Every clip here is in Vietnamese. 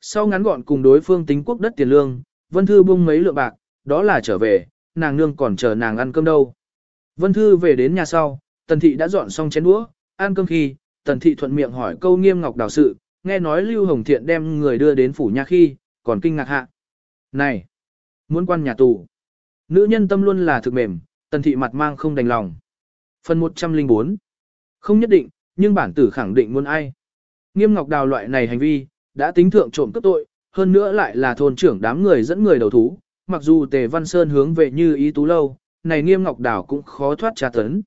Sau ngắn gọn cùng đối phương tính quốc đất tiền lương, Vân Thư bung mấy lượng bạc, đó là trở về, nàng nương còn chờ nàng ăn cơm đâu. Vân Thư về đến nhà sau, Tần Thị đã dọn xong chén đũa, ăn cơm khi, Tần Thị thuận miệng hỏi câu nghiêm ngọc đào sự, nghe nói Lưu Hồng Thiện đem người đưa đến phủ nhà khi, còn kinh ngạc hạ. Này, muốn quan nhà tù. Nữ nhân tâm luôn là thực mềm, Tần Thị mặt mang không đành lòng. Phần 104 Không nhất định, nhưng bản tử khẳng định muốn ai. Nghiêm ngọc đào loại này hành vi, đã tính thượng trộm cấp tội, hơn nữa lại là thôn trưởng đám người dẫn người đầu thú, mặc dù Tề Văn Sơn hướng về như ý tú lâu, này nghiêm ngọc đảo cũng khó thoát tra tấn.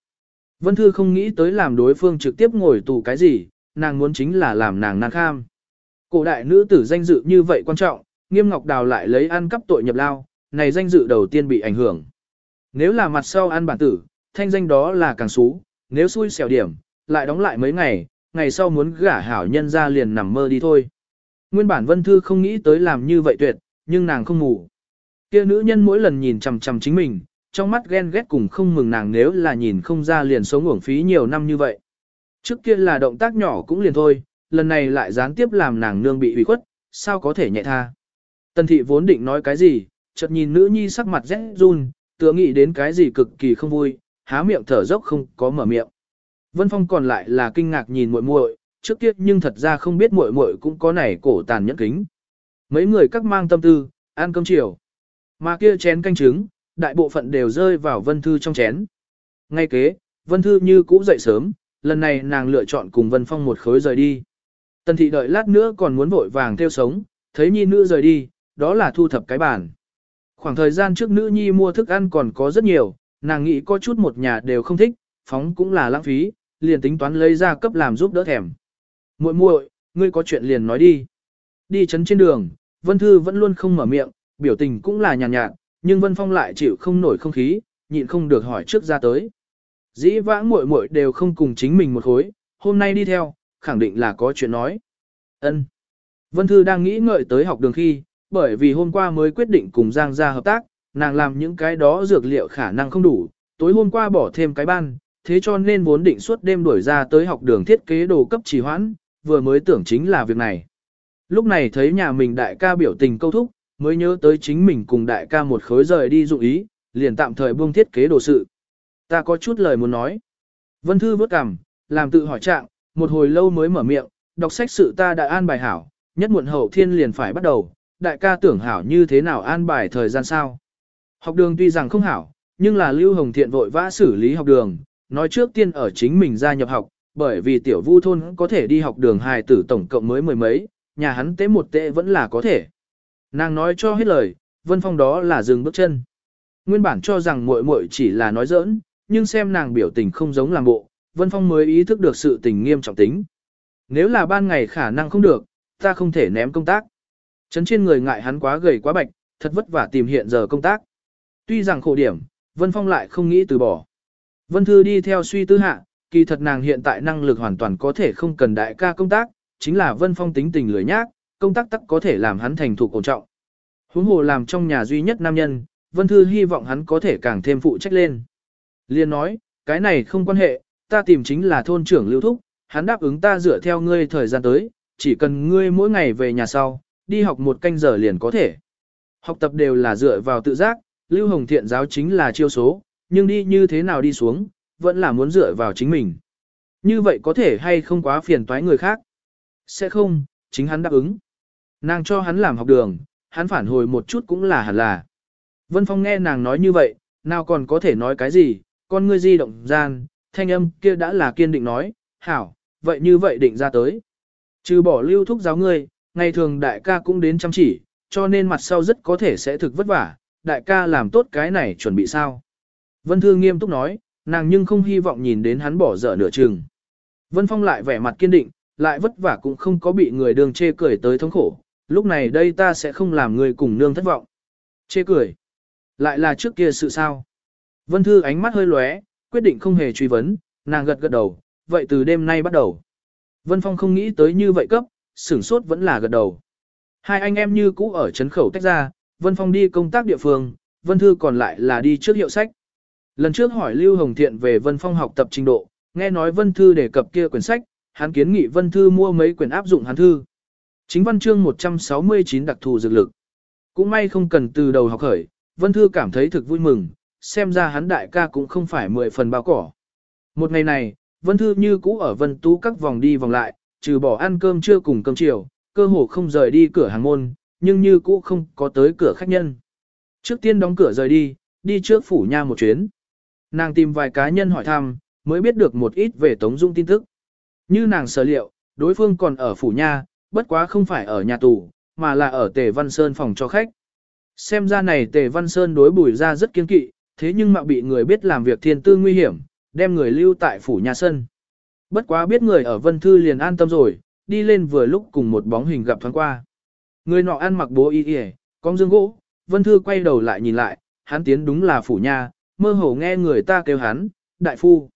Vân Thư không nghĩ tới làm đối phương trực tiếp ngồi tù cái gì, nàng muốn chính là làm nàng nàng kham. Cổ đại nữ tử danh dự như vậy quan trọng, nghiêm ngọc đào lại lấy ăn cắp tội nhập lao, này danh dự đầu tiên bị ảnh hưởng. Nếu là mặt sau ăn bản tử, thanh danh đó là càng xú, nếu xui xẻo điểm, lại đóng lại mấy ngày, ngày sau muốn gả hảo nhân ra liền nằm mơ đi thôi. Nguyên bản Vân Thư không nghĩ tới làm như vậy tuyệt, nhưng nàng không ngủ. Kia nữ nhân mỗi lần nhìn chằm chằm chính mình, trong mắt ghen ghét cùng không mừng nàng nếu là nhìn không ra liền sống uổng phí nhiều năm như vậy. Trước kia là động tác nhỏ cũng liền thôi, lần này lại gián tiếp làm nàng nương bị ủy khuất, sao có thể nhẹ tha. Tần thị vốn định nói cái gì, chợt nhìn nữ nhi sắc mặt rét run, tựa nghĩ đến cái gì cực kỳ không vui, há miệng thở dốc không có mở miệng. Vân Phong còn lại là kinh ngạc nhìn muội muội, trước kia nhưng thật ra không biết muội muội cũng có này cổ tàn nhẫn kính. Mấy người các mang tâm tư, ăn cơm chiều. Mà kia chén canh trứng, đại bộ phận đều rơi vào Vân Thư trong chén. Ngay kế, Vân Thư như cũ dậy sớm, lần này nàng lựa chọn cùng Vân Phong một khối rời đi. Tần thị đợi lát nữa còn muốn vội vàng theo sống, thấy nhi nữ rời đi, đó là thu thập cái bàn. Khoảng thời gian trước nữ nhi mua thức ăn còn có rất nhiều, nàng nghĩ có chút một nhà đều không thích, phóng cũng là lãng phí, liền tính toán lấy ra cấp làm giúp đỡ thèm. Muội muội, ngươi có chuyện liền nói đi. Đi chấn trên đường, Vân Thư vẫn luôn không mở miệng, biểu tình cũng là nhàn nhạt, nhạt, nhưng Vân Phong lại chịu không nổi không khí, nhịn không được hỏi trước ra tới. Dĩ vãng muội muội đều không cùng chính mình một khối, hôm nay đi theo, khẳng định là có chuyện nói. Ân. Vân Thư đang nghĩ ngợi tới học đường khi, bởi vì hôm qua mới quyết định cùng Giang gia hợp tác, nàng làm những cái đó dược liệu khả năng không đủ, tối hôm qua bỏ thêm cái ban, thế cho nên vốn định suốt đêm đuổi ra tới học đường thiết kế đồ cấp trì hoãn, vừa mới tưởng chính là việc này. Lúc này thấy nhà mình đại ca biểu tình câu thúc, mới nhớ tới chính mình cùng đại ca một khối rời đi dụ ý, liền tạm thời buông thiết kế đồ sự. Ta có chút lời muốn nói. Vân Thư vớt cằm, làm tự hỏi trạng, một hồi lâu mới mở miệng, đọc sách sự ta đã an bài hảo, nhất muộn hậu thiên liền phải bắt đầu, đại ca tưởng hảo như thế nào an bài thời gian sao. Học đường tuy rằng không hảo, nhưng là Lưu Hồng Thiện vội vã xử lý học đường, nói trước tiên ở chính mình gia nhập học, bởi vì tiểu vu thôn có thể đi học đường hài tử tổng cộng mới mười mấy, nhà hắn tế một tệ vẫn là có thể. Nàng nói cho hết lời, Vân Phong đó là dừng bước chân. Nguyên bản cho rằng muội muội chỉ là nói giỡn, nhưng xem nàng biểu tình không giống làm bộ, Vân Phong mới ý thức được sự tình nghiêm trọng tính. Nếu là ban ngày khả năng không được, ta không thể ném công tác. Chấn trên người ngại hắn quá gầy quá bạch, thật vất vả tìm hiện giờ công tác. Tuy rằng khổ điểm, Vân Phong lại không nghĩ từ bỏ. Vân Thư đi theo suy tư hạ, kỳ thật nàng hiện tại năng lực hoàn toàn có thể không cần đại ca công tác, chính là Vân Phong tính tình lười nhác, công tác tắc có thể làm hắn thành thủ cổ trọng. Huống hồ làm trong nhà duy nhất nam nhân, Vân Thư hy vọng hắn có thể càng thêm phụ trách lên. Liên nói, cái này không quan hệ, ta tìm chính là thôn trưởng lưu thúc, hắn đáp ứng ta dựa theo ngươi thời gian tới, chỉ cần ngươi mỗi ngày về nhà sau, đi học một canh giờ liền có thể. Học tập đều là dựa vào tự giác, Lưu Hồng Thiện giáo chính là chiêu số, nhưng đi như thế nào đi xuống, vẫn là muốn dựa vào chính mình. Như vậy có thể hay không quá phiền toái người khác? Sẽ không, chính hắn đáp ứng. Nàng cho hắn làm học đường, hắn phản hồi một chút cũng là hẳn là. Vân Phong nghe nàng nói như vậy, nào còn có thể nói cái gì, con ngươi di động gian, thanh âm kia đã là kiên định nói, hảo, vậy như vậy định ra tới. Trừ bỏ lưu thúc giáo ngươi, ngày thường đại ca cũng đến chăm chỉ, cho nên mặt sau rất có thể sẽ thực vất vả, đại ca làm tốt cái này chuẩn bị sao. Vân Thư nghiêm túc nói, nàng nhưng không hy vọng nhìn đến hắn bỏ dở nửa chừng. Vân Phong lại vẻ mặt kiên định, lại vất vả cũng không có bị người đường chê cười tới thống khổ, lúc này đây ta sẽ không làm người cùng nương thất vọng. Chê cười. Lại là trước kia sự sao. Vân Thư ánh mắt hơi lóe, quyết định không hề truy vấn, nàng gật gật đầu, vậy từ đêm nay bắt đầu. Vân Phong không nghĩ tới như vậy cấp, sửng sốt vẫn là gật đầu. Hai anh em như cũ ở chấn khẩu tách ra, Vân Phong đi công tác địa phương, Vân Thư còn lại là đi trước hiệu sách. Lần trước hỏi Lưu Hồng Thiện về Vân Phong học tập trình độ, nghe nói Vân Thư đề cập kia quyển sách, hắn kiến nghị Vân Thư mua mấy quyển áp dụng hắn thư. Chính văn chương 169 đặc thù dược lực. Cũng may không cần từ đầu học khởi, Vân Thư cảm thấy thực vui mừng, xem ra hắn đại ca cũng không phải mười phần bao cỏ. Một ngày này, Vân Thư như cũ ở Vân Tú các vòng đi vòng lại, trừ bỏ ăn cơm trưa cùng cơm chiều, cơ hồ không rời đi cửa hàng môn, nhưng như cũ không có tới cửa khách nhân. Trước tiên đóng cửa rời đi, đi trước phủ nha một chuyến. Nàng tìm vài cá nhân hỏi thăm, mới biết được một ít về Tống Dung tin tức. Như nàng sở liệu, đối phương còn ở phủ nha, bất quá không phải ở nhà tù, mà là ở Tề Văn Sơn phòng cho khách. Xem ra này Tề Văn Sơn đối bùi ra rất kiên kỵ, thế nhưng mà bị người biết làm việc thiên tư nguy hiểm, đem người lưu tại phủ nhà sân. Bất quá biết người ở Vân Thư liền an tâm rồi, đi lên vừa lúc cùng một bóng hình gặp thoáng qua. Người nọ ăn mặc bố y y, con dương gỗ, Vân Thư quay đầu lại nhìn lại, hắn tiến đúng là phủ nhà mơ hồ nghe người ta kêu hắn, đại phu.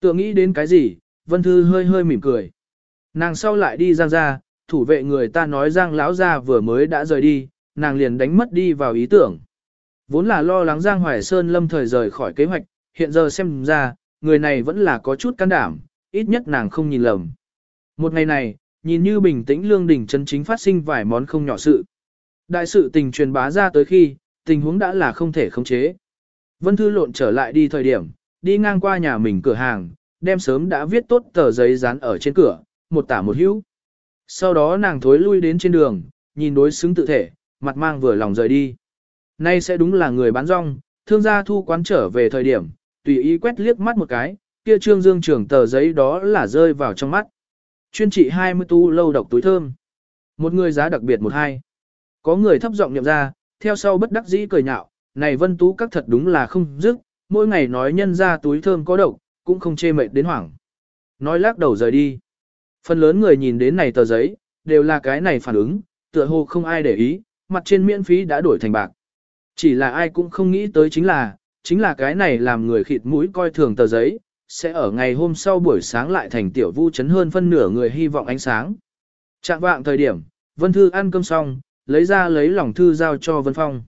Tựa nghĩ đến cái gì, Vân Thư hơi hơi mỉm cười. Nàng sau lại đi giang ra, thủ vệ người ta nói Giang lão gia vừa mới đã rời đi, nàng liền đánh mất đi vào ý tưởng. Vốn là lo lắng Giang Hoài Sơn lâm thời rời khỏi kế hoạch, hiện giờ xem ra, người này vẫn là có chút can đảm, ít nhất nàng không nhìn lầm. Một ngày này, nhìn như bình tĩnh lương đỉnh chân chính phát sinh vài món không nhỏ sự. Đại sự tình truyền bá ra tới khi, tình huống đã là không thể khống chế. Vân Thư lộn trở lại đi thời điểm, đi ngang qua nhà mình cửa hàng, đem sớm đã viết tốt tờ giấy dán ở trên cửa, một tả một hữu. Sau đó nàng thối lui đến trên đường, nhìn đối xứng tự thể, mặt mang vừa lòng rời đi. Nay sẽ đúng là người bán rong, thương gia thu quán trở về thời điểm, tùy ý quét liếc mắt một cái, kia trương dương trưởng tờ giấy đó là rơi vào trong mắt. Chuyên trị 20 tu lâu độc túi thơm. Một người giá đặc biệt một hai. Có người thấp giọng nhậm ra, theo sau bất đắc dĩ cười nhạo, này vân tú các thật đúng là không dứt, mỗi ngày nói nhân ra túi thơm có độc, cũng không chê mệt đến hoảng. Nói lắc đầu rời đi. Phần lớn người nhìn đến này tờ giấy, đều là cái này phản ứng, tựa hồ không ai để ý, mặt trên miễn phí đã đổi thành bạc. Chỉ là ai cũng không nghĩ tới chính là, chính là cái này làm người khịt mũi coi thường tờ giấy, sẽ ở ngày hôm sau buổi sáng lại thành tiểu vu chấn hơn phân nửa người hy vọng ánh sáng. Trạng vạng thời điểm, Vân Thư ăn cơm xong, lấy ra lấy lòng thư giao cho Vân Phong.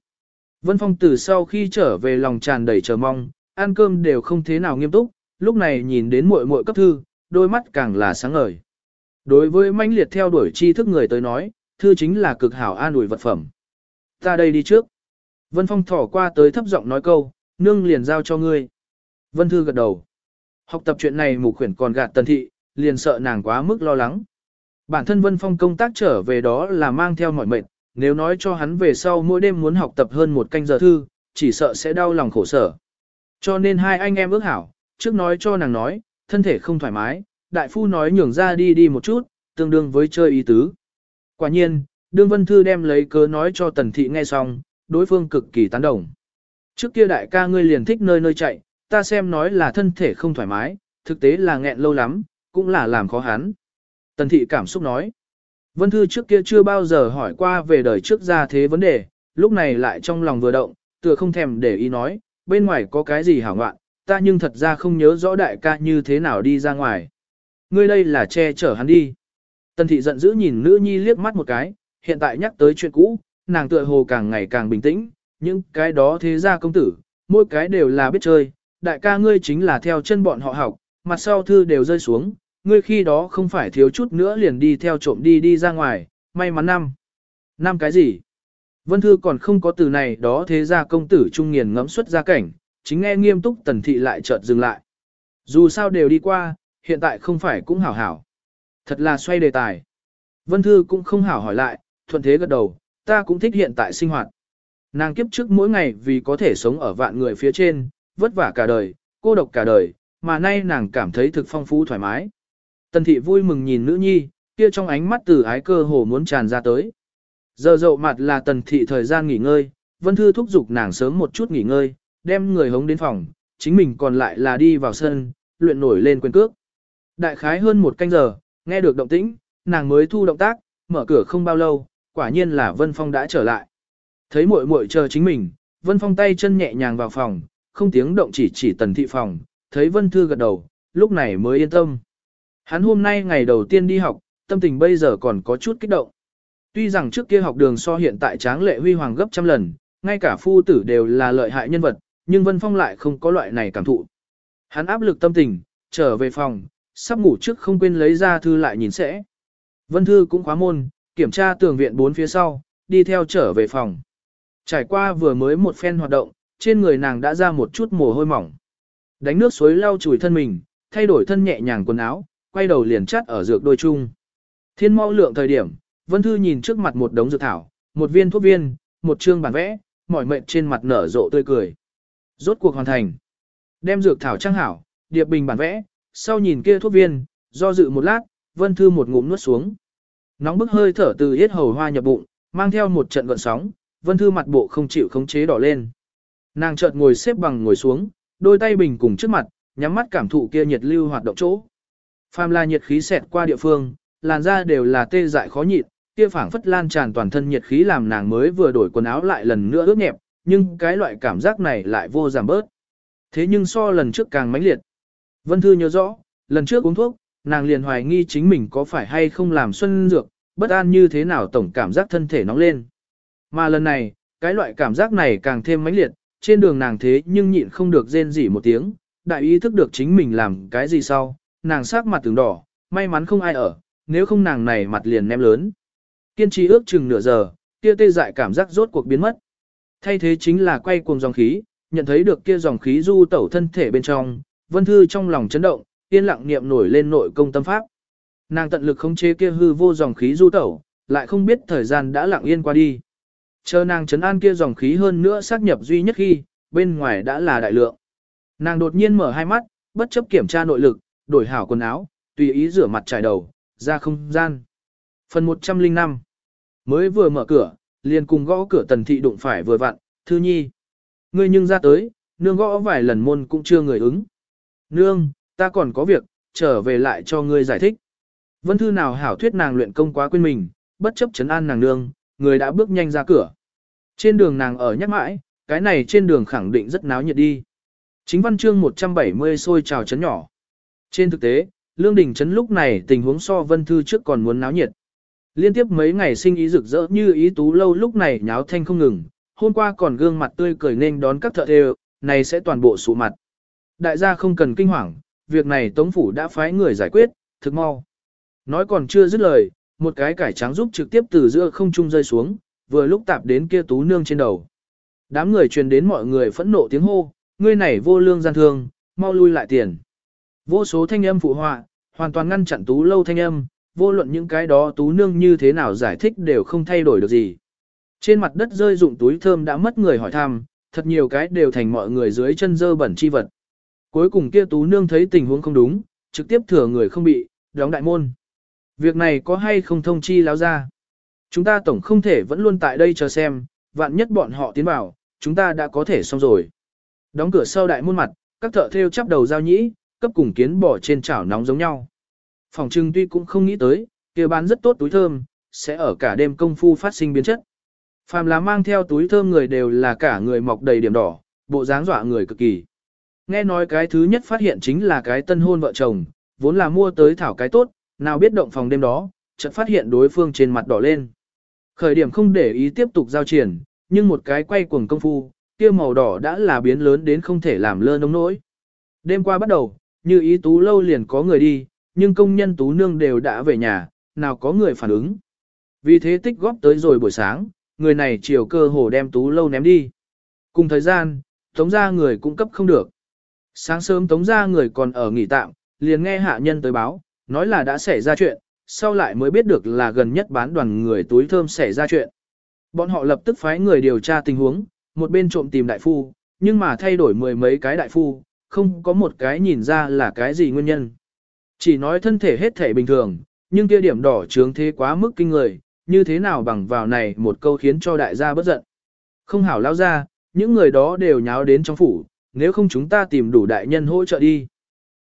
Vân Phong từ sau khi trở về lòng tràn đầy chờ mong, ăn cơm đều không thế nào nghiêm túc, lúc này nhìn đến muội muội cấp thư, đôi mắt càng là sáng ngời. Đối với manh liệt theo đuổi tri thức người tới nói, thư chính là cực hảo an ủi vật phẩm. Ta đây đi trước. Vân Phong thỏ qua tới thấp giọng nói câu, nương liền giao cho ngươi. Vân Thư gật đầu. Học tập chuyện này mục khuyển còn gạt tần thị, liền sợ nàng quá mức lo lắng. Bản thân Vân Phong công tác trở về đó là mang theo mọi mệnh, nếu nói cho hắn về sau mỗi đêm muốn học tập hơn một canh giờ thư, chỉ sợ sẽ đau lòng khổ sở. Cho nên hai anh em ước hảo, trước nói cho nàng nói, thân thể không thoải mái, đại phu nói nhường ra đi đi một chút, tương đương với chơi ý tứ. Quả nhiên, đương vân thư đem lấy cớ nói cho tần thị nghe xong, đối phương cực kỳ tán đồng. Trước kia đại ca ngươi liền thích nơi nơi chạy, ta xem nói là thân thể không thoải mái, thực tế là nghẹn lâu lắm, cũng là làm khó hắn. Tần thị cảm xúc nói. Vân Thư trước kia chưa bao giờ hỏi qua về đời trước ra thế vấn đề, lúc này lại trong lòng vừa động, tựa không thèm để ý nói, bên ngoài có cái gì hảo ngoạn, ta nhưng thật ra không nhớ rõ đại ca như thế nào đi ra ngoài. Ngươi đây là che chở hắn đi. Tần thị giận dữ nhìn nữ nhi liếc mắt một cái, hiện tại nhắc tới chuyện cũ, nàng tựa hồ càng ngày càng bình tĩnh, những cái đó thế ra công tử, mỗi cái đều là biết chơi, đại ca ngươi chính là theo chân bọn họ học, mặt sau thư đều rơi xuống, ngươi khi đó không phải thiếu chút nữa liền đi theo trộm đi đi ra ngoài, may mắn năm. Năm cái gì? Vân Thư còn không có từ này đó thế ra công tử trung nghiền ngẫm xuất ra cảnh, chính nghe nghiêm túc tần thị lại chợt dừng lại. Dù sao đều đi qua, hiện tại không phải cũng hảo hảo. Thật là xoay đề tài. Vân Thư cũng không hảo hỏi lại, thuận thế gật đầu, ta cũng thích hiện tại sinh hoạt. Nàng kiếp trước mỗi ngày vì có thể sống ở vạn người phía trên, vất vả cả đời, cô độc cả đời, mà nay nàng cảm thấy thực phong phú thoải mái. Tần thị vui mừng nhìn nữ nhi, kia trong ánh mắt từ ái cơ hồ muốn tràn ra tới. Giờ dậu mặt là tần thị thời gian nghỉ ngơi, Vân Thư thúc giục nàng sớm một chút nghỉ ngơi, đem người hống đến phòng, chính mình còn lại là đi vào sân, luyện nổi lên quyền cước. Đại khái hơn một canh giờ, nghe được động tĩnh, nàng mới thu động tác, mở cửa không bao lâu, quả nhiên là Vân Phong đã trở lại. Thấy muội muội chờ chính mình, Vân Phong tay chân nhẹ nhàng vào phòng, không tiếng động chỉ chỉ tần thị phòng, thấy Vân Thư gật đầu, lúc này mới yên tâm. Hắn hôm nay ngày đầu tiên đi học, tâm tình bây giờ còn có chút kích động. Tuy rằng trước kia học đường so hiện tại tráng lệ huy hoàng gấp trăm lần, ngay cả phu tử đều là lợi hại nhân vật, nhưng Vân Phong lại không có loại này cảm thụ. Hắn áp lực tâm tình, trở về phòng, sắp ngủ trước không quên lấy ra thư lại nhìn sẽ. Vân Thư cũng khóa môn, kiểm tra tường viện bốn phía sau, đi theo trở về phòng. Trải qua vừa mới một phen hoạt động, trên người nàng đã ra một chút mồ hôi mỏng. Đánh nước suối lau chùi thân mình, thay đổi thân nhẹ nhàng quần áo, quay đầu liền chắt ở dược đôi chung. Thiên mau lượng thời điểm, Vân Thư nhìn trước mặt một đống dược thảo, một viên thuốc viên, một chương bản vẽ, mỏi mệt trên mặt nở rộ tươi cười. Rốt cuộc hoàn thành. Đem dược thảo trang hảo, điệp bình bản vẽ, sau nhìn kia thuốc viên, do dự một lát, Vân Thư một ngụm nuốt xuống. Nóng bức hơi thở từ yết hầu hoa nhập bụng, mang theo một trận gợn sóng, Vân Thư mặt bộ không chịu khống chế đỏ lên. Nàng chợt ngồi xếp bằng ngồi xuống, đôi tay bình cùng trước mặt, nhắm mắt cảm thụ kia nhiệt lưu hoạt động chỗ. Phàm là nhiệt khí xẹt qua địa phương, làn da đều là tê dại khó nhịn, kia phảng phất lan tràn toàn thân nhiệt khí làm nàng mới vừa đổi quần áo lại lần nữa ướt nhẹp, nhưng cái loại cảm giác này lại vô giảm bớt. Thế nhưng so lần trước càng mãnh liệt. Vân Thư nhớ rõ, lần trước uống thuốc, nàng liền hoài nghi chính mình có phải hay không làm xuân dược, bất an như thế nào tổng cảm giác thân thể nóng lên. Mà lần này, cái loại cảm giác này càng thêm mãnh liệt, trên đường nàng thế nhưng nhịn không được rên rỉ một tiếng, đại ý thức được chính mình làm cái gì sau, nàng sắc mặt từng đỏ, may mắn không ai ở, nếu không nàng này mặt liền ném lớn. Kiên trì ước chừng nửa giờ, kia tê dại cảm giác rốt cuộc biến mất. Thay thế chính là quay cuồng dòng khí, nhận thấy được kia dòng khí du tẩu thân thể bên trong, vân thư trong lòng chấn động, yên lặng niệm nổi lên nội công tâm pháp. Nàng tận lực khống chế kia hư vô dòng khí du tẩu, lại không biết thời gian đã lặng yên qua đi. Chờ nàng chấn an kia dòng khí hơn nữa xác nhập duy nhất khi, bên ngoài đã là đại lượng. Nàng đột nhiên mở hai mắt, bất chấp kiểm tra nội lực, đổi hảo quần áo, tùy ý rửa mặt trải đầu, ra không gian. Phần 105 Mới vừa mở cửa, liền cùng gõ cửa tần thị đụng phải vừa vặn, thư nhi. Ngươi nhưng ra tới, nương gõ vài lần môn cũng chưa người ứng. Nương, ta còn có việc, trở về lại cho ngươi giải thích. Vân thư nào hảo thuyết nàng luyện công quá quên mình, bất chấp chấn an nàng nương, người đã bước nhanh ra cửa. Trên đường nàng ở nhắc mãi, cái này trên đường khẳng định rất náo nhiệt đi. Chính văn chương 170 xôi trào chấn nhỏ. Trên thực tế, Lương Đình chấn lúc này tình huống so vân thư trước còn muốn náo nhiệt. Liên tiếp mấy ngày sinh ý rực rỡ như ý tú lâu lúc này nháo thanh không ngừng, hôm qua còn gương mặt tươi cười nên đón các thợ thêu, này sẽ toàn bộ sụ mặt. Đại gia không cần kinh hoàng, việc này Tống Phủ đã phái người giải quyết, thực mau. Nói còn chưa dứt lời, một cái cải trắng giúp trực tiếp từ giữa không trung rơi xuống, vừa lúc tạp đến kia tú nương trên đầu. Đám người truyền đến mọi người phẫn nộ tiếng hô, ngươi này vô lương gian thương, mau lui lại tiền. Vô số thanh âm phụ họa, hoàn toàn ngăn chặn tú lâu thanh âm, vô luận những cái đó tú nương như thế nào giải thích đều không thay đổi được gì. Trên mặt đất rơi dụng túi thơm đã mất người hỏi thăm, thật nhiều cái đều thành mọi người dưới chân dơ bẩn chi vật. Cuối cùng kia tú nương thấy tình huống không đúng, trực tiếp thừa người không bị, đóng đại môn. Việc này có hay không thông chi láo ra? Chúng ta tổng không thể vẫn luôn tại đây chờ xem, vạn nhất bọn họ tiến vào, chúng ta đã có thể xong rồi. Đóng cửa sau đại môn mặt, các thợ thêu chắp đầu giao nhĩ, cấp cùng kiến bỏ trên chảo nóng giống nhau. Phòng trưng tuy cũng không nghĩ tới, kia bán rất tốt túi thơm, sẽ ở cả đêm công phu phát sinh biến chất. Phàm là mang theo túi thơm người đều là cả người mọc đầy điểm đỏ, bộ dáng dọa người cực kỳ. Nghe nói cái thứ nhất phát hiện chính là cái tân hôn vợ chồng, vốn là mua tới thảo cái tốt, nào biết động phòng đêm đó, chợt phát hiện đối phương trên mặt đỏ lên. Khởi điểm không để ý tiếp tục giao triển, nhưng một cái quay cuồng công phu, kia màu đỏ đã là biến lớn đến không thể làm lơ nông nỗi. Đêm qua bắt đầu, như ý tú lâu liền có người đi, nhưng công nhân tú nương đều đã về nhà, nào có người phản ứng. Vì thế tích góp tới rồi buổi sáng, người này chiều cơ hồ đem tú lâu ném đi. Cùng thời gian, tống ra người cung cấp không được. Sáng sớm tống ra người còn ở nghỉ tạm, liền nghe hạ nhân tới báo, nói là đã xảy ra chuyện, sau lại mới biết được là gần nhất bán đoàn người túi thơm xảy ra chuyện. Bọn họ lập tức phái người điều tra tình huống, một bên trộm tìm đại phu, nhưng mà thay đổi mười mấy cái đại phu, không có một cái nhìn ra là cái gì nguyên nhân. Chỉ nói thân thể hết thể bình thường, nhưng kia điểm đỏ trướng thế quá mức kinh người, như thế nào bằng vào này một câu khiến cho đại gia bất giận. Không hảo lao ra, những người đó đều nháo đến trong phủ, nếu không chúng ta tìm đủ đại nhân hỗ trợ đi.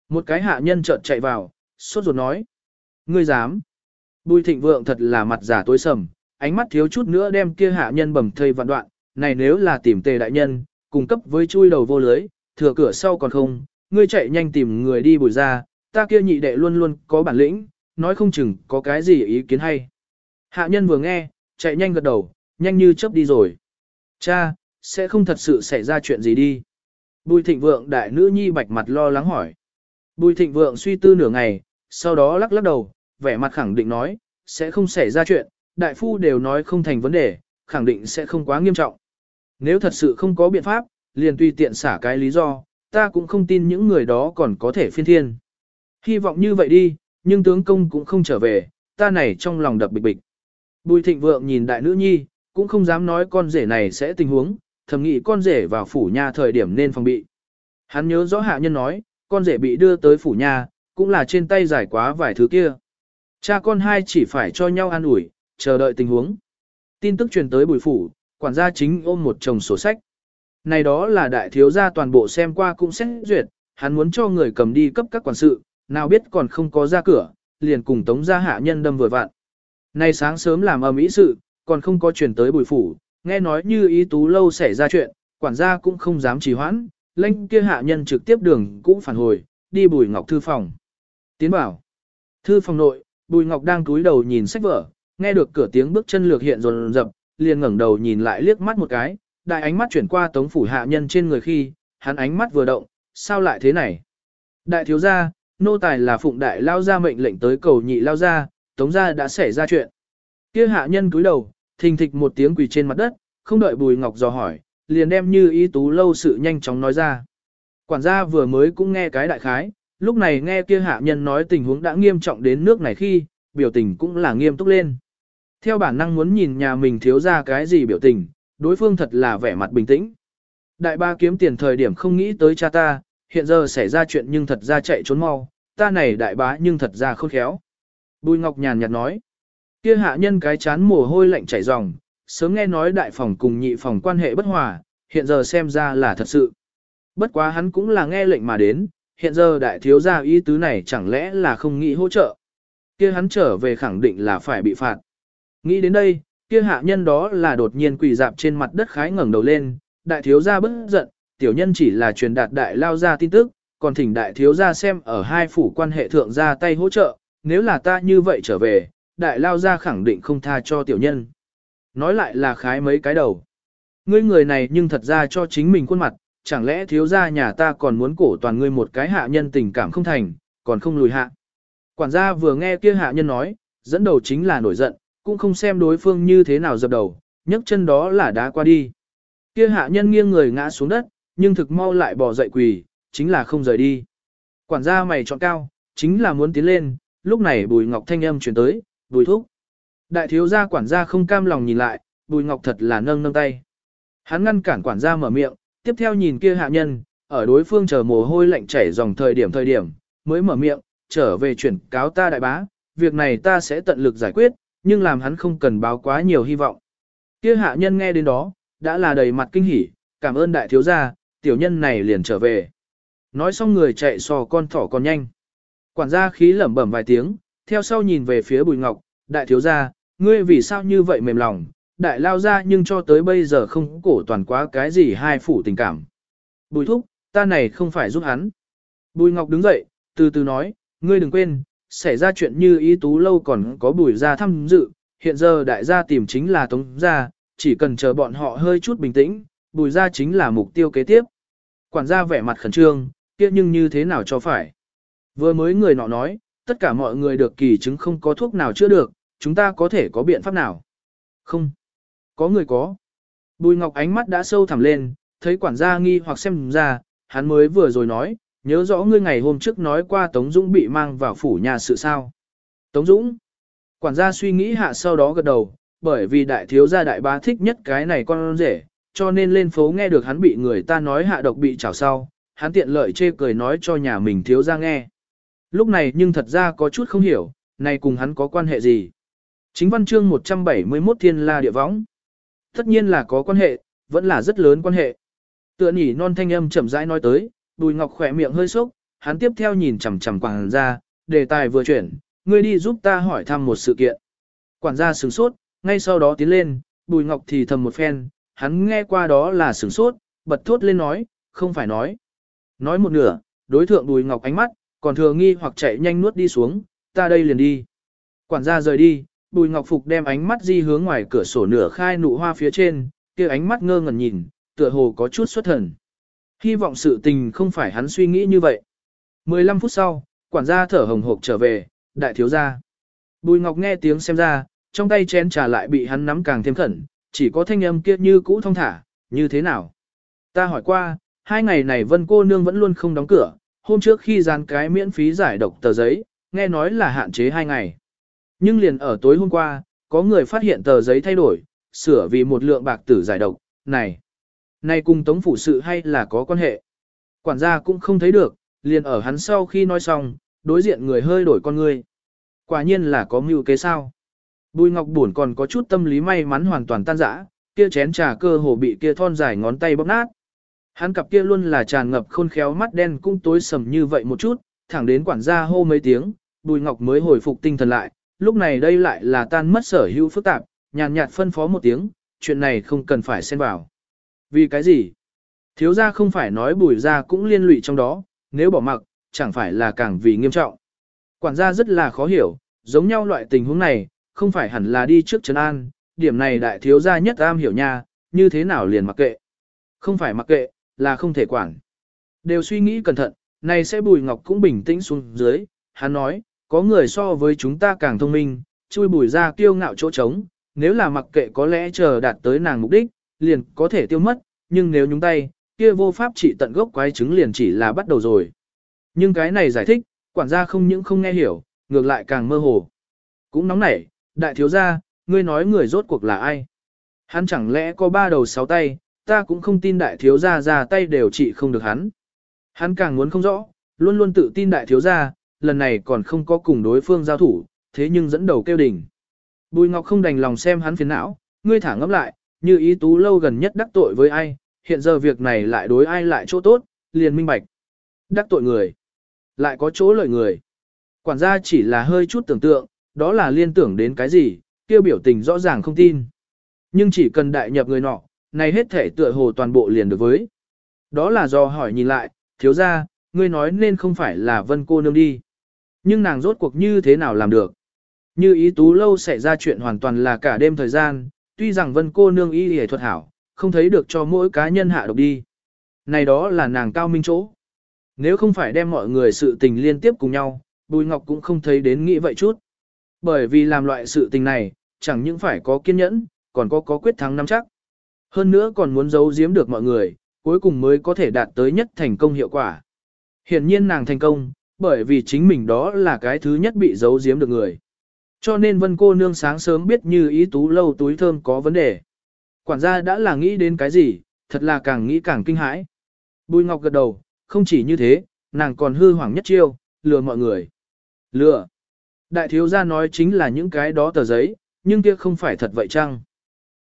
Một cái hạ nhân chợt chạy vào, sốt ruột nói. Ngươi dám. Bùi thịnh vượng thật là mặt giả tối sầm, ánh mắt thiếu chút nữa đem kia hạ nhân bầm thây vạn đoạn, này nếu là tìm tề đại nhân, cung cấp với chui đầu vô lưới, thừa cửa sau còn không, ngươi chạy nhanh tìm người đi bùi ra, ta kia nhị đệ luôn luôn có bản lĩnh, nói không chừng có cái gì ý kiến hay. Hạ nhân vừa nghe, chạy nhanh gật đầu, nhanh như chớp đi rồi. Cha, sẽ không thật sự xảy ra chuyện gì đi. Bùi thịnh vượng đại nữ nhi bạch mặt lo lắng hỏi. Bùi thịnh vượng suy tư nửa ngày, sau đó lắc lắc đầu, vẻ mặt khẳng định nói, sẽ không xảy ra chuyện, đại phu đều nói không thành vấn đề, khẳng định sẽ không quá nghiêm trọng. Nếu thật sự không có biện pháp, liền tùy tiện xả cái lý do, ta cũng không tin những người đó còn có thể phiên thiên. Hy vọng như vậy đi, nhưng tướng công cũng không trở về, ta này trong lòng đập bịch bịch. Bùi thịnh vượng nhìn đại nữ nhi, cũng không dám nói con rể này sẽ tình huống, thầm nghĩ con rể vào phủ nhà thời điểm nên phòng bị. Hắn nhớ rõ hạ nhân nói, con rể bị đưa tới phủ nhà, cũng là trên tay giải quá vài thứ kia. Cha con hai chỉ phải cho nhau an ủi, chờ đợi tình huống. Tin tức truyền tới bùi phủ, quản gia chính ôm một chồng sổ sách. Này đó là đại thiếu gia toàn bộ xem qua cũng xét duyệt, hắn muốn cho người cầm đi cấp các quản sự, nào biết còn không có ra cửa, liền cùng tống gia hạ nhân đâm vừa vạn. Nay sáng sớm làm ầm ĩ sự, còn không có truyền tới bùi phủ, nghe nói như ý tú lâu xảy ra chuyện, quản gia cũng không dám trì hoãn, lệnh kia hạ nhân trực tiếp đường cũng phản hồi, đi bùi ngọc thư phòng. Tiến bảo, thư phòng nội, bùi ngọc đang túi đầu nhìn sách vở, nghe được cửa tiếng bước chân lược hiện rồn rập, liền ngẩng đầu nhìn lại liếc mắt một cái, đại ánh mắt chuyển qua tống phủ hạ nhân trên người khi, hắn ánh mắt vừa động, sao lại thế này? Đại thiếu gia, nô tài là phụng đại lao ra mệnh lệnh tới cầu nhị lao ra, tống gia đã xảy ra chuyện. Kia hạ nhân cúi đầu, thình thịch một tiếng quỳ trên mặt đất, không đợi bùi ngọc dò hỏi, liền đem như ý tú lâu sự nhanh chóng nói ra. Quản gia vừa mới cũng nghe cái đại khái, lúc này nghe kia hạ nhân nói tình huống đã nghiêm trọng đến nước này khi, biểu tình cũng là nghiêm túc lên. Theo bản năng muốn nhìn nhà mình thiếu ra cái gì biểu tình, đối phương thật là vẻ mặt bình tĩnh. Đại ba kiếm tiền thời điểm không nghĩ tới cha ta, hiện giờ xảy ra chuyện nhưng thật ra chạy trốn mau, ta này đại bá nhưng thật ra khôn khéo. Bùi Ngọc nhàn nhạt nói, kia hạ nhân cái chán mồ hôi lạnh chảy ròng, sớm nghe nói đại phòng cùng nhị phòng quan hệ bất hòa, hiện giờ xem ra là thật sự. Bất quá hắn cũng là nghe lệnh mà đến, hiện giờ đại thiếu gia ý tứ này chẳng lẽ là không nghĩ hỗ trợ. Kia hắn trở về khẳng định là phải bị phạt. Nghĩ đến đây, kia hạ nhân đó là đột nhiên quỳ dạp trên mặt đất khái ngẩng đầu lên, đại thiếu gia bức giận, tiểu nhân chỉ là truyền đạt đại lao ra tin tức, còn thỉnh đại thiếu gia xem ở hai phủ quan hệ thượng ra tay hỗ trợ, nếu là ta như vậy trở về, đại lao ra khẳng định không tha cho tiểu nhân. Nói lại là khái mấy cái đầu. Ngươi người này nhưng thật ra cho chính mình khuôn mặt, chẳng lẽ thiếu gia nhà ta còn muốn cổ toàn ngươi một cái hạ nhân tình cảm không thành, còn không lùi hạ. Quản gia vừa nghe kia hạ nhân nói, dẫn đầu chính là nổi giận, cũng không xem đối phương như thế nào dập đầu, nhấc chân đó là đá qua đi. Kia hạ nhân nghiêng người ngã xuống đất, nhưng thực mau lại bỏ dậy quỳ, chính là không rời đi. Quản gia mày chọn cao, chính là muốn tiến lên, lúc này bùi ngọc thanh âm chuyển tới, bùi thúc. Đại thiếu gia quản gia không cam lòng nhìn lại, bùi ngọc thật là nâng nâng tay. Hắn ngăn cản quản gia mở miệng, tiếp theo nhìn kia hạ nhân, ở đối phương chờ mồ hôi lạnh chảy dòng thời điểm thời điểm, mới mở miệng, trở về chuyển cáo ta đại bá, việc này ta sẽ tận lực giải quyết, nhưng làm hắn không cần báo quá nhiều hy vọng. Kia hạ nhân nghe đến đó, đã là đầy mặt kinh hỉ, cảm ơn đại thiếu gia, tiểu nhân này liền trở về. Nói xong người chạy sò con thỏ còn nhanh. Quản gia khí lẩm bẩm vài tiếng, theo sau nhìn về phía Bùi Ngọc, đại thiếu gia, ngươi vì sao như vậy mềm lòng, đại lao ra nhưng cho tới bây giờ không cổ toàn quá cái gì hai phủ tình cảm. Bùi thúc, ta này không phải giúp hắn. Bùi Ngọc đứng dậy, từ từ nói, ngươi đừng quên, xảy ra chuyện như ý tú lâu còn có bùi ra thăm dự, hiện giờ đại gia tìm chính là tống gia, chỉ cần chờ bọn họ hơi chút bình tĩnh, bùi ra chính là mục tiêu kế tiếp. Quản gia vẻ mặt khẩn trương, kia nhưng như thế nào cho phải. Vừa mới người nọ nói, tất cả mọi người được kỳ chứng không có thuốc nào chữa được, chúng ta có thể có biện pháp nào? Không. Có người có. Bùi Ngọc ánh mắt đã sâu thẳm lên, thấy quản gia nghi hoặc xem ra, hắn mới vừa rồi nói, nhớ rõ ngươi ngày hôm trước nói qua Tống Dũng bị mang vào phủ nhà sự sao. Tống Dũng. Quản gia suy nghĩ hạ sau đó gật đầu, bởi vì đại thiếu gia đại bá thích nhất cái này con rể, cho nên lên phố nghe được hắn bị người ta nói hạ độc bị chảo sau, hắn tiện lợi chê cười nói cho nhà mình thiếu gia nghe. Lúc này nhưng thật ra có chút không hiểu, này cùng hắn có quan hệ gì. Chính văn chương 171 thiên la địa võng. Tất nhiên là có quan hệ, vẫn là rất lớn quan hệ. Tựa nhỉ non thanh âm chậm rãi nói tới, Bùi Ngọc khỏe miệng hơi sốc, hắn tiếp theo nhìn chằm chằm quản gia, đề tài vừa chuyển, ngươi đi giúp ta hỏi thăm một sự kiện. Quản gia sửng sốt, ngay sau đó tiến lên, Bùi Ngọc thì thầm một phen, hắn nghe qua đó là sửng sốt, bật thốt lên nói, không phải nói. Nói một nửa, đối thượng Bùi Ngọc ánh mắt, còn thừa nghi hoặc chạy nhanh nuốt đi xuống, ta đây liền đi. Quản gia rời đi, Bùi Ngọc Phục đem ánh mắt di hướng ngoài cửa sổ nửa khai nụ hoa phía trên, kia ánh mắt ngơ ngẩn nhìn, tựa hồ có chút xuất thần. Hy vọng sự tình không phải hắn suy nghĩ như vậy. 15 phút sau, quản gia thở hồng hộc trở về, đại thiếu gia. Bùi Ngọc nghe tiếng xem ra, trong tay chén trà lại bị hắn nắm càng thêm khẩn, chỉ có thanh âm kia như cũ thông thả, như thế nào. Ta hỏi qua, hai ngày này vân cô nương vẫn luôn không đóng cửa, hôm trước khi dán cái miễn phí giải độc tờ giấy, nghe nói là hạn chế hai ngày. Nhưng liền ở tối hôm qua, có người phát hiện tờ giấy thay đổi, sửa vì một lượng bạc tử giải độc, này. Này cùng tống phủ sự hay là có quan hệ. Quản gia cũng không thấy được, liền ở hắn sau khi nói xong, đối diện người hơi đổi con người. Quả nhiên là có mưu kế sao. Bùi ngọc buồn còn có chút tâm lý may mắn hoàn toàn tan rã, kia chén trà cơ hồ bị kia thon dài ngón tay bóp nát. Hắn cặp kia luôn là tràn ngập khôn khéo mắt đen cũng tối sầm như vậy một chút, thẳng đến quản gia hô mấy tiếng, Bùi Ngọc mới hồi phục tinh thần lại, lúc này đây lại là tan mất sở hữu phức tạp, nhàn nhạt phân phó một tiếng, chuyện này không cần phải xen vào. Vì cái gì? Thiếu gia không phải nói bùi gia cũng liên lụy trong đó, nếu bỏ mặc, chẳng phải là càng vì nghiêm trọng. Quản gia rất là khó hiểu, giống nhau loại tình huống này, không phải hẳn là đi trước trấn an, điểm này đại thiếu gia nhất am hiểu nha, như thế nào liền mặc kệ. Không phải mặc kệ, là không thể quản. Đều suy nghĩ cẩn thận, này sẽ bùi ngọc cũng bình tĩnh xuống dưới, hắn nói, có người so với chúng ta càng thông minh, chui bùi ra kiêu ngạo chỗ trống, nếu là mặc kệ có lẽ chờ đạt tới nàng mục đích, liền có thể tiêu mất, nhưng nếu nhúng tay, kia vô pháp trị tận gốc quái chứng liền chỉ là bắt đầu rồi. Nhưng cái này giải thích, quản gia không những không nghe hiểu, ngược lại càng mơ hồ. Cũng nóng nảy, đại thiếu gia, ngươi nói người rốt cuộc là ai? Hắn chẳng lẽ có ba đầu sáu tay, ta cũng không tin đại thiếu gia ra tay đều trị không được hắn. Hắn càng muốn không rõ, luôn luôn tự tin đại thiếu gia, lần này còn không có cùng đối phương giao thủ, thế nhưng dẫn đầu kêu đỉnh. Bùi Ngọc không đành lòng xem hắn phiền não, ngươi thả ngẫm lại, như ý tú lâu gần nhất đắc tội với ai, hiện giờ việc này lại đối ai lại chỗ tốt, liền minh bạch. Đắc tội người, lại có chỗ lợi người. Quản gia chỉ là hơi chút tưởng tượng, đó là liên tưởng đến cái gì, kêu biểu tình rõ ràng không tin. Nhưng chỉ cần đại nhập người nọ, này hết thể tựa hồ toàn bộ liền được với. Đó là do hỏi nhìn lại, thiếu ra, ngươi nói nên không phải là vân cô nương đi. Nhưng nàng rốt cuộc như thế nào làm được? Như ý tú lâu xảy ra chuyện hoàn toàn là cả đêm thời gian, tuy rằng vân cô nương y y thuật hảo, không thấy được cho mỗi cá nhân hạ độc đi. Này đó là nàng cao minh chỗ. Nếu không phải đem mọi người sự tình liên tiếp cùng nhau, Bùi Ngọc cũng không thấy đến nghĩ vậy chút. Bởi vì làm loại sự tình này, chẳng những phải có kiên nhẫn, còn có có quyết thắng nắm chắc. Hơn nữa còn muốn giấu giếm được mọi người, cuối cùng mới có thể đạt tới nhất thành công hiệu quả. Hiện nhiên nàng thành công, bởi vì chính mình đó là cái thứ nhất bị giấu giếm được người. Cho nên vân cô nương sáng sớm biết như ý tú lâu túi thơm có vấn đề. Quản gia đã là nghĩ đến cái gì, thật là càng nghĩ càng kinh hãi. Bùi Ngọc gật đầu, không chỉ như thế, nàng còn hư hoảng nhất chiêu, lừa mọi người. Lừa. Đại thiếu gia nói chính là những cái đó tờ giấy, nhưng kia không phải thật vậy chăng?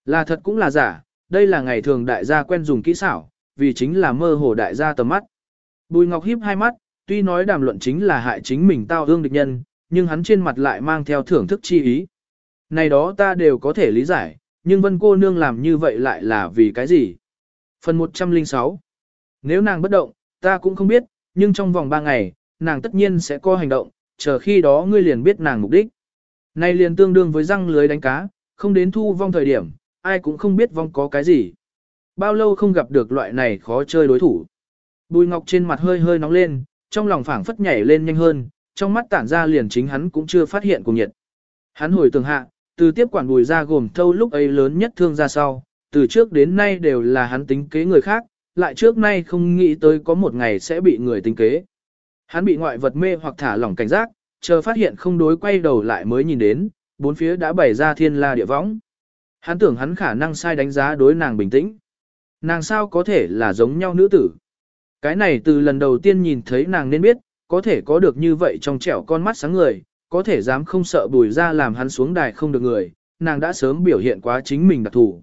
Là thật cũng là giả, đây là ngày thường đại gia quen dùng kỹ xảo, vì chính là mơ hồ đại gia tầm mắt. Bùi Ngọc híp hai mắt, tuy nói đàm luận chính là hại chính mình tao hương địch nhân, nhưng hắn trên mặt lại mang theo thưởng thức chi ý. Này đó ta đều có thể lý giải, nhưng vân cô nương làm như vậy lại là vì cái gì? Phần 106 Nếu nàng bất động, ta cũng không biết, nhưng trong vòng 3 ngày, nàng tất nhiên sẽ có hành động, chờ khi đó ngươi liền biết nàng mục đích. Này liền tương đương với răng lưới đánh cá, không đến thu vong thời điểm, ai cũng không biết vong có cái gì. Bao lâu không gặp được loại này khó chơi đối thủ. Bùi ngọc trên mặt hơi hơi nóng lên, trong lòng phảng phất nhảy lên nhanh hơn, trong mắt tản ra liền chính hắn cũng chưa phát hiện cùng nhiệt. Hắn hồi tường hạ, từ tiếp quản bùi ra gồm thâu lúc ấy lớn nhất thương ra sau, từ trước đến nay đều là hắn tính kế người khác, lại trước nay không nghĩ tới có một ngày sẽ bị người tính kế. Hắn bị ngoại vật mê hoặc thả lỏng cảnh giác, chờ phát hiện không đối quay đầu lại mới nhìn đến, bốn phía đã bày ra thiên la địa võng. Hắn tưởng hắn khả năng sai đánh giá đối nàng bình tĩnh. Nàng sao có thể là giống nhau nữ tử. Cái này từ lần đầu tiên nhìn thấy nàng nên biết, có thể có được như vậy trong trẻo con mắt sáng người, có thể dám không sợ bùi ra làm hắn xuống đài không được người, nàng đã sớm biểu hiện quá chính mình đặc thủ.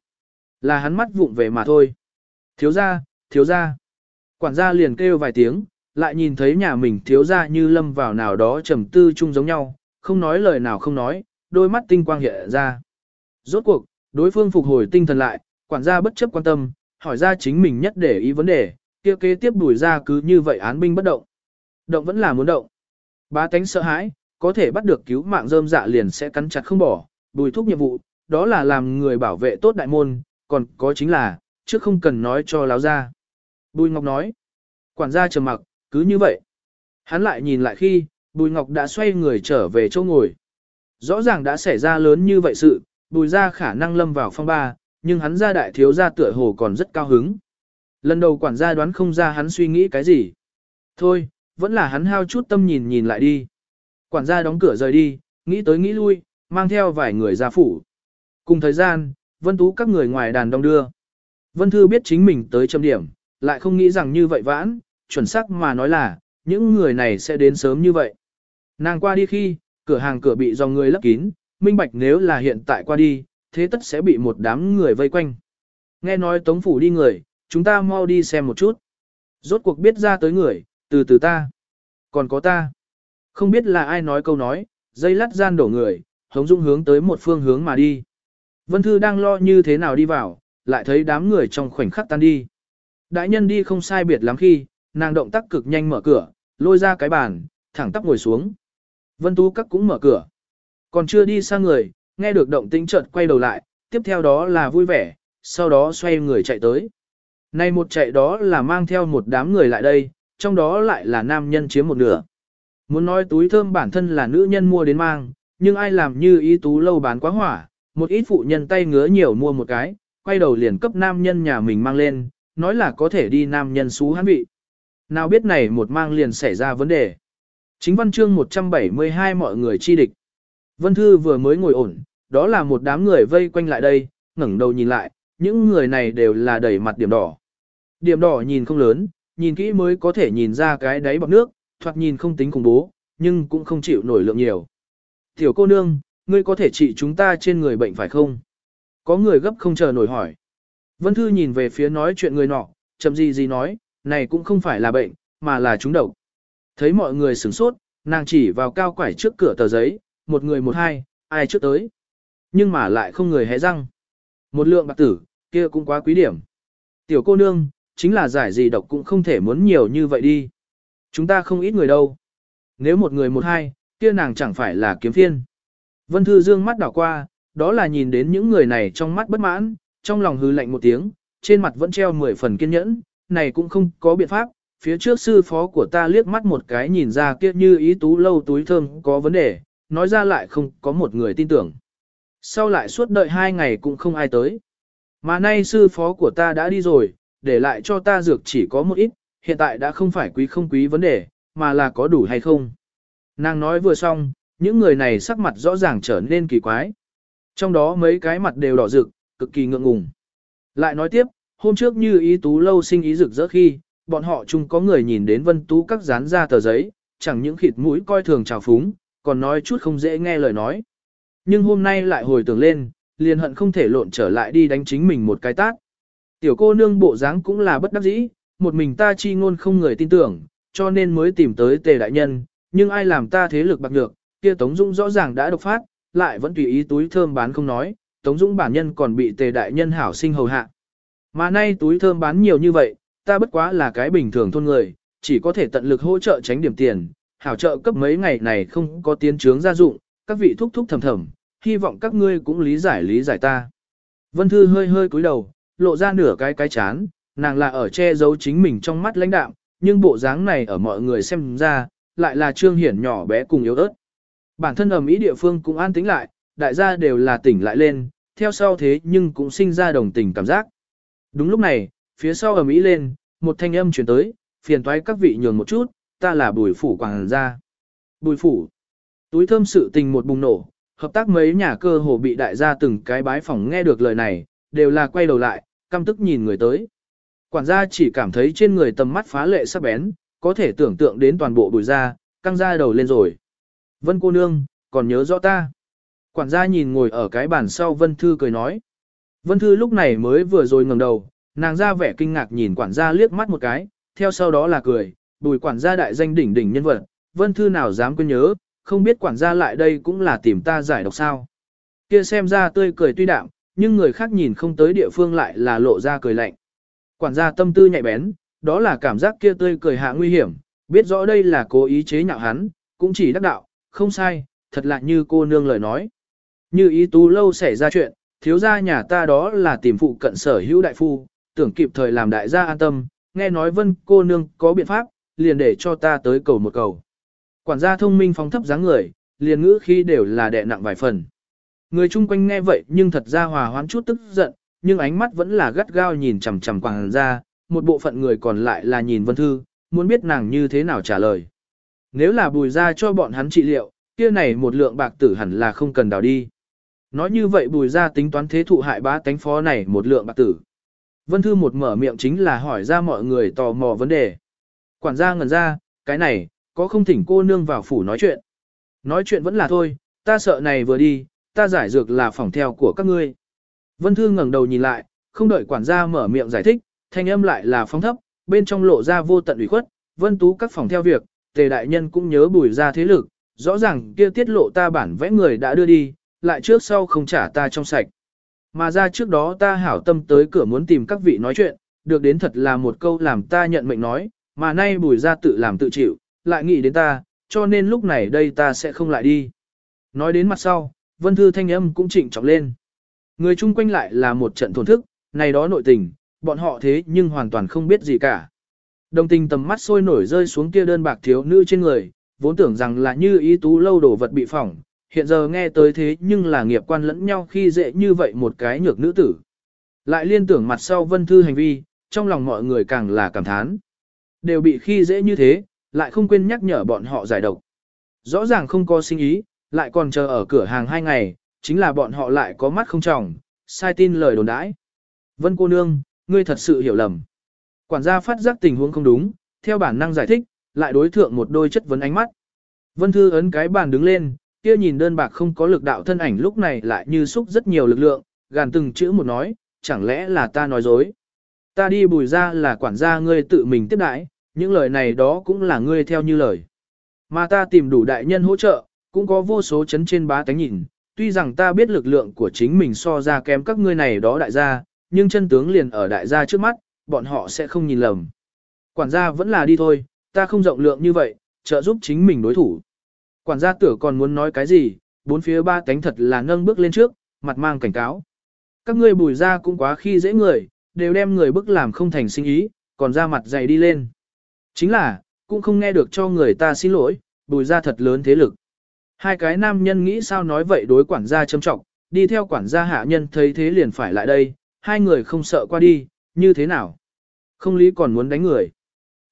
Là hắn mắt vụng về mà thôi. Thiếu ra, thiếu ra. Quản gia liền kêu vài tiếng, lại nhìn thấy nhà mình thiếu ra như lâm vào nào đó trầm tư chung giống nhau, không nói lời nào không nói, đôi mắt tinh quang hiện ra. Rốt cuộc, đối phương phục hồi tinh thần lại, quản gia bất chấp quan tâm, hỏi ra chính mình nhất để ý vấn đề, kia kế tiếp đuổi ra cứ như vậy án binh bất động. Động vẫn là muốn động. Bá tánh sợ hãi, có thể bắt được cứu mạng rơm dạ liền sẽ cắn chặt không bỏ, bùi thúc nhiệm vụ, đó là làm người bảo vệ tốt đại môn, còn có chính là, trước không cần nói cho láo ra. Bùi Ngọc nói, quản gia trầm mặc, cứ như vậy. Hắn lại nhìn lại khi, Bùi Ngọc đã xoay người trở về chỗ ngồi. rõ ràng đã xảy ra lớn như vậy sự, bùi ra khả năng lâm vào phong ba, nhưng hắn ra đại thiếu gia tựa hồ còn rất cao hứng. Lần đầu quản gia đoán không ra hắn suy nghĩ cái gì. Thôi, vẫn là hắn hao chút tâm nhìn nhìn lại đi. Quản gia đóng cửa rời đi, nghĩ tới nghĩ lui, mang theo vài người ra phủ. Cùng thời gian, Vân Tú các người ngoài đàn đông đưa. Vân Thư biết chính mình tới chấm điểm, lại không nghĩ rằng như vậy vãn, chuẩn xác mà nói là, những người này sẽ đến sớm như vậy. Nàng qua đi khi, cửa hàng cửa bị dòng người lấp kín, minh bạch nếu là hiện tại qua đi, thế tất sẽ bị một đám người vây quanh. Nghe nói tống phủ đi người, chúng ta mau đi xem một chút. Rốt cuộc biết ra tới người, từ từ ta. Còn có ta. Không biết là ai nói câu nói, dây lắt gian đổ người, hống dung hướng tới một phương hướng mà đi. Vân Thư đang lo như thế nào đi vào, lại thấy đám người trong khoảnh khắc tan đi. Đại nhân đi không sai biệt lắm khi, nàng động tác cực nhanh mở cửa, lôi ra cái bàn, thẳng tắp ngồi xuống. Vân Tú Các cũng mở cửa. Còn chưa đi sang người, nghe được động tĩnh chợt quay đầu lại, tiếp theo đó là vui vẻ, sau đó xoay người chạy tới. Nay một chạy đó là mang theo một đám người lại đây, trong đó lại là nam nhân chiếm một nửa. Muốn nói túi thơm bản thân là nữ nhân mua đến mang, nhưng ai làm như ý tú lâu bán quá hỏa, một ít phụ nhân tay ngứa nhiều mua một cái, quay đầu liền cấp nam nhân nhà mình mang lên, nói là có thể đi nam nhân xú hắn vị. Nào biết này một mang liền xảy ra vấn đề. Chính văn chương 172 mọi người chi địch. Vân Thư vừa mới ngồi ổn, đó là một đám người vây quanh lại đây, ngẩng đầu nhìn lại, những người này đều là đầy mặt điểm đỏ. Điểm đỏ nhìn không lớn, nhìn kỹ mới có thể nhìn ra cái đáy bọc nước, thoạt nhìn không tính khủng bố, nhưng cũng không chịu nổi lượng nhiều. Tiểu cô nương, ngươi có thể trị chúng ta trên người bệnh phải không? Có người gấp không chờ nổi hỏi. Vân Thư nhìn về phía nói chuyện người nọ, chậm gì gì nói, này cũng không phải là bệnh, mà là chúng độc. Thấy mọi người sửng sốt, nàng chỉ vào cao quải trước cửa tờ giấy, một người một hai, ai trước tới. Nhưng mà lại không người hé răng. Một lượng bạc tử, kia cũng quá quý điểm. Tiểu cô nương, chính là giải gì độc cũng không thể muốn nhiều như vậy đi. Chúng ta không ít người đâu. Nếu một người một hai, kia nàng chẳng phải là kiếm phiên. Vân Thư Dương mắt đảo qua, đó là nhìn đến những người này trong mắt bất mãn, trong lòng hư lạnh một tiếng, trên mặt vẫn treo mười phần kiên nhẫn, này cũng không có biện pháp, phía trước sư phó của ta liếc mắt một cái nhìn ra kia như ý tú lâu túi thơm có vấn đề, nói ra lại không có một người tin tưởng. Sau lại suốt đợi hai ngày cũng không ai tới. Mà nay sư phó của ta đã đi rồi, để lại cho ta dược chỉ có một ít, hiện tại đã không phải quý không quý vấn đề, mà là có đủ hay không. Nàng nói vừa xong, những người này sắc mặt rõ ràng trở nên kỳ quái. Trong đó mấy cái mặt đều đỏ rực, cực kỳ ngượng ngùng. Lại nói tiếp, hôm trước như ý tú lâu sinh ý rực rỡ khi, bọn họ chung có người nhìn đến vân tú các dán ra tờ giấy, chẳng những khịt mũi coi thường trào phúng, còn nói chút không dễ nghe lời nói. Nhưng hôm nay lại hồi tưởng lên, liền hận không thể lộn trở lại đi đánh chính mình một cái tát. Tiểu cô nương bộ dáng cũng là bất đắc dĩ, một mình ta chi ngôn không người tin tưởng, cho nên mới tìm tới tề đại nhân, nhưng ai làm ta thế lực bạc được, kia Tống Dũng rõ ràng đã độc phát, lại vẫn tùy ý túi thơm bán không nói, Tống Dũng bản nhân còn bị tề đại nhân hảo sinh hầu hạ. Mà nay túi thơm bán nhiều như vậy, ta bất quá là cái bình thường thôn người, chỉ có thể tận lực hỗ trợ tránh điểm tiền, hảo trợ cấp mấy ngày này không có tiến trướng gia dụng, các vị thúc thúc thầm thầm, hy vọng các ngươi cũng lý giải lý giải ta. Vân Thư hơi hơi cúi đầu, lộ ra nửa cái cái chán, nàng là ở che giấu chính mình trong mắt lãnh đạm, nhưng bộ dáng này ở mọi người xem ra, lại là trương hiển nhỏ bé cùng yếu ớt. Bản thân ẩm ý địa phương cũng an tĩnh lại, đại gia đều là tỉnh lại lên, theo sau thế nhưng cũng sinh ra đồng tình cảm giác. Đúng lúc này, phía sau ẩm ý lên, một thanh âm chuyển tới, phiền toái các vị nhường một chút, ta là bùi phủ quảng gia. Bùi phủ, túi thơm sự tình một bùng nổ, hợp tác mấy nhà cơ hồ bị đại gia từng cái bái phòng nghe được lời này, đều là quay đầu lại, căm tức nhìn người tới. Quản gia chỉ cảm thấy trên người tầm mắt phá lệ sắc bén, có thể tưởng tượng đến toàn bộ bùi da, căng ra đầu lên rồi. Vân cô nương, còn nhớ rõ ta. Quản gia nhìn ngồi ở cái bàn sau Vân Thư cười nói. Vân Thư lúc này mới vừa rồi ngẩng đầu, nàng ra vẻ kinh ngạc nhìn quản gia liếc mắt một cái, theo sau đó là cười, bùi quản gia đại danh đỉnh đỉnh nhân vật, Vân Thư nào dám quên nhớ, không biết quản gia lại đây cũng là tìm ta giải độc sao. Kia xem ra tươi cười tuy đạm, nhưng người khác nhìn không tới địa phương lại là lộ ra cười lạnh. Quản gia tâm tư nhạy bén, đó là cảm giác kia tươi cười hạ nguy hiểm, biết rõ đây là cố ý chế nhạo hắn, cũng chỉ đắc đạo, không sai, thật lạ như cô nương lời nói. Như ý tú lâu xảy ra chuyện, thiếu gia nhà ta đó là tìm phụ cận sở hữu đại phu, tưởng kịp thời làm đại gia an tâm, nghe nói vân cô nương có biện pháp, liền để cho ta tới cầu một cầu. Quản gia thông minh phóng thấp dáng người, liền ngữ khi đều là đè nặng vài phần. Người chung quanh nghe vậy nhưng thật ra hòa hoãn chút tức giận, nhưng ánh mắt vẫn là gắt gao nhìn chằm chằm quảng ra, một bộ phận người còn lại là nhìn Vân Thư, muốn biết nàng như thế nào trả lời. Nếu là bùi ra cho bọn hắn trị liệu, kia này một lượng bạc tử hẳn là không cần đào đi. Nói như vậy bùi ra tính toán thế thụ hại bá tánh phó này một lượng bạc tử. Vân Thư một mở miệng chính là hỏi ra mọi người tò mò vấn đề. Quản gia ngẩn ra, cái này, có không thỉnh cô nương vào phủ nói chuyện. Nói chuyện vẫn là thôi, ta sợ này vừa đi, ta giải dược là phỏng theo của các ngươi. Vân Thư ngẩng đầu nhìn lại, không đợi quản gia mở miệng giải thích, thanh âm lại là phóng thấp, bên trong lộ ra vô tận ủy khuất, Vân Tú các phòng theo việc, tề đại nhân cũng nhớ bùi ra thế lực, rõ ràng kia tiết lộ ta bản vẽ người đã đưa đi, lại trước sau không trả ta trong sạch. Mà ra trước đó ta hảo tâm tới cửa muốn tìm các vị nói chuyện, được đến thật là một câu làm ta nhận mệnh nói, mà nay bùi ra tự làm tự chịu, lại nghĩ đến ta, cho nên lúc này đây ta sẽ không lại đi. Nói đến mặt sau, vân thư thanh âm cũng chỉnh trọng lên. Người chung quanh lại là một trận thổn thức, này đó nội tình, bọn họ thế nhưng hoàn toàn không biết gì cả. Đồng tình tầm mắt sôi nổi rơi xuống kia đơn bạc thiếu nữ trên người, vốn tưởng rằng là như ý tú lâu đổ vật bị phỏng, hiện giờ nghe tới thế nhưng là nghiệp quan lẫn nhau khi dễ như vậy một cái nhược nữ tử. Lại liên tưởng mặt sau vân thư hành vi, trong lòng mọi người càng là cảm thán. Đều bị khi dễ như thế, lại không quên nhắc nhở bọn họ giải độc. Rõ ràng không có sinh ý, lại còn chờ ở cửa hàng hai ngày, chính là bọn họ lại có mắt không trọng, sai tin lời đồn đãi. Vân cô nương, ngươi thật sự hiểu lầm. Quản gia phát giác tình huống không đúng, theo bản năng giải thích, lại đối thượng một đôi chất vấn ánh mắt. Vân Thư ấn cái bàn đứng lên, kia nhìn đơn bạc không có lực đạo thân ảnh lúc này lại như xúc rất nhiều lực lượng, gàn từng chữ một nói, chẳng lẽ là ta nói dối. Ta đi bùi ra là quản gia ngươi tự mình tiếp đãi, những lời này đó cũng là ngươi theo như lời. Mà ta tìm đủ đại nhân hỗ trợ, cũng có vô số chấn trên bá tánh nhìn, tuy rằng ta biết lực lượng của chính mình so ra kém các ngươi này đó đại gia, nhưng chân tướng liền ở đại gia trước mắt, bọn họ sẽ không nhìn lầm. Quản gia vẫn là đi thôi, ta không rộng lượng như vậy, trợ giúp chính mình đối thủ. Quản gia tử còn muốn nói cái gì, bốn phía ba cánh thật là nâng bước lên trước, mặt mang cảnh cáo. Các ngươi bùi ra cũng quá khi dễ người, đều đem người bức làm không thành sinh ý, còn ra mặt dày đi lên. Chính là, cũng không nghe được cho người ta xin lỗi, bùi ra thật lớn thế lực. Hai cái nam nhân nghĩ sao nói vậy đối quản gia châm trọng, đi theo quản gia hạ nhân thấy thế liền phải lại đây, hai người không sợ qua đi, như thế nào? Không lý còn muốn đánh người.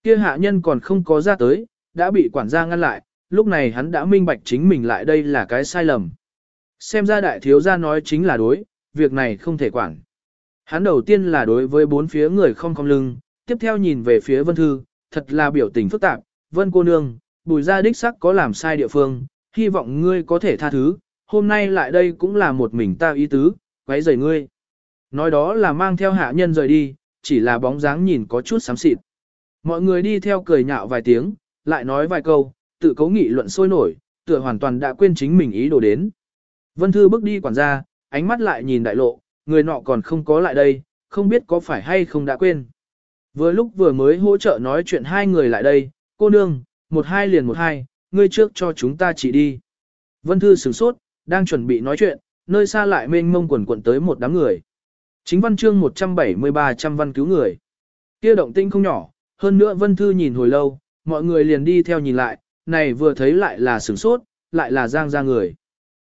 Kia hạ nhân còn không có ra tới, đã bị quản gia ngăn lại, lúc này hắn đã minh bạch chính mình lại đây là cái sai lầm. Xem ra đại thiếu gia nói chính là đối, việc này không thể quản. Hắn đầu tiên là đối với bốn phía người không không lưng, tiếp theo nhìn về phía Vân Thư, thật là biểu tình phức tạp, Vân cô nương, bùi gia đích sắc có làm sai địa phương, hy vọng ngươi có thể tha thứ, hôm nay lại đây cũng là một mình ta ý tứ, quấy rầy ngươi. Nói đó là mang theo hạ nhân rời đi, chỉ là bóng dáng nhìn có chút xám xịt. Mọi người đi theo cười nhạo vài tiếng, lại nói vài câu, tự cấu nghị luận sôi nổi, tựa hoàn toàn đã quên chính mình ý đồ đến. Vân Thư bước đi quản gia, ánh mắt lại nhìn đại lộ, người nọ còn không có lại đây, không biết có phải hay không đã quên. Vừa lúc vừa mới hỗ trợ nói chuyện hai người lại đây, cô nương, một hai liền một hai, ngươi trước cho chúng ta chỉ đi. Vân Thư sửng sốt, đang chuẩn bị nói chuyện, nơi xa lại mênh mông quần quần tới một đám người. Chính văn chương 173 trăm văn cứu người. Kia động tinh không nhỏ, hơn nữa Vân Thư nhìn hồi lâu, mọi người liền đi theo nhìn lại, này vừa thấy lại là sửng sốt, lại là giang ra người.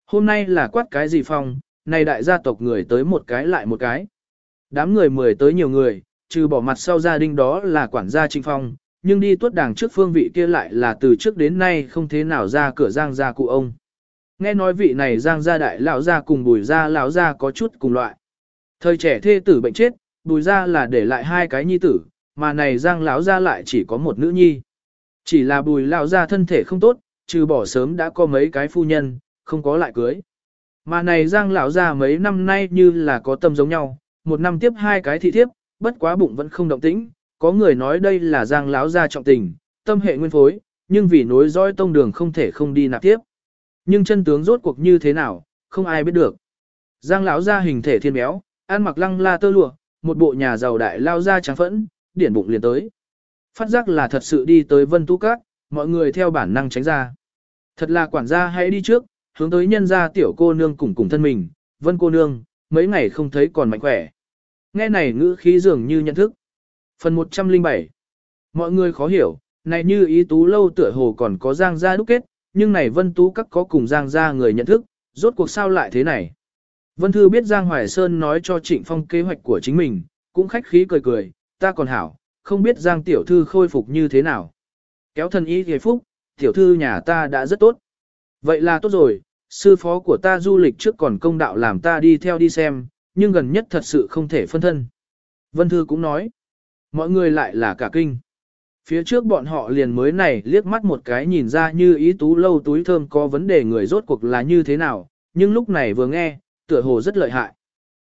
Hôm nay là quát cái gì phong, này đại gia tộc người tới một cái lại một cái. Đám người mười tới nhiều người, trừ bỏ mặt sau gia đình đó là quản gia Trinh Phong, nhưng đi tuốt đảng trước phương vị kia lại là từ trước đến nay không thế nào ra cửa giang gia cụ ông. Nghe nói vị này giang gia đại lão gia cùng bùi gia lão gia có chút cùng loại. Thời trẻ thê tử bệnh chết, bùi gia là để lại hai cái nhi tử, mà này giang lão gia lại chỉ có một nữ nhi. Chỉ là bùi lão gia thân thể không tốt, trừ bỏ sớm đã có mấy cái phu nhân, không có lại cưới. Mà này giang lão gia mấy năm nay như là có tâm giống nhau, một năm tiếp hai cái thị thiếp, bất quá bụng vẫn không động tĩnh, có người nói đây là giang lão gia trọng tình, tâm hệ nguyên phối, nhưng vì nối dõi tông đường không thể không đi nạp tiếp. Nhưng chân tướng rốt cuộc như thế nào, không ai biết được. Giang lão gia hình thể thiên béo, ăn mặc lăng la tơ lụa, một bộ nhà giàu đại lao ra trắng phẫn, điển bụng liền tới. Phát giác là thật sự đi tới vân tu cát, mọi người theo bản năng tránh ra. Thật là quản gia hãy đi trước, hướng tới nhân gia tiểu cô nương cùng cùng thân mình, vân cô nương, mấy ngày không thấy còn mạnh khỏe. Nghe này ngữ khí dường như nhận thức. Phần 107 Mọi người khó hiểu, này như ý tú lâu tựa hồ còn có giang gia đúc kết, Nhưng này Vân Tú các có cùng Giang gia người nhận thức, rốt cuộc sao lại thế này. Vân Thư biết Giang Hoài Sơn nói cho Trịnh Phong kế hoạch của chính mình, cũng khách khí cười cười, ta còn hảo, không biết Giang tiểu thư khôi phục như thế nào. Kéo thần ý ghề phúc, tiểu thư nhà ta đã rất tốt. Vậy là tốt rồi, sư phó của ta du lịch trước còn công đạo làm ta đi theo đi xem, nhưng gần nhất thật sự không thể phân thân. Vân Thư cũng nói, mọi người lại là cả kinh. Phía trước bọn họ liền mới này liếc mắt một cái nhìn ra như ý tú lâu túi thơm có vấn đề người rốt cuộc là như thế nào, nhưng lúc này vừa nghe, tựa hồ rất lợi hại.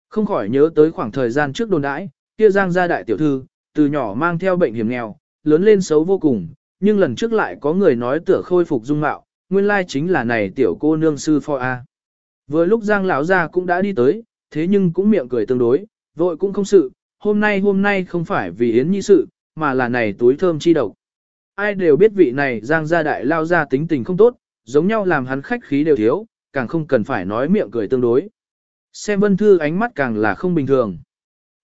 Không khỏi nhớ tới khoảng thời gian trước đồn đãi, kia giang gia đại tiểu thư, từ nhỏ mang theo bệnh hiểm nghèo, lớn lên xấu vô cùng, nhưng lần trước lại có người nói tựa khôi phục dung mạo, nguyên lai chính là này tiểu cô nương sư pho A. Vừa lúc giang lão gia cũng đã đi tới, thế nhưng cũng miệng cười tương đối, vội cũng không sự, hôm nay hôm nay không phải vì yến nhi sự, mà là này túi thơm chi độc. Ai đều biết vị này giang gia đại lao ra tính tình không tốt, giống nhau làm hắn khách khí đều thiếu, càng không cần phải nói miệng cười tương đối. Xem vân thư ánh mắt càng là không bình thường.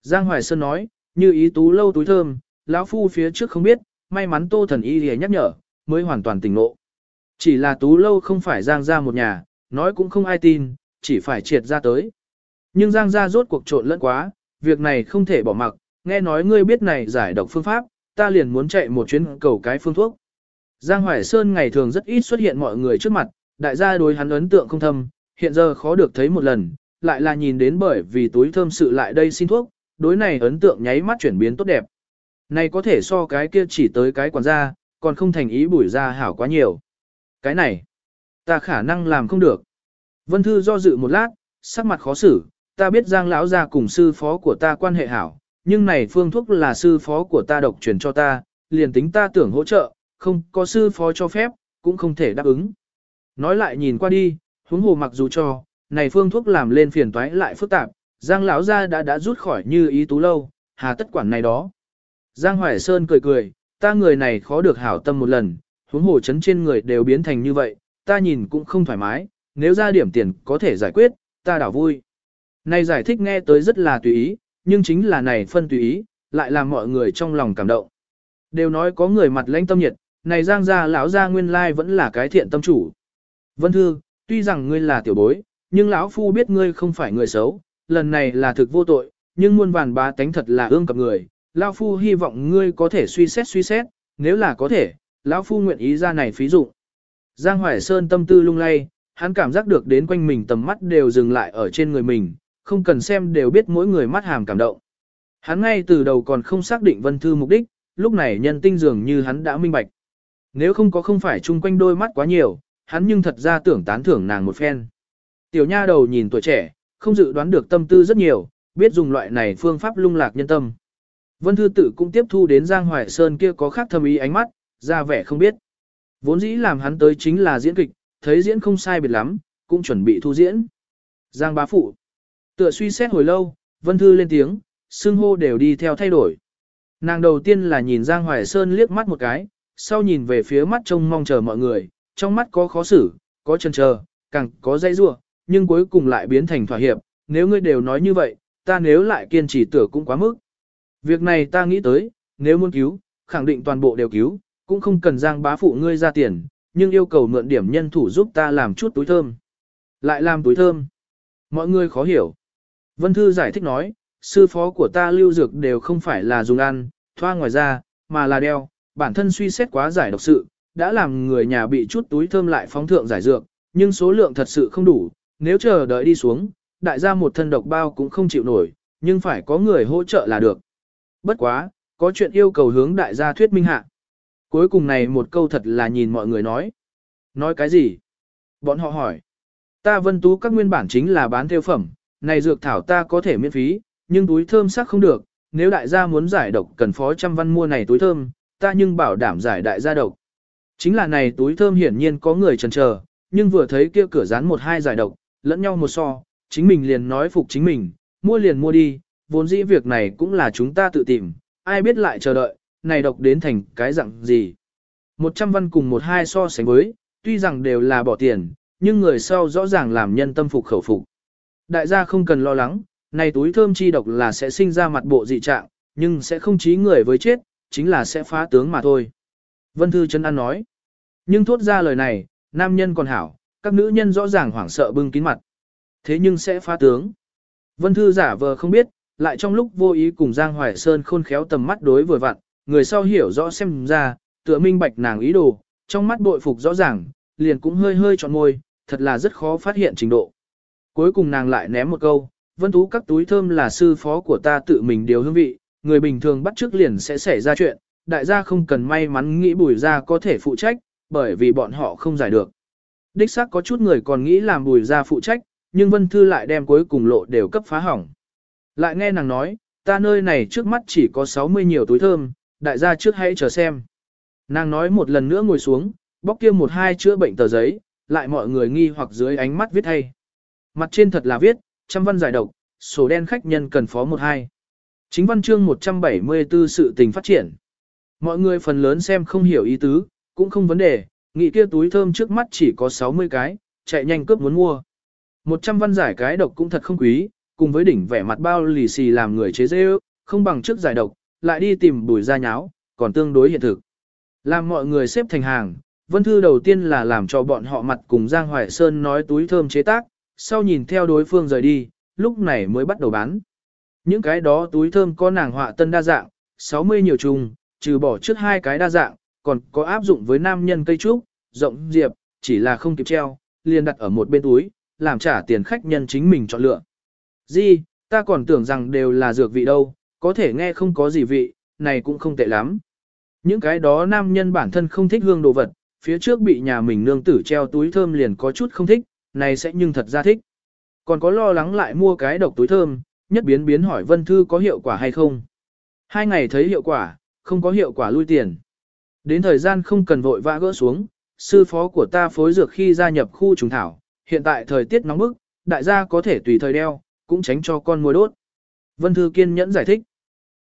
Giang Hoài Sơn nói, như ý tú lâu túi thơm, lão phu phía trước không biết, may mắn tô thần y lìa nhắc nhở, mới hoàn toàn tỉnh ngộ. Chỉ là tú lâu không phải giang ra một nhà, nói cũng không ai tin, chỉ phải triệt ra tới. Nhưng giang ra rốt cuộc trộn lẫn quá, việc này không thể bỏ mặc, nghe nói ngươi biết này giải độc phương pháp, ta liền muốn chạy một chuyến cầu cái phương thuốc. Giang Hoài Sơn ngày thường rất ít xuất hiện mọi người trước mặt, đại gia đối hắn ấn tượng không thâm, hiện giờ khó được thấy một lần, lại là nhìn đến bởi vì túi thơm sự lại đây xin thuốc, đối này ấn tượng nháy mắt chuyển biến tốt đẹp. Này có thể so cái kia chỉ tới cái quản gia, còn không thành ý bùi ra hảo quá nhiều. Cái này, ta khả năng làm không được. Vân Thư do dự một lát, sắc mặt khó xử, ta biết Giang lão gia cùng sư phó của ta quan hệ hảo, nhưng này phương thuốc là sư phó của ta độc truyền cho ta, liền tính ta tưởng hỗ trợ, không có sư phó cho phép, cũng không thể đáp ứng. Nói lại nhìn qua đi, huống hồ mặc dù cho, này phương thuốc làm lên phiền toái lại phức tạp, Giang lão gia đã đã rút khỏi như ý tú lâu, hà tất quản này đó. Giang Hoài Sơn cười cười, ta người này khó được hảo tâm một lần, huống hồ chấn trên người đều biến thành như vậy, ta nhìn cũng không thoải mái, nếu ra điểm tiền có thể giải quyết, ta đảo vui. Này giải thích nghe tới rất là tùy ý, nhưng chính là này phân tùy ý, lại làm mọi người trong lòng cảm động. Đều nói có người mặt lãnh tâm nhiệt, này Giang gia lão gia nguyên lai vẫn là cái thiện tâm chủ. Vân Thư, tuy rằng ngươi là tiểu bối, nhưng lão phu biết ngươi không phải người xấu, lần này là thực vô tội, nhưng muôn vàn bá tánh thật là ương cập người, lão phu hy vọng ngươi có thể suy xét suy xét, nếu là có thể, lão phu nguyện ý ra này phí dụ. Giang Hoài Sơn tâm tư lung lay, hắn cảm giác được đến quanh mình tầm mắt đều dừng lại ở trên người mình, không cần xem đều biết mỗi người mắt hàm cảm động. Hắn ngay từ đầu còn không xác định Vân Thư mục đích, lúc này nhân tinh dường như hắn đã minh bạch. Nếu không có không phải chung quanh đôi mắt quá nhiều, hắn nhưng thật ra tưởng tán thưởng nàng một phen. Tiểu nha đầu nhìn tuổi trẻ, không dự đoán được tâm tư rất nhiều, biết dùng loại này phương pháp lung lạc nhân tâm. Vân Thư Tự cũng tiếp thu đến Giang Hoài Sơn kia có khác thâm ý ánh mắt, ra vẻ không biết. Vốn dĩ làm hắn tới chính là diễn kịch, thấy diễn không sai biệt lắm, cũng chuẩn bị thu diễn. Giang bá phụ. Tựa suy xét hồi lâu, Vân Thư lên tiếng, xưng hô đều đi theo thay đổi. Nàng đầu tiên là nhìn Giang Hoài Sơn liếc mắt một cái, sau nhìn về phía mắt trông mong chờ mọi người, trong mắt có khó xử, có chần chờ, càng có dây rua, nhưng cuối cùng lại biến thành thỏa hiệp, nếu ngươi đều nói như vậy, ta nếu lại kiên trì tựa cũng quá mức. Việc này ta nghĩ tới, nếu muốn cứu, khẳng định toàn bộ đều cứu, cũng không cần Giang bá phụ ngươi ra tiền, nhưng yêu cầu mượn điểm nhân thủ giúp ta làm chút túi thơm. Lại làm túi thơm. Mọi người khó hiểu. Vân Thư giải thích nói, sư phó của ta lưu dược đều không phải là dùng ăn, thoa ngoài ra, mà là đeo, bản thân suy xét quá giải độc sự, đã làm người nhà bị chút túi thơm lại phóng thượng giải dược, nhưng số lượng thật sự không đủ, nếu chờ đợi đi xuống, đại gia một thân độc bao cũng không chịu nổi, nhưng phải có người hỗ trợ là được. Bất quá, có chuyện yêu cầu hướng đại gia thuyết minh hạ. Cuối cùng này một câu thật là nhìn mọi người nói. Nói cái gì? Bọn họ hỏi. Ta vân tú các nguyên bản chính là bán theo phẩm, này dược thảo ta có thể miễn phí, nhưng túi thơm sắc không được, nếu đại gia muốn giải độc cần phó trăm văn mua này túi thơm, ta nhưng bảo đảm giải đại gia độc. Chính là này túi thơm hiển nhiên có người chần chờ, nhưng vừa thấy kia cửa dán một hai giải độc, lẫn nhau một so, chính mình liền nói phục chính mình, mua liền mua đi, vốn dĩ việc này cũng là chúng ta tự tìm, ai biết lại chờ đợi, này độc đến thành cái dạng gì. Một trăm văn cùng một hai so sánh với, tuy rằng đều là bỏ tiền, nhưng người sau rõ ràng làm nhân tâm phục khẩu phục. Đại gia không cần lo lắng, này túi thơm chi độc là sẽ sinh ra mặt bộ dị trạng, nhưng sẽ không chí người với chết, chính là sẽ phá tướng mà thôi. Vân Thư Trấn An nói. Nhưng thốt ra lời này, Nam nhân còn hảo, các nữ nhân rõ ràng hoảng sợ bưng kín mặt. Thế nhưng sẽ phá tướng. Vân Thư giả vờ không biết, lại trong lúc vô ý cùng Giang Hoài Sơn khôn khéo tầm mắt đối vừa vặn, người sau hiểu rõ xem ra, tựa minh bạch nàng ý đồ, trong mắt bội phục rõ ràng, liền cũng hơi hơi trọn môi, thật là rất khó phát hiện trình độ. Cuối cùng nàng lại ném một câu, Vân Tú các túi thơm là sư phó của ta tự mình điều hương vị, người bình thường bắt trước liền sẽ xảy ra chuyện, đại gia không cần may mắn nghĩ bùi ra có thể phụ trách, bởi vì bọn họ không giải được. Đích xác có chút người còn nghĩ làm bùi ra phụ trách, nhưng Vân Thư lại đem cuối cùng lộ đều cấp phá hỏng. Lại nghe nàng nói, ta nơi này trước mắt chỉ có 60 nhiều túi thơm, đại gia trước hãy chờ xem. Nàng nói một lần nữa ngồi xuống, bóc kia một hai chữa bệnh tờ giấy, lại mọi người nghi hoặc dưới ánh mắt viết hay. Mặt trên thật là viết, trăm văn giải độc, sổ đen khách nhân cần phó một hai. Chính văn chương 174 sự tình phát triển. Mọi người phần lớn xem không hiểu ý tứ, cũng không vấn đề, nghị kia túi thơm trước mắt chỉ có 60 cái, chạy nhanh cướp muốn mua. 100 văn giải cái độc cũng thật không quý, cùng với đỉnh vẻ mặt bao lì xì làm người chế dễ không bằng trước giải độc, lại đi tìm bùi ra nháo, còn tương đối hiện thực. Làm mọi người xếp thành hàng, Vân Thư đầu tiên là làm cho bọn họ mặt cùng Giang Hoài Sơn nói túi thơm chế tác, sau nhìn theo đối phương rời đi, lúc này mới bắt đầu bán. Những cái đó túi thơm có nàng họa tân đa dạng, 60 nhiều trùng, trừ bỏ trước hai cái đa dạng, còn có áp dụng với nam nhân cây trúc, rộng diệp, chỉ là không kịp treo, liền đặt ở một bên túi, làm trả tiền khách nhân chính mình chọn lựa. Di, ta còn tưởng rằng đều là dược vị đâu, có thể nghe không có gì vị, này cũng không tệ lắm. Những cái đó nam nhân bản thân không thích hương đồ vật, phía trước bị nhà mình nương tử treo túi thơm liền có chút không thích, này sẽ nhưng thật ra thích. Còn có lo lắng lại mua cái độc túi thơm, nhất biến biến hỏi Vân Thư có hiệu quả hay không. Hai ngày thấy hiệu quả, không có hiệu quả lui tiền. Đến thời gian không cần vội vã gỡ xuống, sư phó của ta phối dược khi gia nhập khu trùng thảo, hiện tại thời tiết nóng bức, đại gia có thể tùy thời đeo, cũng tránh cho con mồi đốt. Vân Thư kiên nhẫn giải thích.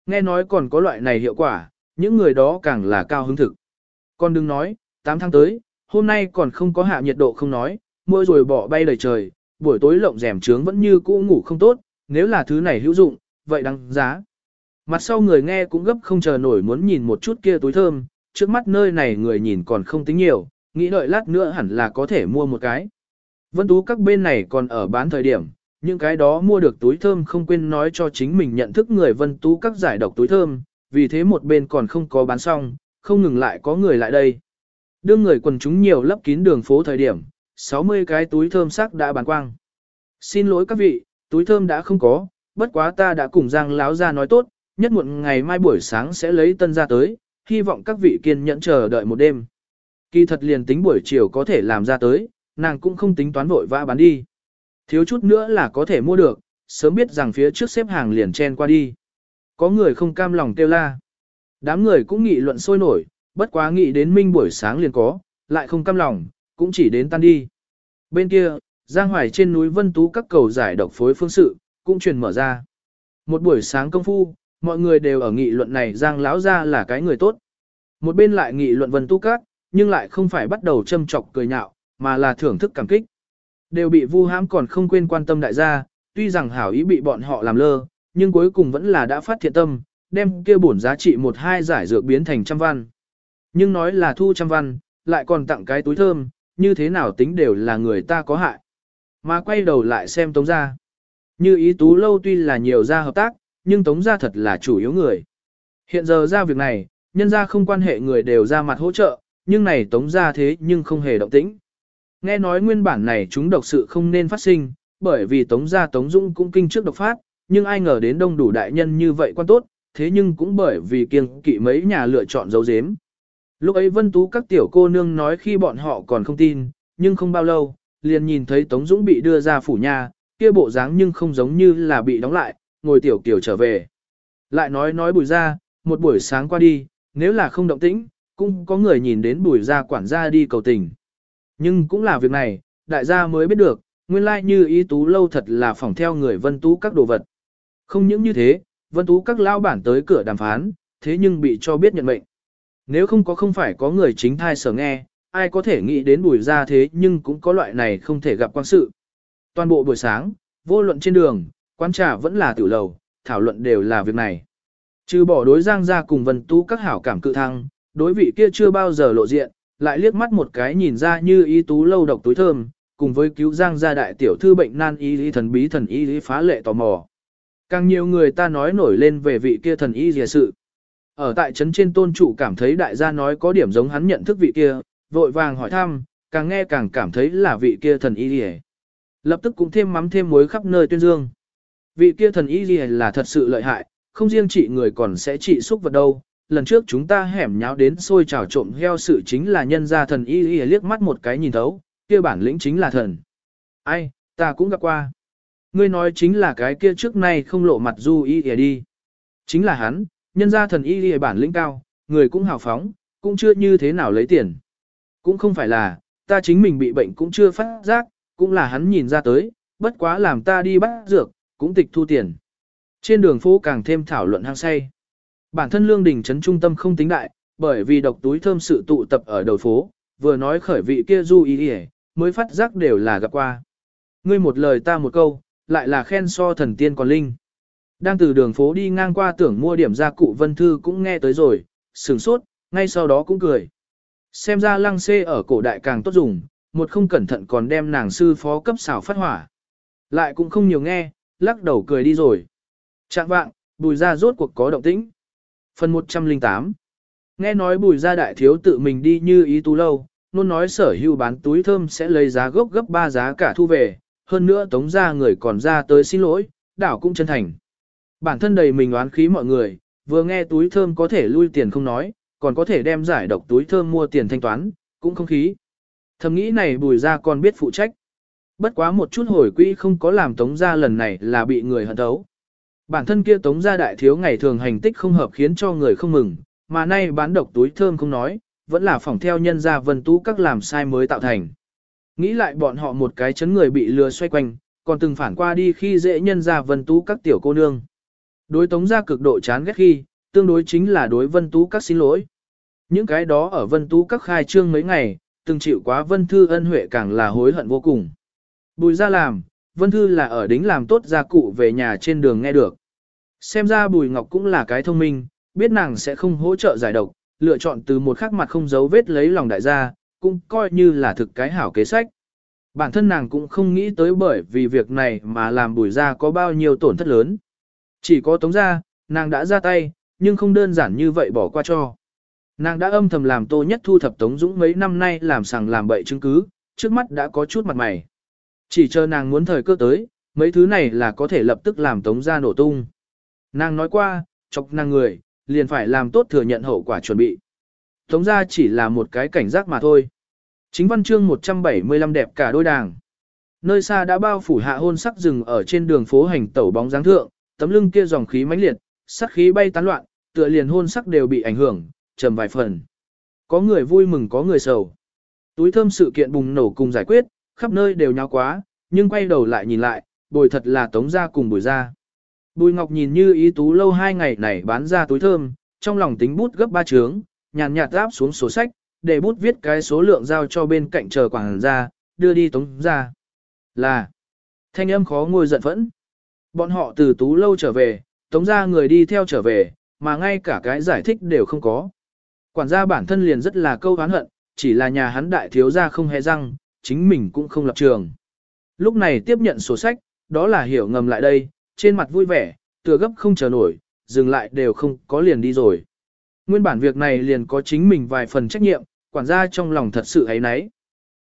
Nghe nói còn có loại này hiệu quả, những người đó càng là cao hứng thực. Con đừng nói, 8 tháng tới, hôm nay còn không có hạ nhiệt độ không nói, mưa rồi bỏ bay đầy trời, buổi tối lộng rèm trướng vẫn như cũ ngủ không tốt, nếu là thứ này hữu dụng, vậy đáng giá. Mặt sau người nghe cũng gấp không chờ nổi muốn nhìn một chút kia túi thơm, trước mắt nơi này người nhìn còn không tính nhiều, nghĩ đợi lát nữa hẳn là có thể mua một cái. Vân Tú các bên này còn ở bán thời điểm, những cái đó mua được túi thơm không quên nói cho chính mình nhận thức người Vân Tú các giải độc túi thơm, vì thế một bên còn không có bán xong, không ngừng lại có người lại đây. Đương người quần chúng nhiều lấp kín đường phố thời điểm, 60 cái túi thơm sắc đã bán quang. Xin lỗi các vị, túi thơm đã không có, bất quá ta đã cùng Giang láo ra nói tốt, nhất muộn ngày mai buổi sáng sẽ lấy tân ra tới, hy vọng các vị kiên nhẫn chờ đợi một đêm. Kỳ thật liền tính buổi chiều có thể làm ra tới, nàng cũng không tính toán vội vã bán đi. Thiếu chút nữa là có thể mua được, sớm biết rằng phía trước xếp hàng liền chen qua đi. Có người không cam lòng kêu la. Đám người cũng nghị luận sôi nổi, bất quá nghĩ đến minh buổi sáng liền có, lại không cam lòng, cũng chỉ đến tan đi. Bên kia, Giang Hoài trên núi Vân Tú các cầu giải độc phối phương sự, cũng truyền mở ra. Một buổi sáng công phu, mọi người đều ở nghị luận này Giang lão ra là cái người tốt. Một bên lại nghị luận Vân Tú các, nhưng lại không phải bắt đầu châm chọc cười nhạo, mà là thưởng thức cảm kích. Đều bị vu hãm còn không quên quan tâm đại gia, tuy rằng hảo ý bị bọn họ làm lơ, nhưng cuối cùng vẫn là đã phát thiện tâm, đem kia bổn giá trị một hai giải dược biến thành trăm văn. Nhưng nói là thu trăm văn, lại còn tặng cái túi thơm, như thế nào tính đều là người ta có hại. Mà quay đầu lại xem tống gia. Như ý tú lâu tuy là nhiều gia hợp tác, nhưng tống gia thật là chủ yếu người. Hiện giờ ra việc này, nhân gia không quan hệ người đều ra mặt hỗ trợ, nhưng này tống gia thế nhưng không hề động tĩnh. Nghe nói nguyên bản này chúng độc sự không nên phát sinh, bởi vì tống gia tống dũng cũng kinh trước độc phát, nhưng ai ngờ đến đông đủ đại nhân như vậy quan tốt, thế nhưng cũng bởi vì kiêng kỵ mấy nhà lựa chọn dấu dếm. Lúc ấy Vân Tú các tiểu cô nương nói khi bọn họ còn không tin, nhưng không bao lâu, liền nhìn thấy Tống Dũng bị đưa ra phủ nhà, kia bộ dáng nhưng không giống như là bị đóng lại, ngồi tiểu kiểu trở về. Lại nói nói bùi ra, một buổi sáng qua đi, nếu là không động tĩnh, cũng có người nhìn đến bùi ra quản gia đi cầu tình. Nhưng cũng là việc này, đại gia mới biết được, nguyên lai như ý tú lâu thật là phỏng theo người vân tú các đồ vật. Không những như thế, vân tú các lao bản tới cửa đàm phán, thế nhưng bị cho biết nhận mệnh. Nếu không có không phải có người chính thai sở nghe, ai có thể nghĩ đến bùi ra thế nhưng cũng có loại này không thể gặp quan sự. Toàn bộ buổi sáng, vô luận trên đường, quán trà vẫn là tiểu lầu, thảo luận đều là việc này. Trừ bỏ đối giang ra cùng vân tú các hảo cảm cự thăng, đối vị kia chưa bao giờ lộ diện, lại liếc mắt một cái nhìn ra như ý tú lâu độc túi thơm, cùng với cứu giang gia đại tiểu thư bệnh nan y lý thần bí thần y lý phá lệ tò mò. Càng nhiều người ta nói nổi lên về vị kia thần y dìa sự. Ở tại trấn trên tôn trụ cảm thấy đại gia nói có điểm giống hắn nhận thức vị kia, vội vàng hỏi thăm, càng nghe càng cảm thấy là vị kia thần y liề. Lập tức cũng thêm mắm thêm muối khắp nơi tuyên dương. Vị kia thần y liề là thật sự lợi hại, không riêng trị người còn sẽ trị xúc vật đâu. Lần trước chúng ta hẻm nháo đến xôi trào trộm heo sự chính là nhân gia thần y liề liếc mắt một cái nhìn thấu, kia bản lĩnh chính là thần. Ai, ta cũng gặp qua. Ngươi nói chính là cái kia trước nay không lộ mặt du y liề đi. Chính là hắn, nhân gia thần y lìa bản lĩnh cao, người cũng hào phóng, cũng chưa như thế nào lấy tiền. Cũng không phải là, ta chính mình bị bệnh cũng chưa phát giác, cũng là hắn nhìn ra tới, bất quá làm ta đi bắt dược, cũng tịch thu tiền. Trên đường phố càng thêm thảo luận hăng say. Bản thân lương đình trấn trung tâm không tính đại, bởi vì độc túi thơm sự tụ tập ở đầu phố, vừa nói khởi vị kia du ý đi mới phát giác đều là gặp qua. Ngươi một lời ta một câu, lại là khen so thần tiên còn linh. Đang từ đường phố đi ngang qua tưởng mua điểm gia cụ vân thư cũng nghe tới rồi, sửng sốt, ngay sau đó cũng cười. Xem ra lăng xê ở cổ đại càng tốt dùng, một không cẩn thận còn đem nàng sư phó cấp xảo phát hỏa. Lại cũng không nhiều nghe, lắc đầu cười đi rồi. Trạng vạng, bùi ra rốt cuộc có động tĩnh. Phần 108 Nghe nói bùi ra đại thiếu tự mình đi như ý tú lâu, luôn nói sở hữu bán túi thơm sẽ lấy giá gốc gấp 3 giá cả thu về, hơn nữa tống ra người còn ra tới xin lỗi, đảo cũng chân thành. Bản thân đầy mình oán khí mọi người, vừa nghe túi thơm có thể lui tiền không nói, còn có thể đem giải độc túi thơm mua tiền thanh toán, cũng không khí. Thầm nghĩ này bùi ra còn biết phụ trách. Bất quá một chút hồi quỹ không có làm tống ra lần này là bị người hận thấu. Bản thân kia tống gia đại thiếu ngày thường hành tích không hợp khiến cho người không mừng, mà nay bán độc túi thơm không nói, vẫn là phỏng theo nhân gia vân tú các làm sai mới tạo thành. Nghĩ lại bọn họ một cái chấn người bị lừa xoay quanh, còn từng phản qua đi khi dễ nhân gia vân tú các tiểu cô nương. Đối tống gia cực độ chán ghét khi, tương đối chính là đối vân tú các xin lỗi. Những cái đó ở vân tú các khai trương mấy ngày, từng chịu quá vân thư ân huệ càng là hối hận vô cùng. Bùi ra làm, vân thư là ở đính làm tốt gia cụ về nhà trên đường nghe được. Xem ra Bùi Ngọc cũng là cái thông minh, biết nàng sẽ không hỗ trợ giải độc, lựa chọn từ một khắc mặt không giấu vết lấy lòng đại gia, cũng coi như là thực cái hảo kế sách. Bản thân nàng cũng không nghĩ tới bởi vì việc này mà làm bùi ra có bao nhiêu tổn thất lớn. Chỉ có tống ra, nàng đã ra tay, nhưng không đơn giản như vậy bỏ qua cho. Nàng đã âm thầm làm tô nhất thu thập tống dũng mấy năm nay làm sàng làm bậy chứng cứ, trước mắt đã có chút mặt mày. Chỉ chờ nàng muốn thời cơ tới, mấy thứ này là có thể lập tức làm tống ra nổ tung. Nàng nói qua, chọc nàng người, liền phải làm tốt thừa nhận hậu quả chuẩn bị. Tống ra chỉ là một cái cảnh giác mà thôi. Chính văn chương 175 đẹp cả đôi đàng. Nơi xa đã bao phủ hạ hôn sắc rừng ở trên đường phố hành tẩu bóng dáng thượng, tấm lưng kia dòng khí mãnh liệt, sát khí bay tán loạn, tựa liền hôn sắc đều bị ảnh hưởng, trầm vài phần. Có người vui mừng có người sầu. Túi thơm sự kiện bùng nổ cùng giải quyết, khắp nơi đều nháo quá, nhưng quay đầu lại nhìn lại, bồi thật là tống ra cùng bồi ra. Bùi Ngọc nhìn như ý tú lâu hai ngày này bán ra túi thơm, trong lòng tính bút gấp ba trướng, nhàn nhạt áp xuống sổ sách, để bút viết cái số lượng giao cho bên cạnh chờ quảng ra, đưa đi tống ra. Là, thanh âm khó ngồi giận phẫn. Bọn họ từ tú lâu trở về, tống ra người đi theo trở về, mà ngay cả cái giải thích đều không có. Quản gia bản thân liền rất là câu hán hận, chỉ là nhà hắn đại thiếu gia không hề răng, chính mình cũng không lập trường. Lúc này tiếp nhận sổ sách, đó là hiểu ngầm lại đây, trên mặt vui vẻ, tựa gấp không chờ nổi, dừng lại đều không có liền đi rồi. Nguyên bản việc này liền có chính mình vài phần trách nhiệm, quản gia trong lòng thật sự ấy nấy.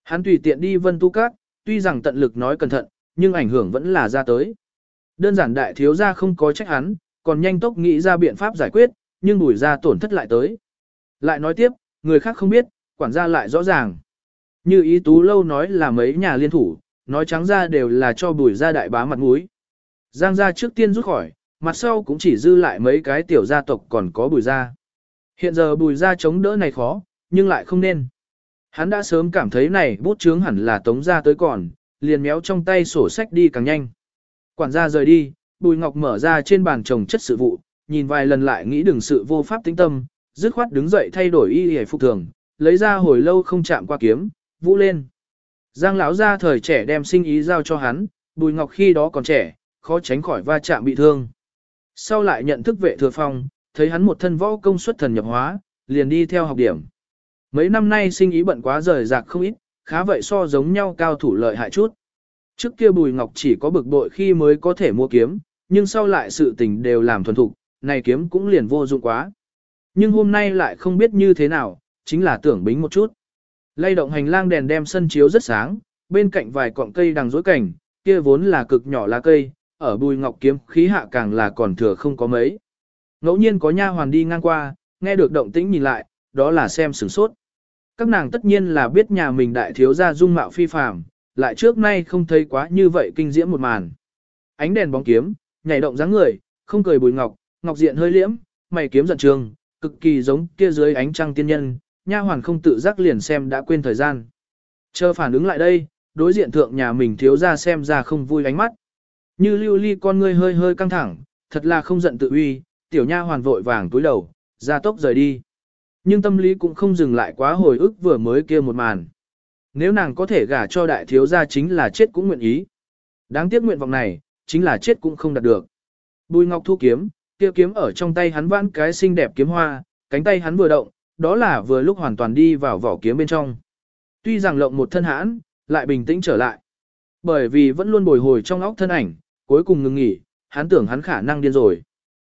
Hắn tùy tiện đi vân tu cát, tuy rằng tận lực nói cẩn thận, nhưng ảnh hưởng vẫn là ra tới. Đơn giản đại thiếu gia không có trách hắn, còn nhanh tốc nghĩ ra biện pháp giải quyết, nhưng bùi ra tổn thất lại tới. Lại nói tiếp, người khác không biết, quản gia lại rõ ràng. Như ý tú lâu nói là mấy nhà liên thủ, nói trắng ra đều là cho bùi ra đại bá mặt mũi. Giang gia trước tiên rút khỏi, mặt sau cũng chỉ dư lại mấy cái tiểu gia tộc còn có bùi gia. Hiện giờ bùi gia chống đỡ này khó, nhưng lại không nên. Hắn đã sớm cảm thấy này bút chướng hẳn là tống gia tới còn, liền méo trong tay sổ sách đi càng nhanh. Quản gia rời đi, bùi ngọc mở ra trên bàn trồng chất sự vụ, nhìn vài lần lại nghĩ đừng sự vô pháp tính tâm, dứt khoát đứng dậy thay đổi y y phục thường, lấy ra hồi lâu không chạm qua kiếm, vũ lên. Giang lão gia thời trẻ đem sinh ý giao cho hắn, bùi ngọc khi đó còn trẻ, khó tránh khỏi va chạm bị thương. Sau lại nhận thức vệ thừa phong, thấy hắn một thân võ công xuất thần nhập hóa, liền đi theo học điểm. Mấy năm nay sinh ý bận quá rời rạc không ít, khá vậy so giống nhau cao thủ lợi hại chút. Trước kia Bùi Ngọc chỉ có bực bội khi mới có thể mua kiếm, nhưng sau lại sự tình đều làm thuần thục, này kiếm cũng liền vô dụng quá. Nhưng hôm nay lại không biết như thế nào, chính là tưởng bính một chút. Lay động hành lang đèn đem sân chiếu rất sáng, bên cạnh vài cọng cây đằng rối cảnh, kia vốn là cực nhỏ lá cây, ở bùi ngọc kiếm khí hạ càng là còn thừa không có mấy. Ngẫu nhiên có nha hoàn đi ngang qua, nghe được động tĩnh nhìn lại, đó là xem sửng sốt. Các nàng tất nhiên là biết nhà mình đại thiếu gia dung mạo phi phàm, lại trước nay không thấy quá như vậy kinh diễm một màn. Ánh đèn bóng kiếm, nhảy động dáng người, không cười bùi ngọc, ngọc diện hơi liễm, mày kiếm giận trường, cực kỳ giống kia dưới ánh trăng tiên nhân, nha hoàn không tự giác liền xem đã quên thời gian. Chờ phản ứng lại đây, đối diện thượng nhà mình thiếu ra xem ra không vui ánh mắt. Như lưu ly con ngươi hơi hơi căng thẳng, thật là không giận tự uy, tiểu nha hoàn vội vàng túi đầu, ra tốc rời đi. Nhưng tâm lý cũng không dừng lại quá hồi ức vừa mới kia một màn. Nếu nàng có thể gả cho đại thiếu gia chính là chết cũng nguyện ý. Đáng tiếc nguyện vọng này, chính là chết cũng không đạt được. Bùi ngọc thu kiếm, kia kiếm ở trong tay hắn vãn cái xinh đẹp kiếm hoa, cánh tay hắn vừa động, đó là vừa lúc hoàn toàn đi vào vỏ kiếm bên trong. Tuy rằng lộng một thân hãn, lại bình tĩnh trở lại. Bởi vì vẫn luôn bồi hồi trong óc thân ảnh, cuối cùng ngừng nghỉ, hắn tưởng hắn khả năng điên rồi.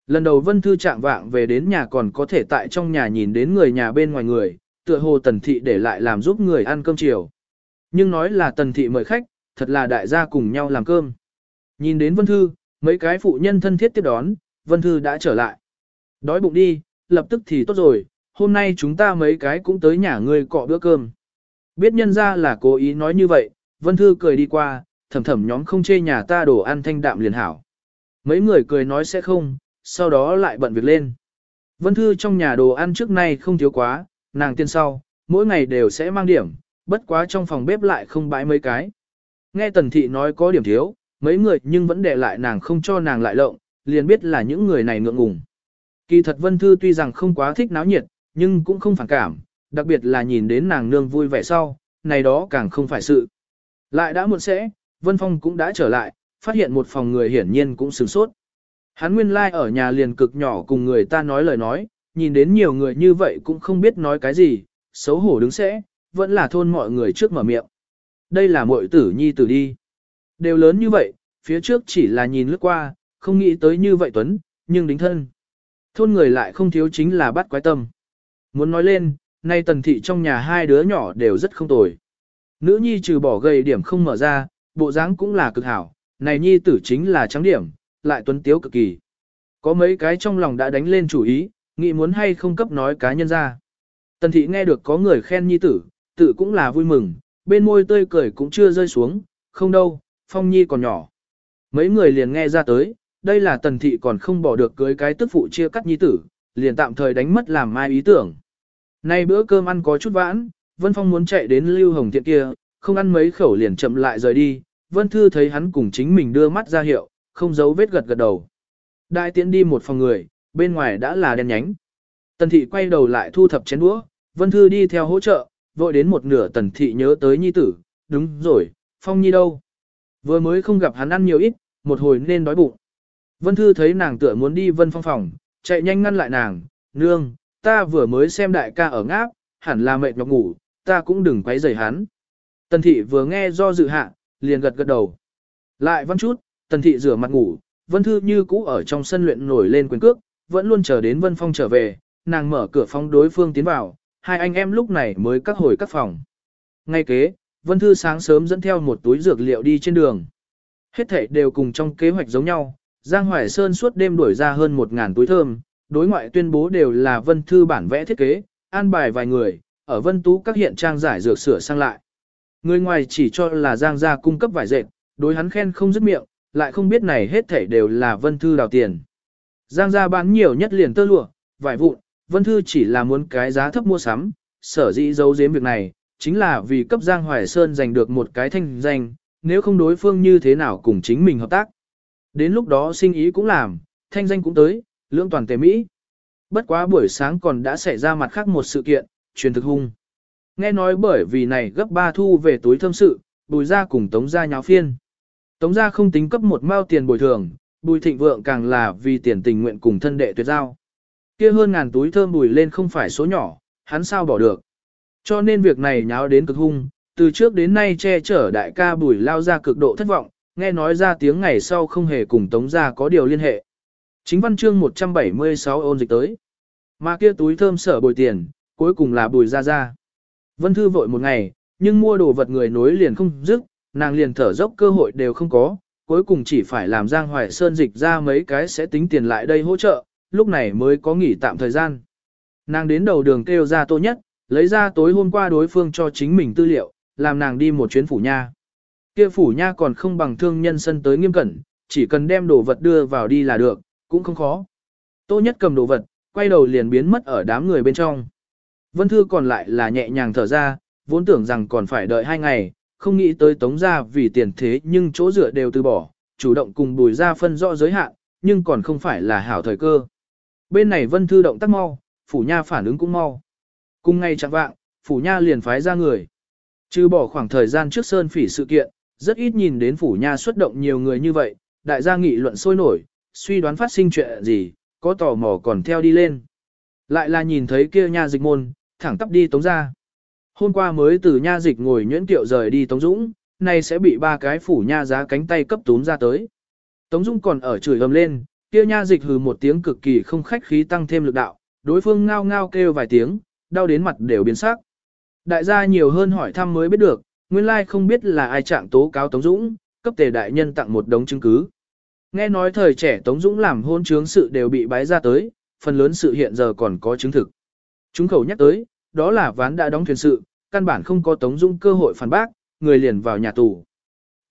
Lần đầu Vân Thư trạng vạng về đến nhà còn có thể tại trong nhà nhìn đến người nhà bên ngoài người, tựa hồ tần thị để lại làm giúp người ăn cơm chiều. Nhưng nói là tần thị mời khách, thật là đại gia cùng nhau làm cơm. Nhìn đến Vân Thư, mấy cái phụ nhân thân thiết tiếp đón, Vân Thư đã trở lại. Đói bụng đi, lập tức thì tốt rồi, hôm nay chúng ta mấy cái cũng tới nhà ngươi cọ bữa cơm. Biết nhân ra là cố ý nói như vậy, Vân Thư cười đi qua, thầm thầm nhóm không chê nhà ta đồ ăn thanh đạm liền hảo. Mấy người cười nói sẽ không, sau đó lại bận việc lên. Vân Thư trong nhà đồ ăn trước nay không thiếu quá, nàng tiên sau, mỗi ngày đều sẽ mang điểm, bất quá trong phòng bếp lại không bãi mấy cái. Nghe Tần Thị nói có điểm thiếu, mấy người nhưng vẫn để lại nàng không cho nàng lại lộng, liền biết là những người này ngượng ngùng. Kỳ thật Vân Thư tuy rằng không quá thích náo nhiệt, nhưng cũng không phản cảm, đặc biệt là nhìn đến nàng nương vui vẻ sau, này đó càng không phải sự. Lại đã muộn sẽ, Vân Phong cũng đã trở lại, phát hiện một phòng người hiển nhiên cũng sửng sốt. Hắn nguyên lai like ở nhà liền cực nhỏ cùng người ta nói lời nói, nhìn đến nhiều người như vậy cũng không biết nói cái gì, xấu hổ đứng sẽ, vẫn là thôn mọi người trước mở miệng. Đây là muội tử nhi tử đi. Đều lớn như vậy, phía trước chỉ là nhìn lướt qua, không nghĩ tới như vậy Tuấn, nhưng đính thân. Thôn người lại không thiếu chính là bắt quái tâm. Muốn nói lên, nay tần thị trong nhà hai đứa nhỏ đều rất không tồi. Nữ nhi trừ bỏ gầy điểm không mở ra, bộ dáng cũng là cực hảo, này nhi tử chính là trắng điểm, lại tuấn tiếu cực kỳ. Có mấy cái trong lòng đã đánh lên chủ ý, nghĩ muốn hay không cấp nói cá nhân ra. Tần thị nghe được có người khen nhi tử, tự cũng là vui mừng, bên môi tươi cười cũng chưa rơi xuống, không đâu, phong nhi còn nhỏ. Mấy người liền nghe ra tới, đây là tần thị còn không bỏ được cưới cái tức phụ chia cắt nhi tử, liền tạm thời đánh mất làm mai ý tưởng. Nay bữa cơm ăn có chút vãn, Vân Phong muốn chạy đến Lưu Hồng Thiện kia, không ăn mấy khẩu liền chậm lại rời đi, Vân Thư thấy hắn cùng chính mình đưa mắt ra hiệu, không giấu vết gật gật đầu. Đại tiễn đi một phòng người, bên ngoài đã là đen nhánh. Tần thị quay đầu lại thu thập chén đũa, Vân Thư đi theo hỗ trợ, vội đến một nửa tần thị nhớ tới nhi tử, đúng rồi, Phong nhi đâu. Vừa mới không gặp hắn ăn nhiều ít, một hồi nên đói bụng. Vân Thư thấy nàng tựa muốn đi Vân Phong phòng, chạy nhanh ngăn lại nàng, nương, ta vừa mới xem đại ca ở ngáp, hẳn là mệt nhọc ngủ, ta cũng đừng quấy rầy hắn. Tần thị vừa nghe do dự hạ, liền gật gật đầu. Lại văn chút, tần thị rửa mặt ngủ, vân thư như cũ ở trong sân luyện nổi lên quyền cước, vẫn luôn chờ đến vân phong trở về, nàng mở cửa phòng đối phương tiến vào, hai anh em lúc này mới cắt hồi các phòng. Ngay kế, vân thư sáng sớm dẫn theo một túi dược liệu đi trên đường. Hết thảy đều cùng trong kế hoạch giống nhau, Giang Hoài Sơn suốt đêm đuổi ra hơn một ngàn túi thơm, đối ngoại tuyên bố đều là vân thư bản vẽ thiết kế, an bài vài người, ở vân tú các hiện trang giải dược sửa sang lại. Người ngoài chỉ cho là Giang gia cung cấp vải dệt, đối hắn khen không dứt miệng, lại không biết này hết thảy đều là vân thư đào tiền. Giang gia bán nhiều nhất liền tơ lụa, vải vụn, vân thư chỉ là muốn cái giá thấp mua sắm, sở dĩ giấu giếm việc này, chính là vì cấp Giang Hoài Sơn giành được một cái thanh danh, nếu không đối phương như thế nào cùng chính mình hợp tác. Đến lúc đó sinh ý cũng làm, thanh danh cũng tới, lưỡng toàn tề Mỹ. Bất quá buổi sáng còn đã xảy ra mặt khác một sự kiện, truyền thực hung. Nghe nói bởi vì này gấp ba thu về túi thâm sự, bùi ra cùng tống ra nháo phiên. Tống ra không tính cấp một mao tiền bồi thường, bùi thịnh vượng càng là vì tiền tình nguyện cùng thân đệ tuyệt giao. kia hơn ngàn túi thơm bùi lên không phải số nhỏ, hắn sao bỏ được. Cho nên việc này nháo đến cực hung, từ trước đến nay che chở đại ca bùi lao ra cực độ thất vọng, nghe nói ra tiếng ngày sau không hề cùng tống gia có điều liên hệ. Chính văn chương 176 ôn dịch tới. Mà kia túi thơm sở bồi tiền, cuối cùng là bùi ra ra. Vân Thư vội một ngày, nhưng mua đồ vật người nối liền không dứt, nàng liền thở dốc cơ hội đều không có, cuối cùng chỉ phải làm Giang Hoài Sơn dịch ra mấy cái sẽ tính tiền lại đây hỗ trợ, lúc này mới có nghỉ tạm thời gian. Nàng đến đầu đường kêu ra tô nhất, lấy ra tối hôm qua đối phương cho chính mình tư liệu, làm nàng đi một chuyến phủ nha. Kia phủ nha còn không bằng thương nhân sân tới nghiêm cẩn, chỉ cần đem đồ vật đưa vào đi là được, cũng không khó. Tô nhất cầm đồ vật, quay đầu liền biến mất ở đám người bên trong. Vân Thư còn lại là nhẹ nhàng thở ra, vốn tưởng rằng còn phải đợi hai ngày, không nghĩ tới tống ra vì tiền thế nhưng chỗ dựa đều từ bỏ, chủ động cùng bùi ra phân rõ giới hạn, nhưng còn không phải là hảo thời cơ. Bên này Vân Thư động tác mau, phủ nha phản ứng cũng mau. Cùng ngay chẳng vạng, phủ nha liền phái ra người. Trừ bỏ khoảng thời gian trước sơn phỉ sự kiện, rất ít nhìn đến phủ nha xuất động nhiều người như vậy, đại gia nghị luận sôi nổi, suy đoán phát sinh chuyện gì, có tò mò còn theo đi lên. Lại là nhìn thấy kia nha dịch môn, thẳng tắp đi tống ra. Hôm qua mới từ nha dịch ngồi nhuyễn tiệu rời đi Tống Dũng, nay sẽ bị ba cái phủ nha giá cánh tay cấp tốn ra tới. Tống Dũng còn ở chửi ầm lên, kia nha dịch hừ một tiếng cực kỳ không khách khí tăng thêm lực đạo, đối phương ngao ngao kêu vài tiếng, đau đến mặt đều biến sắc. Đại gia nhiều hơn hỏi thăm mới biết được, nguyên lai không biết là ai trạng tố cáo Tống Dũng, cấp tề đại nhân tặng một đống chứng cứ. Nghe nói thời trẻ Tống Dũng làm hôn trướng sự đều bị bái ra tới, phần lớn sự hiện giờ còn có chứng thực. Chúng khẩu nhắc tới, đó là ván đã đóng thuyền sự, căn bản không có Tống dung cơ hội phản bác, người liền vào nhà tù.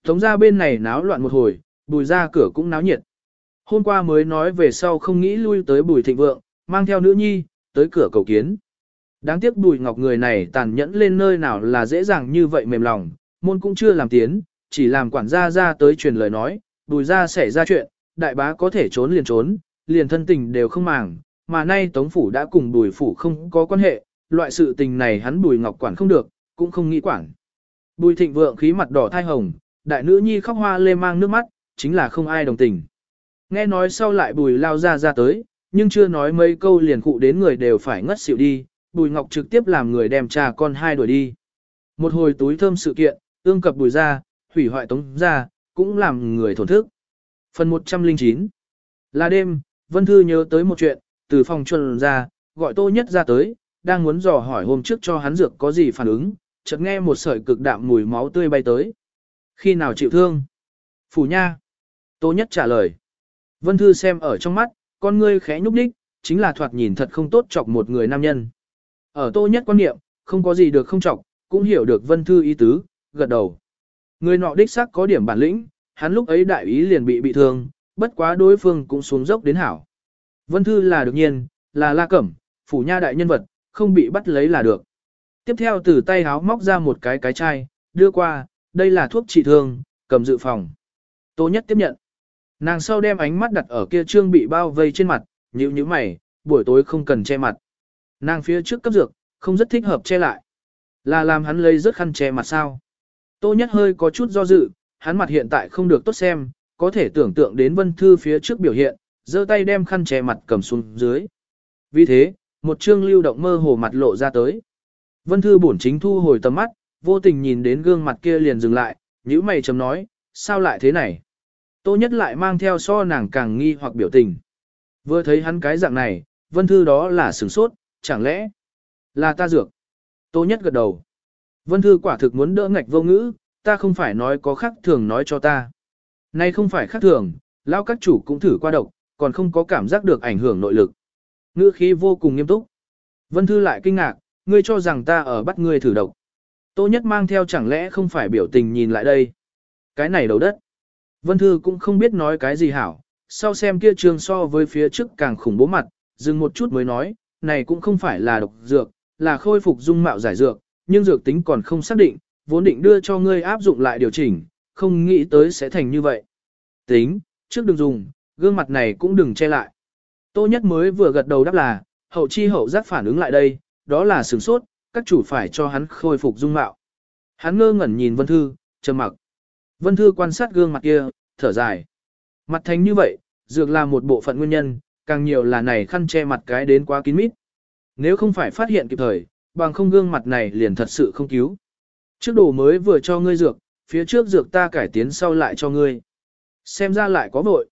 Tống ra bên này náo loạn một hồi, bùi ra cửa cũng náo nhiệt. Hôm qua mới nói về sau không nghĩ lui tới bùi thịnh vượng, mang theo nữ nhi, tới cửa cầu kiến. Đáng tiếc bùi ngọc người này tàn nhẫn lên nơi nào là dễ dàng như vậy mềm lòng, môn cũng chưa làm tiến, chỉ làm quản gia ra tới truyền lời nói, bùi ra xảy ra chuyện, đại bá có thể trốn liền trốn, liền thân tình đều không màng, mà nay tống phủ đã cùng bùi phủ không có quan hệ, loại sự tình này hắn bùi ngọc quản không được, cũng không nghĩ quản. Bùi thịnh vượng khí mặt đỏ thai hồng, đại nữ nhi khóc hoa lê mang nước mắt, chính là không ai đồng tình. Nghe nói sau lại bùi lao ra ra tới, nhưng chưa nói mấy câu liền cụ đến người đều phải ngất xỉu đi, bùi ngọc trực tiếp làm người đem cha con hai đuổi đi. Một hồi túi thơm sự kiện, ương cập bùi ra, hủy hoại tống ra, cũng làm người thổn thức. Phần 109 Là đêm, Vân Thư nhớ tới một chuyện, từ phòng chuẩn ra, gọi tô nhất ra tới, đang muốn dò hỏi hôm trước cho hắn dược có gì phản ứng, chợt nghe một sợi cực đạm mùi máu tươi bay tới. Khi nào chịu thương? Phủ nha. Tô nhất trả lời. Vân Thư xem ở trong mắt, con ngươi khẽ nhúc đích, chính là thoạt nhìn thật không tốt chọc một người nam nhân. Ở tô nhất quan niệm, không có gì được không chọc, cũng hiểu được Vân Thư ý tứ, gật đầu. Người nọ đích xác có điểm bản lĩnh, hắn lúc ấy đại ý liền bị bị thương, bất quá đối phương cũng xuống dốc đến hảo. Vân Thư là được nhiên, là la cẩm, phủ nha đại nhân vật, không bị bắt lấy là được. Tiếp theo từ tay háo móc ra một cái cái chai, đưa qua, đây là thuốc trị thương, cầm dự phòng. Tô nhất tiếp nhận. Nàng sau đem ánh mắt đặt ở kia trương bị bao vây trên mặt, nhíu nhíu mày, buổi tối không cần che mặt. Nàng phía trước cấp dược, không rất thích hợp che lại. Là làm hắn lấy rất khăn che mặt sao. Tô nhất hơi có chút do dự, hắn mặt hiện tại không được tốt xem, có thể tưởng tượng đến vân thư phía trước biểu hiện, giơ tay đem khăn che mặt cầm xuống dưới. Vì thế, một chương lưu động mơ hồ mặt lộ ra tới. Vân thư bổn chính thu hồi tầm mắt, vô tình nhìn đến gương mặt kia liền dừng lại, nhíu mày chấm nói, sao lại thế này? Tô nhất lại mang theo so nàng càng nghi hoặc biểu tình. Vừa thấy hắn cái dạng này, vân thư đó là sửng sốt, chẳng lẽ là ta dược? Tô nhất gật đầu. Vân thư quả thực muốn đỡ ngạch vô ngữ, ta không phải nói có khác thường nói cho ta. Nay không phải khác thường, lao các chủ cũng thử qua độc, còn không có cảm giác được ảnh hưởng nội lực. Ngữ khí vô cùng nghiêm túc. Vân thư lại kinh ngạc, ngươi cho rằng ta ở bắt ngươi thử độc. Tô nhất mang theo chẳng lẽ không phải biểu tình nhìn lại đây. Cái này đầu đất. Vân thư cũng không biết nói cái gì hảo, sau xem kia trường so với phía trước càng khủng bố mặt, dừng một chút mới nói, này cũng không phải là độc dược, là khôi phục dung mạo giải dược, nhưng dược tính còn không xác định, vốn định đưa cho ngươi áp dụng lại điều chỉnh, không nghĩ tới sẽ thành như vậy. Tính, trước đừng dùng, gương mặt này cũng đừng che lại. Tô Nhất mới vừa gật đầu đáp là, hậu chi hậu giác phản ứng lại đây, đó là sửng sốt, các chủ phải cho hắn khôi phục dung mạo. Hắn ngơ ngẩn nhìn Vân Thư, trầm mặc. Vân Thư quan sát gương mặt kia, thở dài. Mặt thành như vậy, dược là một bộ phận nguyên nhân, càng nhiều là này khăn che mặt cái đến quá kín mít. Nếu không phải phát hiện kịp thời, bằng không gương mặt này liền thật sự không cứu. Trước đồ mới vừa cho ngươi dược, phía trước dược ta cải tiến sau lại cho ngươi. Xem ra lại có vội.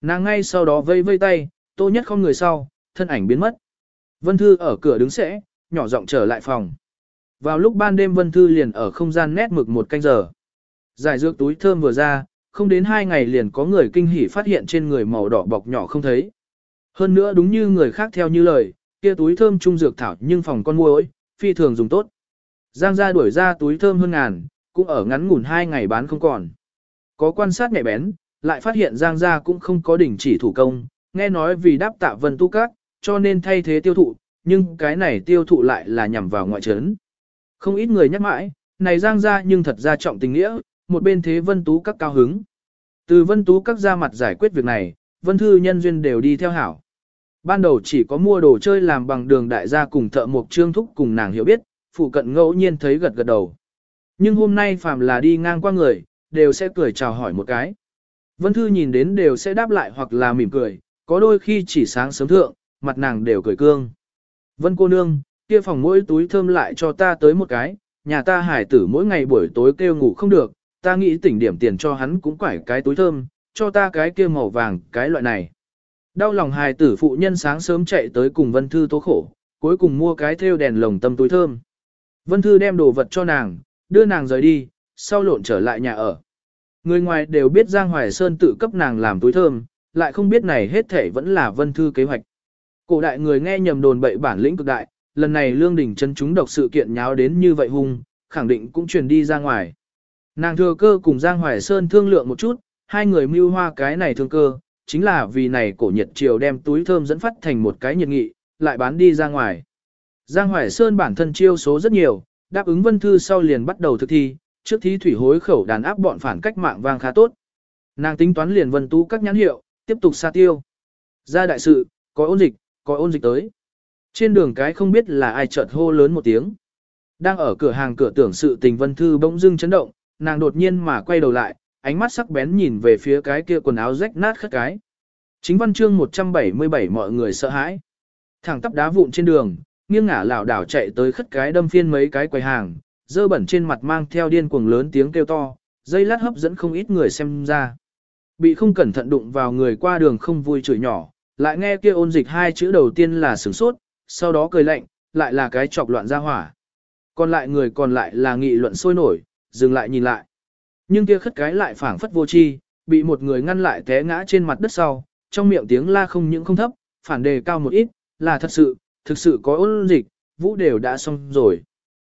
Nàng ngay sau đó vây vây tay, tô nhất không người sau, thân ảnh biến mất. Vân Thư ở cửa đứng sẽ, nhỏ giọng trở lại phòng. Vào lúc ban đêm Vân Thư liền ở không gian nét mực một canh giờ. Giải dược túi thơm vừa ra, không đến hai ngày liền có người kinh hỉ phát hiện trên người màu đỏ bọc nhỏ không thấy. Hơn nữa đúng như người khác theo như lời, kia túi thơm trung dược thảo nhưng phòng con muỗi, phi thường dùng tốt. Giang gia đuổi ra túi thơm hơn ngàn, cũng ở ngắn ngủn hai ngày bán không còn. Có quan sát nhạy bén, lại phát hiện Giang gia cũng không có đỉnh chỉ thủ công, nghe nói vì đáp tạ vân tu các, cho nên thay thế tiêu thụ, nhưng cái này tiêu thụ lại là nhằm vào ngoại trấn. Không ít người nhắc mãi, này Giang ra nhưng thật ra trọng tình nghĩa, một bên thế vân tú các cao hứng. Từ vân tú các ra mặt giải quyết việc này, vân thư nhân duyên đều đi theo hảo. Ban đầu chỉ có mua đồ chơi làm bằng đường đại gia cùng thợ mộc trương thúc cùng nàng hiểu biết, phụ cận ngẫu nhiên thấy gật gật đầu. Nhưng hôm nay phàm là đi ngang qua người, đều sẽ cười chào hỏi một cái. Vân Thư nhìn đến đều sẽ đáp lại hoặc là mỉm cười, có đôi khi chỉ sáng sớm thượng, mặt nàng đều cười cương. Vân cô nương, kia phòng mỗi túi thơm lại cho ta tới một cái, nhà ta hải tử mỗi ngày buổi tối kêu ngủ không được, ta nghĩ tỉnh điểm tiền cho hắn cũng quải cái túi thơm, cho ta cái kia màu vàng, cái loại này. Đau lòng hài tử phụ nhân sáng sớm chạy tới cùng Vân Thư tố khổ, cuối cùng mua cái thêu đèn lồng tâm túi thơm. Vân Thư đem đồ vật cho nàng, đưa nàng rời đi, sau lộn trở lại nhà ở. Người ngoài đều biết Giang Hoài Sơn tự cấp nàng làm túi thơm, lại không biết này hết thể vẫn là Vân Thư kế hoạch. Cổ đại người nghe nhầm đồn bậy bản lĩnh cực đại, lần này lương đỉnh chân chúng độc sự kiện nháo đến như vậy hung, khẳng định cũng truyền đi ra ngoài. Nàng thừa cơ cùng Giang Hoài Sơn thương lượng một chút, hai người mưu hoa cái này thương cơ, chính là vì này cổ nhiệt triều đem túi thơm dẫn phát thành một cái nhiệt nghị, lại bán đi ra ngoài. Giang Hoài Sơn bản thân chiêu số rất nhiều, đáp ứng vân thư sau liền bắt đầu thực thi, trước thí thủy hối khẩu đàn áp bọn phản cách mạng vang khá tốt. Nàng tính toán liền vân tú các nhãn hiệu, tiếp tục xa tiêu. Ra đại sự, có ôn dịch, có ôn dịch tới. Trên đường cái không biết là ai chợt hô lớn một tiếng. Đang ở cửa hàng cửa tưởng sự tình vân thư bỗng dưng chấn động, nàng đột nhiên mà quay đầu lại, ánh mắt sắc bén nhìn về phía cái kia quần áo rách nát khất cái. Chính văn chương 177 mọi người sợ hãi. Thẳng tắp đá vụn trên đường, nghiêng ngả lảo đảo chạy tới khất cái đâm phiên mấy cái quầy hàng, dơ bẩn trên mặt mang theo điên cuồng lớn tiếng kêu to, dây lát hấp dẫn không ít người xem ra. Bị không cẩn thận đụng vào người qua đường không vui chửi nhỏ, lại nghe kia ôn dịch hai chữ đầu tiên là sửng sốt, sau đó cười lạnh, lại là cái chọc loạn ra hỏa. Còn lại người còn lại là nghị luận sôi nổi, dừng lại nhìn lại. Nhưng kia khất cái lại phảng phất vô chi, bị một người ngăn lại té ngã trên mặt đất sau, trong miệng tiếng la không những không thấp, phản đề cao một ít, là thật sự, thực sự có ôn dịch, vũ đều đã xong rồi.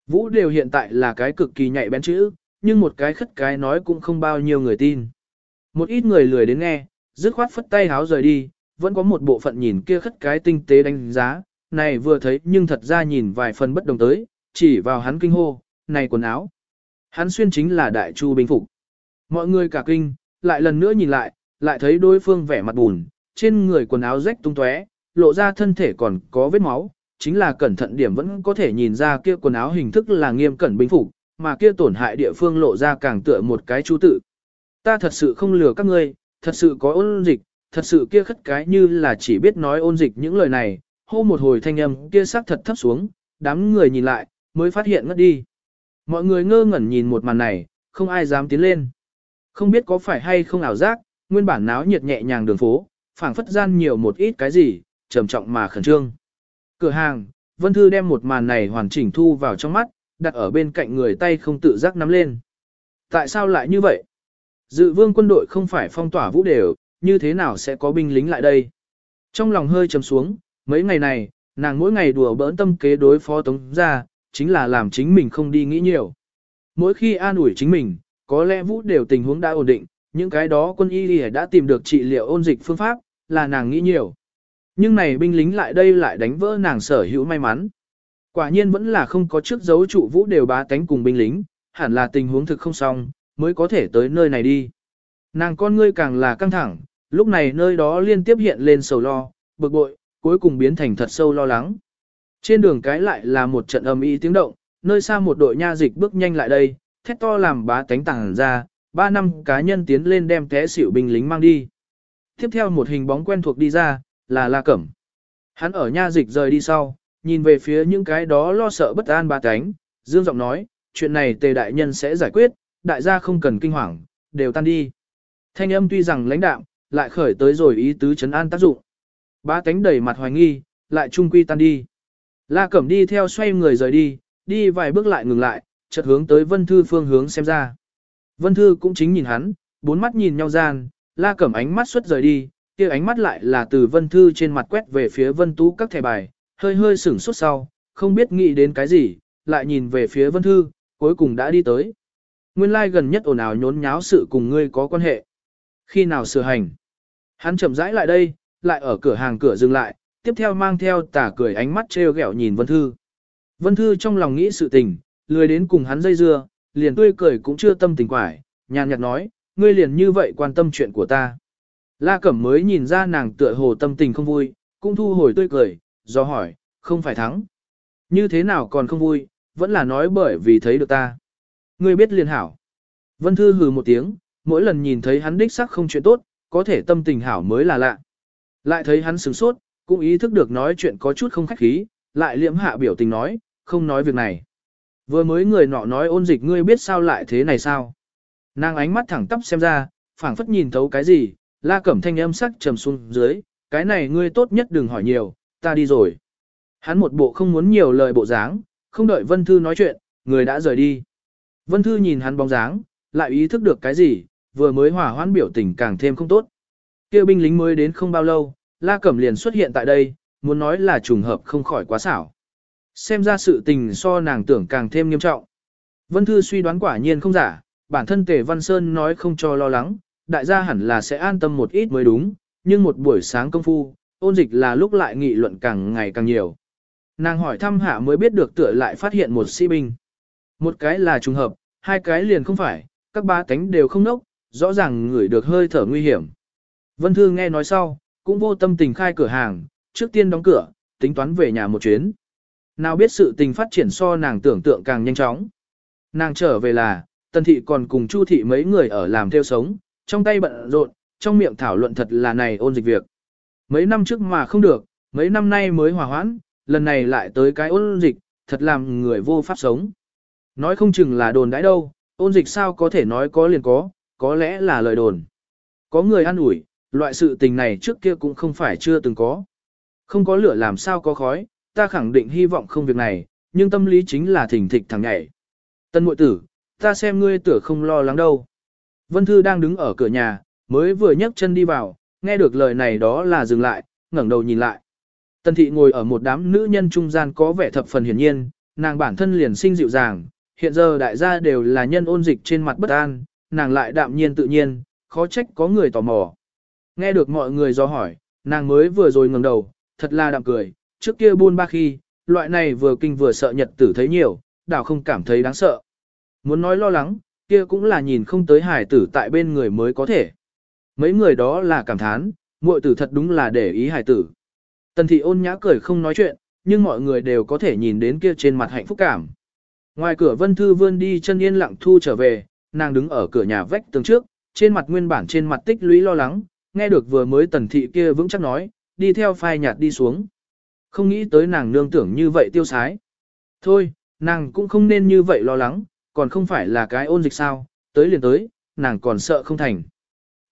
Vũ đều hiện tại là cái cực kỳ nhạy bén chữ, nhưng một cái khất cái nói cũng không bao nhiêu người tin. Một ít người lười đến nghe, dứt khoát phất tay háo rời đi, vẫn có một bộ phận nhìn kia khất cái tinh tế đánh giá, này vừa thấy nhưng thật ra nhìn vài phần bất đồng tới, chỉ vào hắn kinh hô, này quần áo. Hắn xuyên chính là đại chu binh phục. Mọi người cả kinh, lại lần nữa nhìn lại, lại thấy đối phương vẻ mặt bùn, trên người quần áo rách tung tóe, lộ ra thân thể còn có vết máu, chính là cẩn thận điểm vẫn có thể nhìn ra kia quần áo hình thức là nghiêm cẩn binh phục, mà kia tổn hại địa phương lộ ra càng tựa một cái chú tự. Ta thật sự không lừa các ngươi, thật sự có ôn dịch, thật sự kia khất cái như là chỉ biết nói ôn dịch những lời này, hô một hồi thanh âm kia sắc thật thấp xuống, đám người nhìn lại, mới phát hiện ngất đi. Mọi người ngơ ngẩn nhìn một màn này, không ai dám tiến lên. Không biết có phải hay không ảo giác, nguyên bản náo nhiệt nhẹ nhàng đường phố, phảng phất gian nhiều một ít cái gì, trầm trọng mà khẩn trương. Cửa hàng, Vân Thư đem một màn này hoàn chỉnh thu vào trong mắt, đặt ở bên cạnh người tay không tự giác nắm lên. Tại sao lại như vậy? Dự vương quân đội không phải phong tỏa vũ đều, như thế nào sẽ có binh lính lại đây? Trong lòng hơi trầm xuống, mấy ngày này, nàng mỗi ngày đùa bỡn tâm kế đối phó tống ra, chính là làm chính mình không đi nghĩ nhiều. Mỗi khi an ủi chính mình, có lẽ vũ đều tình huống đã ổn định, những cái đó quân y đã tìm được trị liệu ôn dịch phương pháp, là nàng nghĩ nhiều. Nhưng này binh lính lại đây lại đánh vỡ nàng sở hữu may mắn. Quả nhiên vẫn là không có trước dấu trụ vũ đều bá tánh cùng binh lính, hẳn là tình huống thực không xong, mới có thể tới nơi này đi. Nàng con ngươi càng là căng thẳng, lúc này nơi đó liên tiếp hiện lên sầu lo, bực bội, cuối cùng biến thành thật sâu lo lắng. Trên đường cái lại là một trận âm ý tiếng động, nơi xa một đội nha dịch bước nhanh lại đây, thét to làm bá tánh tàng ra, ba năm cá nhân tiến lên đem té xỉu binh lính mang đi. Tiếp theo một hình bóng quen thuộc đi ra, là La Cẩm. Hắn ở nha dịch rời đi sau, nhìn về phía những cái đó lo sợ bất an ba tánh, dương giọng nói, chuyện này tề đại nhân sẽ giải quyết, đại gia không cần kinh hoàng, đều tan đi. Thanh âm tuy rằng lãnh đạm, lại khởi tới rồi ý tứ chấn an tác dụng. Ba cánh đầy mặt hoài nghi, lại trung quy tan đi. La Cẩm đi theo xoay người rời đi, đi vài bước lại ngừng lại, chợt hướng tới Vân Thư phương hướng xem ra. Vân Thư cũng chính nhìn hắn, bốn mắt nhìn nhau gian, La Cẩm ánh mắt xuất rời đi, kia ánh mắt lại là từ Vân Thư trên mặt quét về phía Vân Tú các thẻ bài, hơi hơi sửng sốt sau, không biết nghĩ đến cái gì, lại nhìn về phía Vân Thư, cuối cùng đã đi tới. Nguyên lai gần nhất ồn ào nhốn nháo sự cùng ngươi có quan hệ. Khi nào sửa hành? Hắn chậm rãi lại đây, lại ở cửa hàng cửa dừng lại, tiếp theo mang theo tả cười ánh mắt trêu ghẹo nhìn Vân Thư. Vân Thư trong lòng nghĩ sự tình, lười đến cùng hắn dây dưa, liền tươi cười cũng chưa tâm tình quải, nhàn nhạt nói, ngươi liền như vậy quan tâm chuyện của ta. La Cẩm mới nhìn ra nàng tựa hồ tâm tình không vui, cũng thu hồi tươi cười, do hỏi, không phải thắng. Như thế nào còn không vui, vẫn là nói bởi vì thấy được ta. Ngươi biết liền hảo. Vân Thư hừ một tiếng, mỗi lần nhìn thấy hắn đích sắc không chuyện tốt, có thể tâm tình hảo mới là lạ. Lại thấy hắn sửng sốt, cũng ý thức được nói chuyện có chút không khách khí, lại liễm hạ biểu tình nói, không nói việc này. Vừa mới người nọ nói ôn dịch ngươi biết sao lại thế này sao? Nàng ánh mắt thẳng tắp xem ra, phảng phất nhìn thấu cái gì, la cẩm thanh âm sắc trầm xuống dưới, cái này ngươi tốt nhất đừng hỏi nhiều, ta đi rồi. Hắn một bộ không muốn nhiều lời bộ dáng, không đợi Vân Thư nói chuyện, người đã rời đi. Vân Thư nhìn hắn bóng dáng, lại ý thức được cái gì, vừa mới hỏa hoãn biểu tình càng thêm không tốt. Kêu binh lính mới đến không bao lâu, La Cẩm liền xuất hiện tại đây, muốn nói là trùng hợp không khỏi quá xảo. Xem ra sự tình so nàng tưởng càng thêm nghiêm trọng. Vân Thư suy đoán quả nhiên không giả, bản thân Tề Văn Sơn nói không cho lo lắng, đại gia hẳn là sẽ an tâm một ít mới đúng, nhưng một buổi sáng công phu, ôn dịch là lúc lại nghị luận càng ngày càng nhiều. Nàng hỏi thăm hạ mới biết được tựa lại phát hiện một sĩ binh. Một cái là trùng hợp, hai cái liền không phải, các ba tánh đều không nốc, rõ ràng ngửi được hơi thở nguy hiểm. Vân Thư nghe nói sau, cũng vô tâm tình khai cửa hàng, trước tiên đóng cửa, tính toán về nhà một chuyến. Nào biết sự tình phát triển so nàng tưởng tượng càng nhanh chóng. Nàng trở về là, tần thị còn cùng chu thị mấy người ở làm theo sống, trong tay bận rộn, trong miệng thảo luận thật là này ôn dịch việc. Mấy năm trước mà không được, mấy năm nay mới hòa hoãn, lần này lại tới cái ôn dịch, thật làm người vô pháp sống. Nói không chừng là đồn đãi đâu, ôn dịch sao có thể nói có liền có, có lẽ là lời đồn. Có người an ủi, loại sự tình này trước kia cũng không phải chưa từng có. Không có lửa làm sao có khói, ta khẳng định hy vọng không việc này, nhưng tâm lý chính là thỉnh thịch thằng nhảy. Tân muội tử, ta xem ngươi tựa không lo lắng đâu. Vân Thư đang đứng ở cửa nhà, mới vừa nhấc chân đi vào, nghe được lời này đó là dừng lại, ngẩng đầu nhìn lại. Tân thị ngồi ở một đám nữ nhân trung gian có vẻ thập phần hiển nhiên, nàng bản thân liền sinh dịu dàng, hiện giờ đại gia đều là nhân ôn dịch trên mặt bất an, nàng lại đạm nhiên tự nhiên, khó trách có người tò mò. Nghe được mọi người do hỏi, nàng mới vừa rồi ngẩng đầu, thật là đạm cười, trước kia buôn ba khi, loại này vừa kinh vừa sợ nhật tử thấy nhiều, đảo không cảm thấy đáng sợ. Muốn nói lo lắng, kia cũng là nhìn không tới hải tử tại bên người mới có thể. Mấy người đó là cảm thán, muội tử thật đúng là để ý hải tử. Tần thị ôn nhã cười không nói chuyện, nhưng mọi người đều có thể nhìn đến kia trên mặt hạnh phúc cảm. Ngoài cửa Vân Thư vươn đi chân yên lặng thu trở về, nàng đứng ở cửa nhà vách tường trước, trên mặt nguyên bản trên mặt tích lũy lo lắng, nghe được vừa mới tần thị kia vững chắc nói, đi theo phai nhạt đi xuống. Không nghĩ tới nàng nương tưởng như vậy tiêu sái. Thôi, nàng cũng không nên như vậy lo lắng, còn không phải là cái ôn dịch sao, tới liền tới, nàng còn sợ không thành.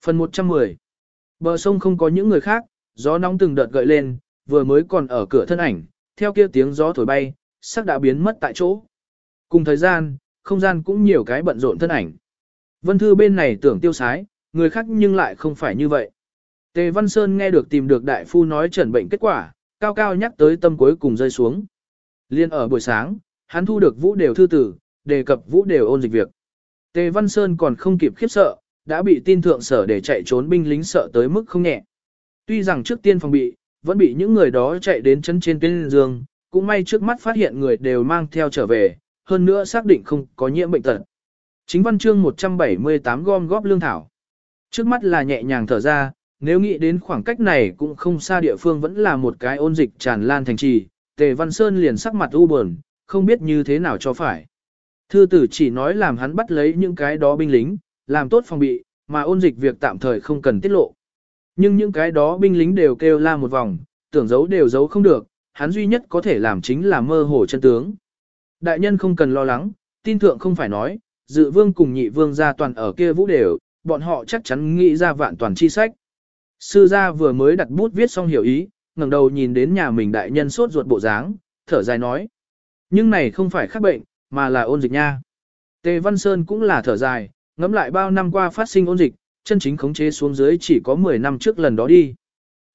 Phần 110 Bờ sông không có những người khác, gió nóng từng đợt gợi lên, vừa mới còn ở cửa thân ảnh, theo kia tiếng gió thổi bay, sắc đã biến mất tại chỗ. Cùng thời gian, không gian cũng nhiều cái bận rộn thân ảnh. Vân Thư bên này tưởng tiêu sái, người khác nhưng lại không phải như vậy. Tề Văn Sơn nghe được tìm được đại phu nói trần bệnh kết quả, cao cao nhắc tới tâm cuối cùng rơi xuống. Liên ở buổi sáng, hắn thu được vũ đều thư tử, đề cập vũ đều ôn dịch việc. Tề Văn Sơn còn không kịp khiếp sợ, đã bị tin thượng sở để chạy trốn binh lính sợ tới mức không nhẹ. Tuy rằng trước tiên phòng bị, vẫn bị những người đó chạy đến chân trên tuyến giường, cũng may trước mắt phát hiện người đều mang theo trở về, hơn nữa xác định không có nhiễm bệnh tật. Chính văn chương 178 gom góp lương thảo. Trước mắt là nhẹ nhàng thở ra, nếu nghĩ đến khoảng cách này cũng không xa địa phương vẫn là một cái ôn dịch tràn lan thành trì, Tề Văn Sơn liền sắc mặt u buồn, không biết như thế nào cho phải. Thư tử chỉ nói làm hắn bắt lấy những cái đó binh lính, làm tốt phòng bị, mà ôn dịch việc tạm thời không cần tiết lộ. Nhưng những cái đó binh lính đều kêu la một vòng, tưởng giấu đều giấu không được, hắn duy nhất có thể làm chính là mơ hồ chân tướng. Đại nhân không cần lo lắng, tin thượng không phải nói, dự vương cùng nhị vương gia toàn ở kia vũ đều, bọn họ chắc chắn nghĩ ra vạn toàn chi sách. Sư gia vừa mới đặt bút viết xong hiểu ý, ngẩng đầu nhìn đến nhà mình đại nhân sốt ruột bộ dáng, thở dài nói. Nhưng này không phải khắc bệnh, mà là ôn dịch nha. Tề Văn Sơn cũng là thở dài, ngẫm lại bao năm qua phát sinh ôn dịch, chân chính khống chế xuống dưới chỉ có 10 năm trước lần đó đi.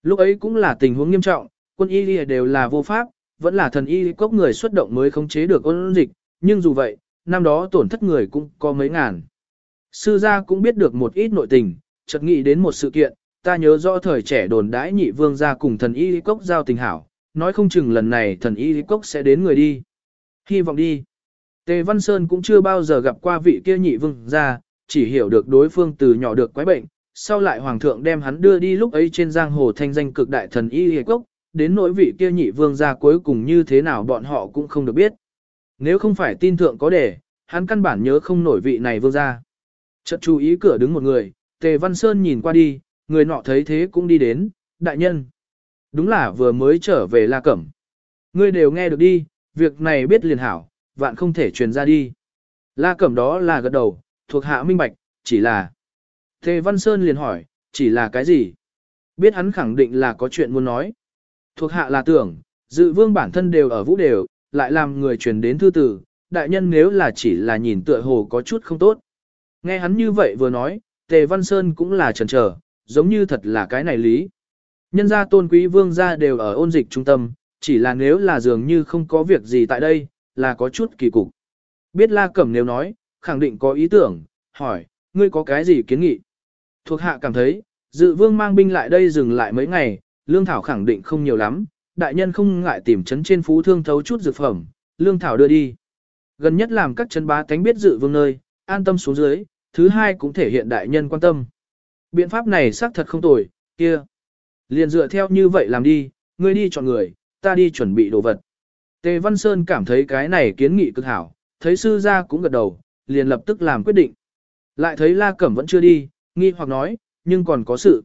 Lúc ấy cũng là tình huống nghiêm trọng, quân y đều là vô pháp, vẫn là thần y cốc người xuất động mới khống chế được ôn dịch, nhưng dù vậy, năm đó tổn thất người cũng có mấy ngàn. Sư gia cũng biết được một ít nội tình, chợt nghĩ đến một sự kiện, ta nhớ rõ thời trẻ đồn đãi nhị vương gia cùng thần y cốc giao tình hảo, nói không chừng lần này thần y cốc sẽ đến người đi. Hy vọng đi. Tề Văn Sơn cũng chưa bao giờ gặp qua vị kia nhị vương gia, chỉ hiểu được đối phương từ nhỏ được quái bệnh, sau lại hoàng thượng đem hắn đưa đi lúc ấy trên giang hồ thanh danh cực đại thần y y cốc, đến nỗi vị kia nhị vương gia cuối cùng như thế nào bọn họ cũng không được biết. Nếu không phải tin thượng có để, hắn căn bản nhớ không nổi vị này vương gia. Chợt chú ý cửa đứng một người, Tề Văn Sơn nhìn qua đi, người nọ thấy thế cũng đi đến, đại nhân. Đúng là vừa mới trở về La Cẩm. Ngươi đều nghe được đi, việc này biết liền hảo, vạn không thể truyền ra đi. La Cẩm đó là gật đầu, thuộc hạ minh bạch, chỉ là. Tề Văn Sơn liền hỏi, chỉ là cái gì? Biết hắn khẳng định là có chuyện muốn nói. Thuộc hạ là tưởng, dự vương bản thân đều ở vũ đều, lại làm người truyền đến thư tử, đại nhân nếu là chỉ là nhìn tựa hồ có chút không tốt. Nghe hắn như vậy vừa nói, Tề Văn Sơn cũng là chần chờ, giống như thật là cái này lý. Nhân gia tôn quý vương gia đều ở ôn dịch trung tâm, chỉ là nếu là dường như không có việc gì tại đây, là có chút kỳ cục. Biết La Cẩm nếu nói, khẳng định có ý tưởng, hỏi, ngươi có cái gì kiến nghị? Thuộc hạ cảm thấy, dự vương mang binh lại đây dừng lại mấy ngày, lương thảo khẳng định không nhiều lắm, đại nhân không ngại tìm chấn trên phú thương thấu chút dược phẩm, lương thảo đưa đi. Gần nhất làm các chân bá tánh biết dự vương nơi, an tâm xuống dưới, thứ hai cũng thể hiện đại nhân quan tâm. Biện pháp này xác thật không tồi, kia. Liền dựa theo như vậy làm đi, ngươi đi chọn người, ta đi chuẩn bị đồ vật. Tề Văn Sơn cảm thấy cái này kiến nghị cực hảo, thấy sư gia cũng gật đầu, liền lập tức làm quyết định. Lại thấy La Cẩm vẫn chưa đi, nghi hoặc nói, nhưng còn có sự.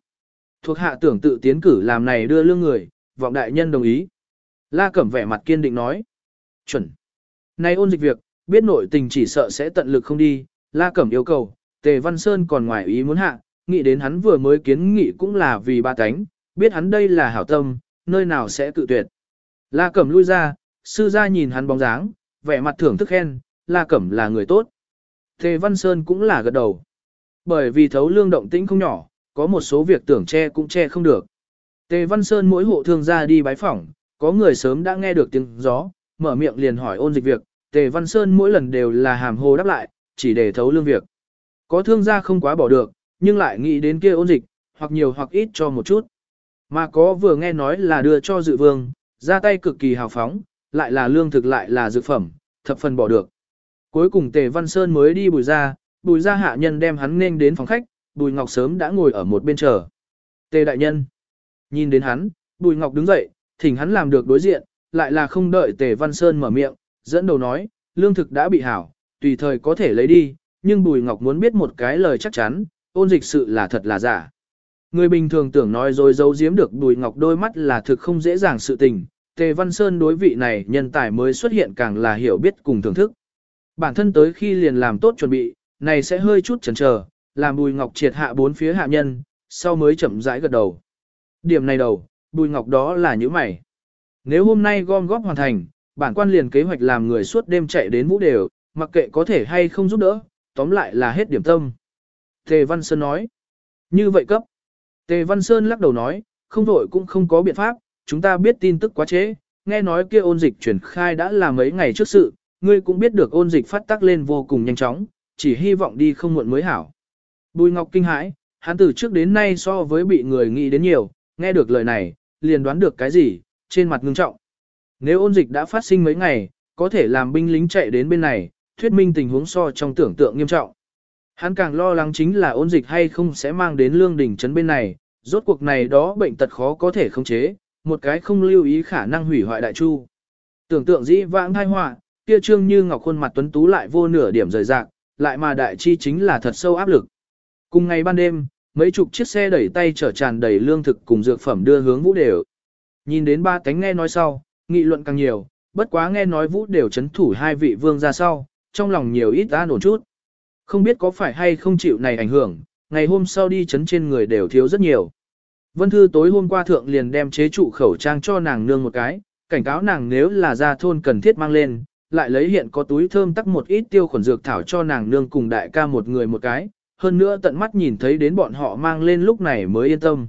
Thuộc hạ tưởng tự tiến cử làm này đưa lương người, vọng đại nhân đồng ý. La Cẩm vẻ mặt kiên định nói. Chuẩn. nay ôn dịch việc, biết nội tình chỉ sợ sẽ tận lực không đi, La Cẩm yêu cầu, Tề Văn Sơn còn ngoài ý muốn hạ, nghĩ đến hắn vừa mới kiến nghị cũng là vì ba cánh, biết hắn đây là hảo tâm, nơi nào sẽ tự tuyệt. La Cẩm lui ra, sư gia nhìn hắn bóng dáng, vẻ mặt thưởng thức khen, La Cẩm là người tốt. Tề Văn Sơn cũng là gật đầu. Bởi vì thấu lương động tĩnh không nhỏ, có một số việc tưởng che cũng che không được. Tề Văn Sơn mỗi hộ thương gia đi bái phỏng, có người sớm đã nghe được tiếng gió, mở miệng liền hỏi ôn dịch việc, Tề Văn Sơn mỗi lần đều là hàm hồ đáp lại, chỉ để thấu lương việc. Có thương gia không quá bỏ được, nhưng lại nghĩ đến kia ôn dịch, hoặc nhiều hoặc ít cho một chút. Mà có vừa nghe nói là đưa cho dự vương, ra tay cực kỳ hào phóng, lại là lương thực lại là dược phẩm, thập phần bỏ được. Cuối cùng Tề Văn Sơn mới đi bùi ra, bùi ra hạ nhân đem hắn nên đến phòng khách, bùi ngọc sớm đã ngồi ở một bên chờ. Tề đại nhân. Nhìn đến hắn, bùi ngọc đứng dậy, thỉnh hắn làm được đối diện, lại là không đợi Tề Văn Sơn mở miệng, dẫn đầu nói, lương thực đã bị hảo, tùy thời có thể lấy đi, nhưng bùi ngọc muốn biết một cái lời chắc chắn, ôn dịch sự là thật là giả. Người bình thường tưởng nói rồi giấu giếm được bùi ngọc đôi mắt là thực không dễ dàng sự tình, Tề Văn Sơn đối vị này nhân tài mới xuất hiện càng là hiểu biết cùng thưởng thức. Bản thân tới khi liền làm tốt chuẩn bị, này sẽ hơi chút chần chờ, làm Bùi Ngọc triệt hạ bốn phía hạ nhân, sau mới chậm rãi gật đầu. Điểm này đầu, Bùi Ngọc đó là những mày. Nếu hôm nay gom góp hoàn thành, bản quan liền kế hoạch làm người suốt đêm chạy đến vũ đều, mặc kệ có thể hay không giúp đỡ, tóm lại là hết điểm tâm. Tề Văn Sơn nói, như vậy cấp. Tề Văn Sơn lắc đầu nói, không vội cũng không có biện pháp, chúng ta biết tin tức quá trễ, nghe nói kia ôn dịch chuyển khai đã là mấy ngày trước sự, ngươi cũng biết được ôn dịch phát tác lên vô cùng nhanh chóng, chỉ hy vọng đi không muộn mới hảo. Bùi Ngọc kinh hãi, hắn từ trước đến nay so với bị người nghĩ đến nhiều, nghe được lời này, liền đoán được cái gì, trên mặt ngưng trọng. Nếu ôn dịch đã phát sinh mấy ngày, có thể làm binh lính chạy đến bên này, thuyết minh tình huống so trong tưởng tượng nghiêm trọng. Hắn càng lo lắng chính là ôn dịch hay không sẽ mang đến lương đỉnh trấn bên này, rốt cuộc này đó bệnh tật khó có thể khống chế, một cái không lưu ý khả năng hủy hoại đại chu. Tưởng tượng dĩ vãng thai họa, kia trương như ngọc khuôn mặt tuấn tú lại vô nửa điểm rời rạc, lại mà đại chi chính là thật sâu áp lực. Cùng ngày ban đêm, mấy chục chiếc xe đẩy tay chở tràn đầy lương thực cùng dược phẩm đưa hướng vũ đều. Nhìn đến ba cánh nghe nói sau, nghị luận càng nhiều, bất quá nghe nói vũ đều chấn thủ hai vị vương ra sau, trong lòng nhiều ít an ổn chút. Không biết có phải hay không chịu này ảnh hưởng, ngày hôm sau đi chấn trên người đều thiếu rất nhiều. Vân Thư tối hôm qua thượng liền đem chế trụ khẩu trang cho nàng nương một cái, cảnh cáo nàng nếu là ra thôn cần thiết mang lên, lại lấy hiện có túi thơm tắc một ít tiêu khuẩn dược thảo cho nàng nương cùng đại ca một người một cái, hơn nữa tận mắt nhìn thấy đến bọn họ mang lên lúc này mới yên tâm.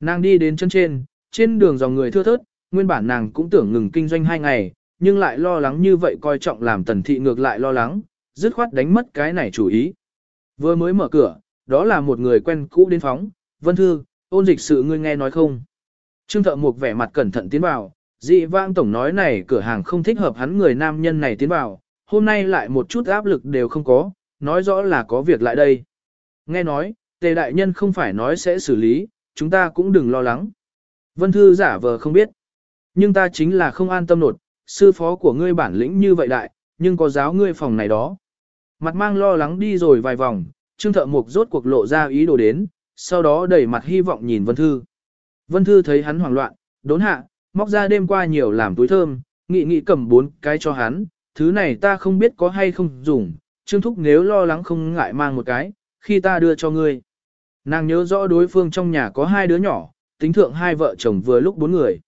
Nàng đi đến chân trên, trên đường dòng người thưa thớt, nguyên bản nàng cũng tưởng ngừng kinh doanh hai ngày, nhưng lại lo lắng như vậy coi trọng làm tần thị ngược lại lo lắng, dứt khoát đánh mất cái này chủ ý. Vừa mới mở cửa, đó là một người quen cũ đến phóng, vân thư, ôn dịch sự ngươi nghe nói không. Trương thợ mục vẻ mặt cẩn thận tiến vào, dị vãng tổng nói này cửa hàng không thích hợp hắn người nam nhân này tiến vào, hôm nay lại một chút áp lực đều không có, nói rõ là có việc lại đây. Nghe nói, tề đại nhân không phải nói sẽ xử lý, chúng ta cũng đừng lo lắng. Vân Thư giả vờ không biết. Nhưng ta chính là không an tâm nột, sư phó của ngươi bản lĩnh như vậy đại, nhưng có giáo ngươi phòng này đó. Mặt mang lo lắng đi rồi vài vòng, Trương Thợ Mục rốt cuộc lộ ra ý đồ đến, sau đó đẩy mặt hy vọng nhìn Vân Thư. Vân Thư thấy hắn hoảng loạn, đốn hạ, móc ra đêm qua nhiều làm túi thơm, nghị nghị cầm bốn cái cho hắn, thứ này ta không biết có hay không dùng, Trương Thúc nếu lo lắng không ngại mang một cái, khi ta đưa cho ngươi. Nàng nhớ rõ đối phương trong nhà có hai đứa nhỏ, tính thượng hai vợ chồng vừa lúc bốn người.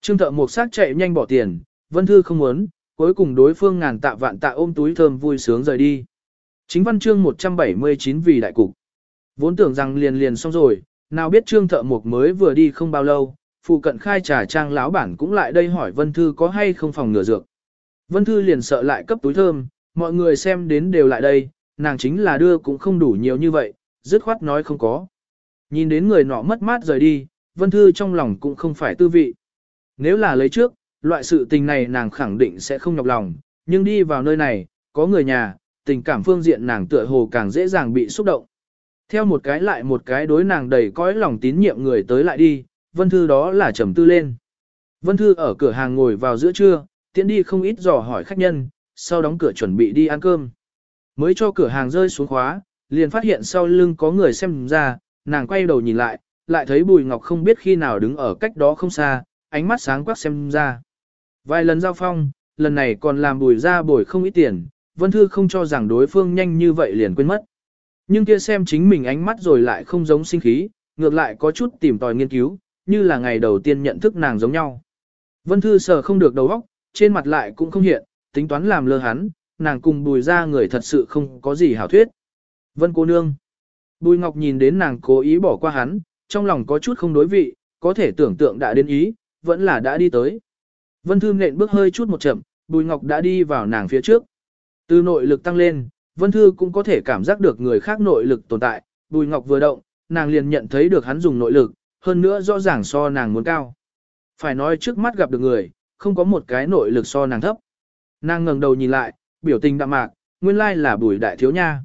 Trương thợ một sát chạy nhanh bỏ tiền, Vân Thư không muốn, cuối cùng đối phương ngàn tạ vạn tạ ôm túi thơm vui sướng rời đi. Chính văn chương 179 vì đại cục. Vốn tưởng rằng liền liền xong rồi, nào biết trương thợ một mới vừa đi không bao lâu, phụ cận khai trà trang lão bản cũng lại đây hỏi Vân Thư có hay không phòng ngừa dược. Vân Thư liền sợ lại cấp túi thơm, mọi người xem đến đều lại đây, nàng chính là đưa cũng không đủ nhiều như vậy, dứt khoát nói không có. Nhìn đến người nọ mất mát rời đi, Vân Thư trong lòng cũng không phải tư vị. Nếu là lấy trước, loại sự tình này nàng khẳng định sẽ không nhọc lòng, nhưng đi vào nơi này, có người nhà, tình cảm phương diện nàng tựa hồ càng dễ dàng bị xúc động. Theo một cái lại một cái đối nàng đầy cõi lòng tín nhiệm người tới lại đi, Vân Thư đó là trầm tư lên. Vân Thư ở cửa hàng ngồi vào giữa trưa, tiện đi không ít dò hỏi khách nhân, sau đóng cửa chuẩn bị đi ăn cơm. Mới cho cửa hàng rơi xuống khóa, liền phát hiện sau lưng có người xem ra, nàng quay đầu nhìn lại, lại thấy Bùi Ngọc không biết khi nào đứng ở cách đó không xa, ánh mắt sáng quắc xem ra. Vài lần giao phong, lần này còn làm Bùi ra bồi không ít tiền, Vân Thư không cho rằng đối phương nhanh như vậy liền quên mất. Nhưng kia xem chính mình ánh mắt rồi lại không giống sinh khí, ngược lại có chút tìm tòi nghiên cứu, như là ngày đầu tiên nhận thức nàng giống nhau. Vân Thư sờ không được đầu óc, trên mặt lại cũng không hiện, tính toán làm lơ hắn, nàng cùng bùi ra người thật sự không có gì hảo thuyết. Vân cô nương. Bùi Ngọc nhìn đến nàng cố ý bỏ qua hắn, trong lòng có chút không đối vị, có thể tưởng tượng đã đến ý, vẫn là đã đi tới. Vân Thư nện bước hơi chút một chậm, Bùi Ngọc đã đi vào nàng phía trước. Từ nội lực tăng lên, Vân Thư cũng có thể cảm giác được người khác nội lực tồn tại, Bùi Ngọc vừa động, nàng liền nhận thấy được hắn dùng nội lực, hơn nữa rõ ràng so nàng muốn cao. Phải nói trước mắt gặp được người, không có một cái nội lực so nàng thấp. Nàng ngẩng đầu nhìn lại, biểu tình đạm mạc, nguyên lai là Bùi đại thiếu nha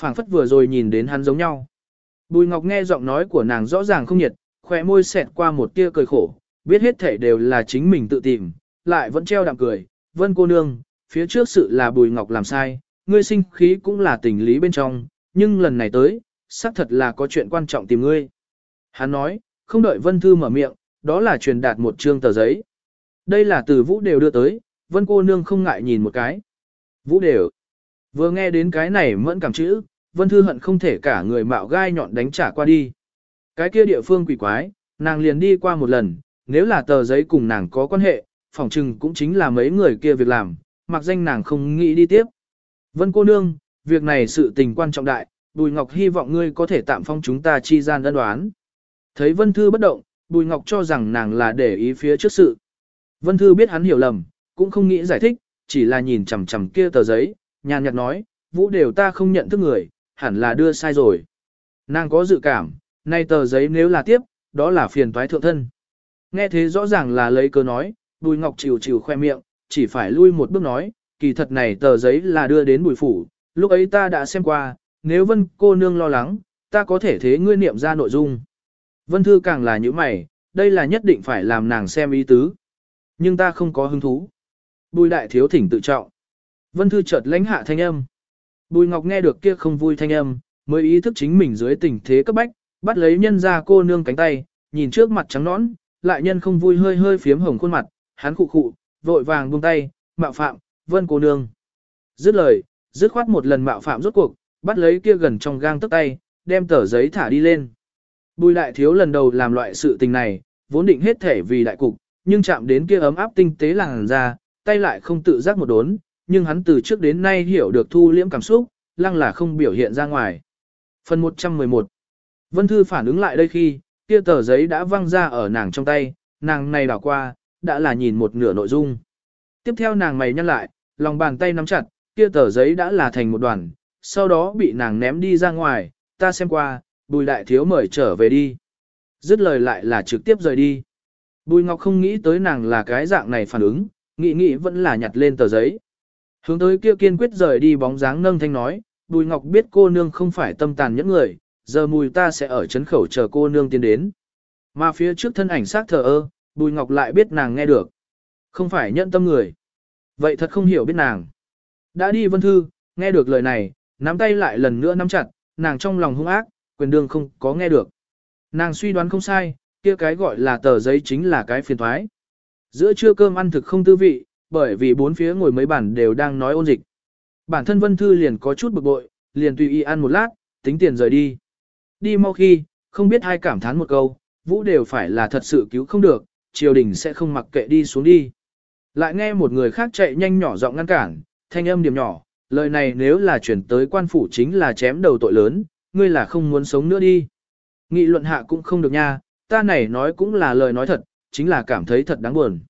phảng phất vừa rồi nhìn đến hắn giống nhau. Bùi Ngọc nghe giọng nói của nàng rõ ràng không nhiệt, khỏe môi xẹt qua một tia cười khổ, biết hết thể đều là chính mình tự tìm, lại vẫn treo đạm cười, vân cô nương, phía trước sự là Bùi Ngọc làm sai, ngươi sinh khí cũng là tình lý bên trong, nhưng lần này tới, xác thật là có chuyện quan trọng tìm ngươi. Hắn nói, không đợi Vân Thư mở miệng, đó là truyền đạt một trương tờ giấy. Đây là từ Vũ Đều đưa tới, Vân cô nương không ngại nhìn một cái. Vũ Đều. Vừa nghe đến cái này mẫn cảm chữ, Vân Thư hận không thể cả người mạo gai nhọn đánh trả qua đi. Cái kia địa phương quỷ quái, nàng liền đi qua một lần, nếu là tờ giấy cùng nàng có quan hệ, phỏng chừng cũng chính là mấy người kia việc làm, mặc danh nàng không nghĩ đi tiếp. Vân cô nương, việc này sự tình quan trọng đại, Bùi Ngọc hy vọng ngươi có thể tạm phong chúng ta chi gian đơn đoán. Thấy Vân Thư bất động, Bùi Ngọc cho rằng nàng là để ý phía trước sự. Vân Thư biết hắn hiểu lầm, cũng không nghĩ giải thích, chỉ là nhìn chằm chằm kia tờ giấy, nhàn nhạt nói, vũ đều ta không nhận thức người, hẳn là đưa sai rồi. Nàng có dự cảm, nay tờ giấy nếu là tiếp, đó là phiền toái thượng thân. Nghe thế rõ ràng là lấy cớ nói, bùi ngọc chịu chịu khoe miệng, chỉ phải lui một bước nói, kỳ thật này tờ giấy là đưa đến bùi phủ, lúc ấy ta đã xem qua, nếu vân cô nương lo lắng, ta có thể thế ngươi niệm ra nội dung. Vân thư càng là như mày, đây là nhất định phải làm nàng xem ý tứ. Nhưng ta không có hứng thú. Bùi đại thiếu thỉnh tự trọng. Vân Thư chợt lãnh hạ thanh âm. Bùi Ngọc nghe được kia không vui thanh âm, mới ý thức chính mình dưới tình thế cấp bách, bắt lấy nhân ra cô nương cánh tay, nhìn trước mặt trắng nõn, lại nhân không vui hơi hơi phiếm hồng khuôn mặt, hắn khụ khụ, vội vàng buông tay, mạo phạm, vân cô nương. Dứt lời, dứt khoát một lần mạo phạm rốt cuộc, bắt lấy kia gần trong gang tấc tay, đem tờ giấy thả đi lên. Bùi đại thiếu lần đầu làm loại sự tình này, vốn định hết thể vì đại cục, nhưng chạm đến kia ấm áp tinh tế làng ra, tay lại không tự giác một đốn, nhưng hắn từ trước đến nay hiểu được thu liễm cảm xúc, lăng là không biểu hiện ra ngoài. Phần 111 Vân Thư phản ứng lại đây khi, kia tờ giấy đã văng ra ở nàng trong tay, nàng này đảo qua, đã là nhìn một nửa nội dung. Tiếp theo nàng mày nhăn lại, lòng bàn tay nắm chặt, kia tờ giấy đã là thành một đoàn, sau đó bị nàng ném đi ra ngoài, ta xem qua, bùi đại thiếu mời trở về đi. Dứt lời lại là trực tiếp rời đi. Bùi Ngọc không nghĩ tới nàng là cái dạng này phản ứng, nghĩ nghĩ vẫn là nhặt lên tờ giấy. Hướng tới kia kiên quyết rời đi bóng dáng nâng thanh nói, Bùi Ngọc biết cô nương không phải tâm tàn những người, giờ mùi ta sẽ ở chấn khẩu chờ cô nương tiến đến. Mà phía trước thân ảnh sát thờ ơ, Bùi Ngọc lại biết nàng nghe được. Không phải nhận tâm người. Vậy thật không hiểu biết nàng. Đã đi vân thư, nghe được lời này, nắm tay lại lần nữa nắm chặt, nàng trong lòng hung ác, quyền đương không có nghe được. Nàng suy đoán không sai, kia cái gọi là tờ giấy chính là cái phiền thoái. Giữa trưa cơm ăn thực không tư vị, bởi vì bốn phía ngồi mấy bản đều đang nói ôn dịch. Bản thân Vân Thư liền có chút bực bội, liền tùy ý ăn một lát, tính tiền rời đi. Đi mau khi, không biết ai cảm thán một câu, vũ đều phải là thật sự cứu không được, triều đình sẽ không mặc kệ đi xuống đi. Lại nghe một người khác chạy nhanh nhỏ giọng ngăn cản, thanh âm điểm nhỏ, lời này nếu là chuyển tới quan phủ chính là chém đầu tội lớn, ngươi là không muốn sống nữa đi. Nghị luận hạ cũng không được nha, ta này nói cũng là lời nói thật, chính là cảm thấy thật đáng buồn.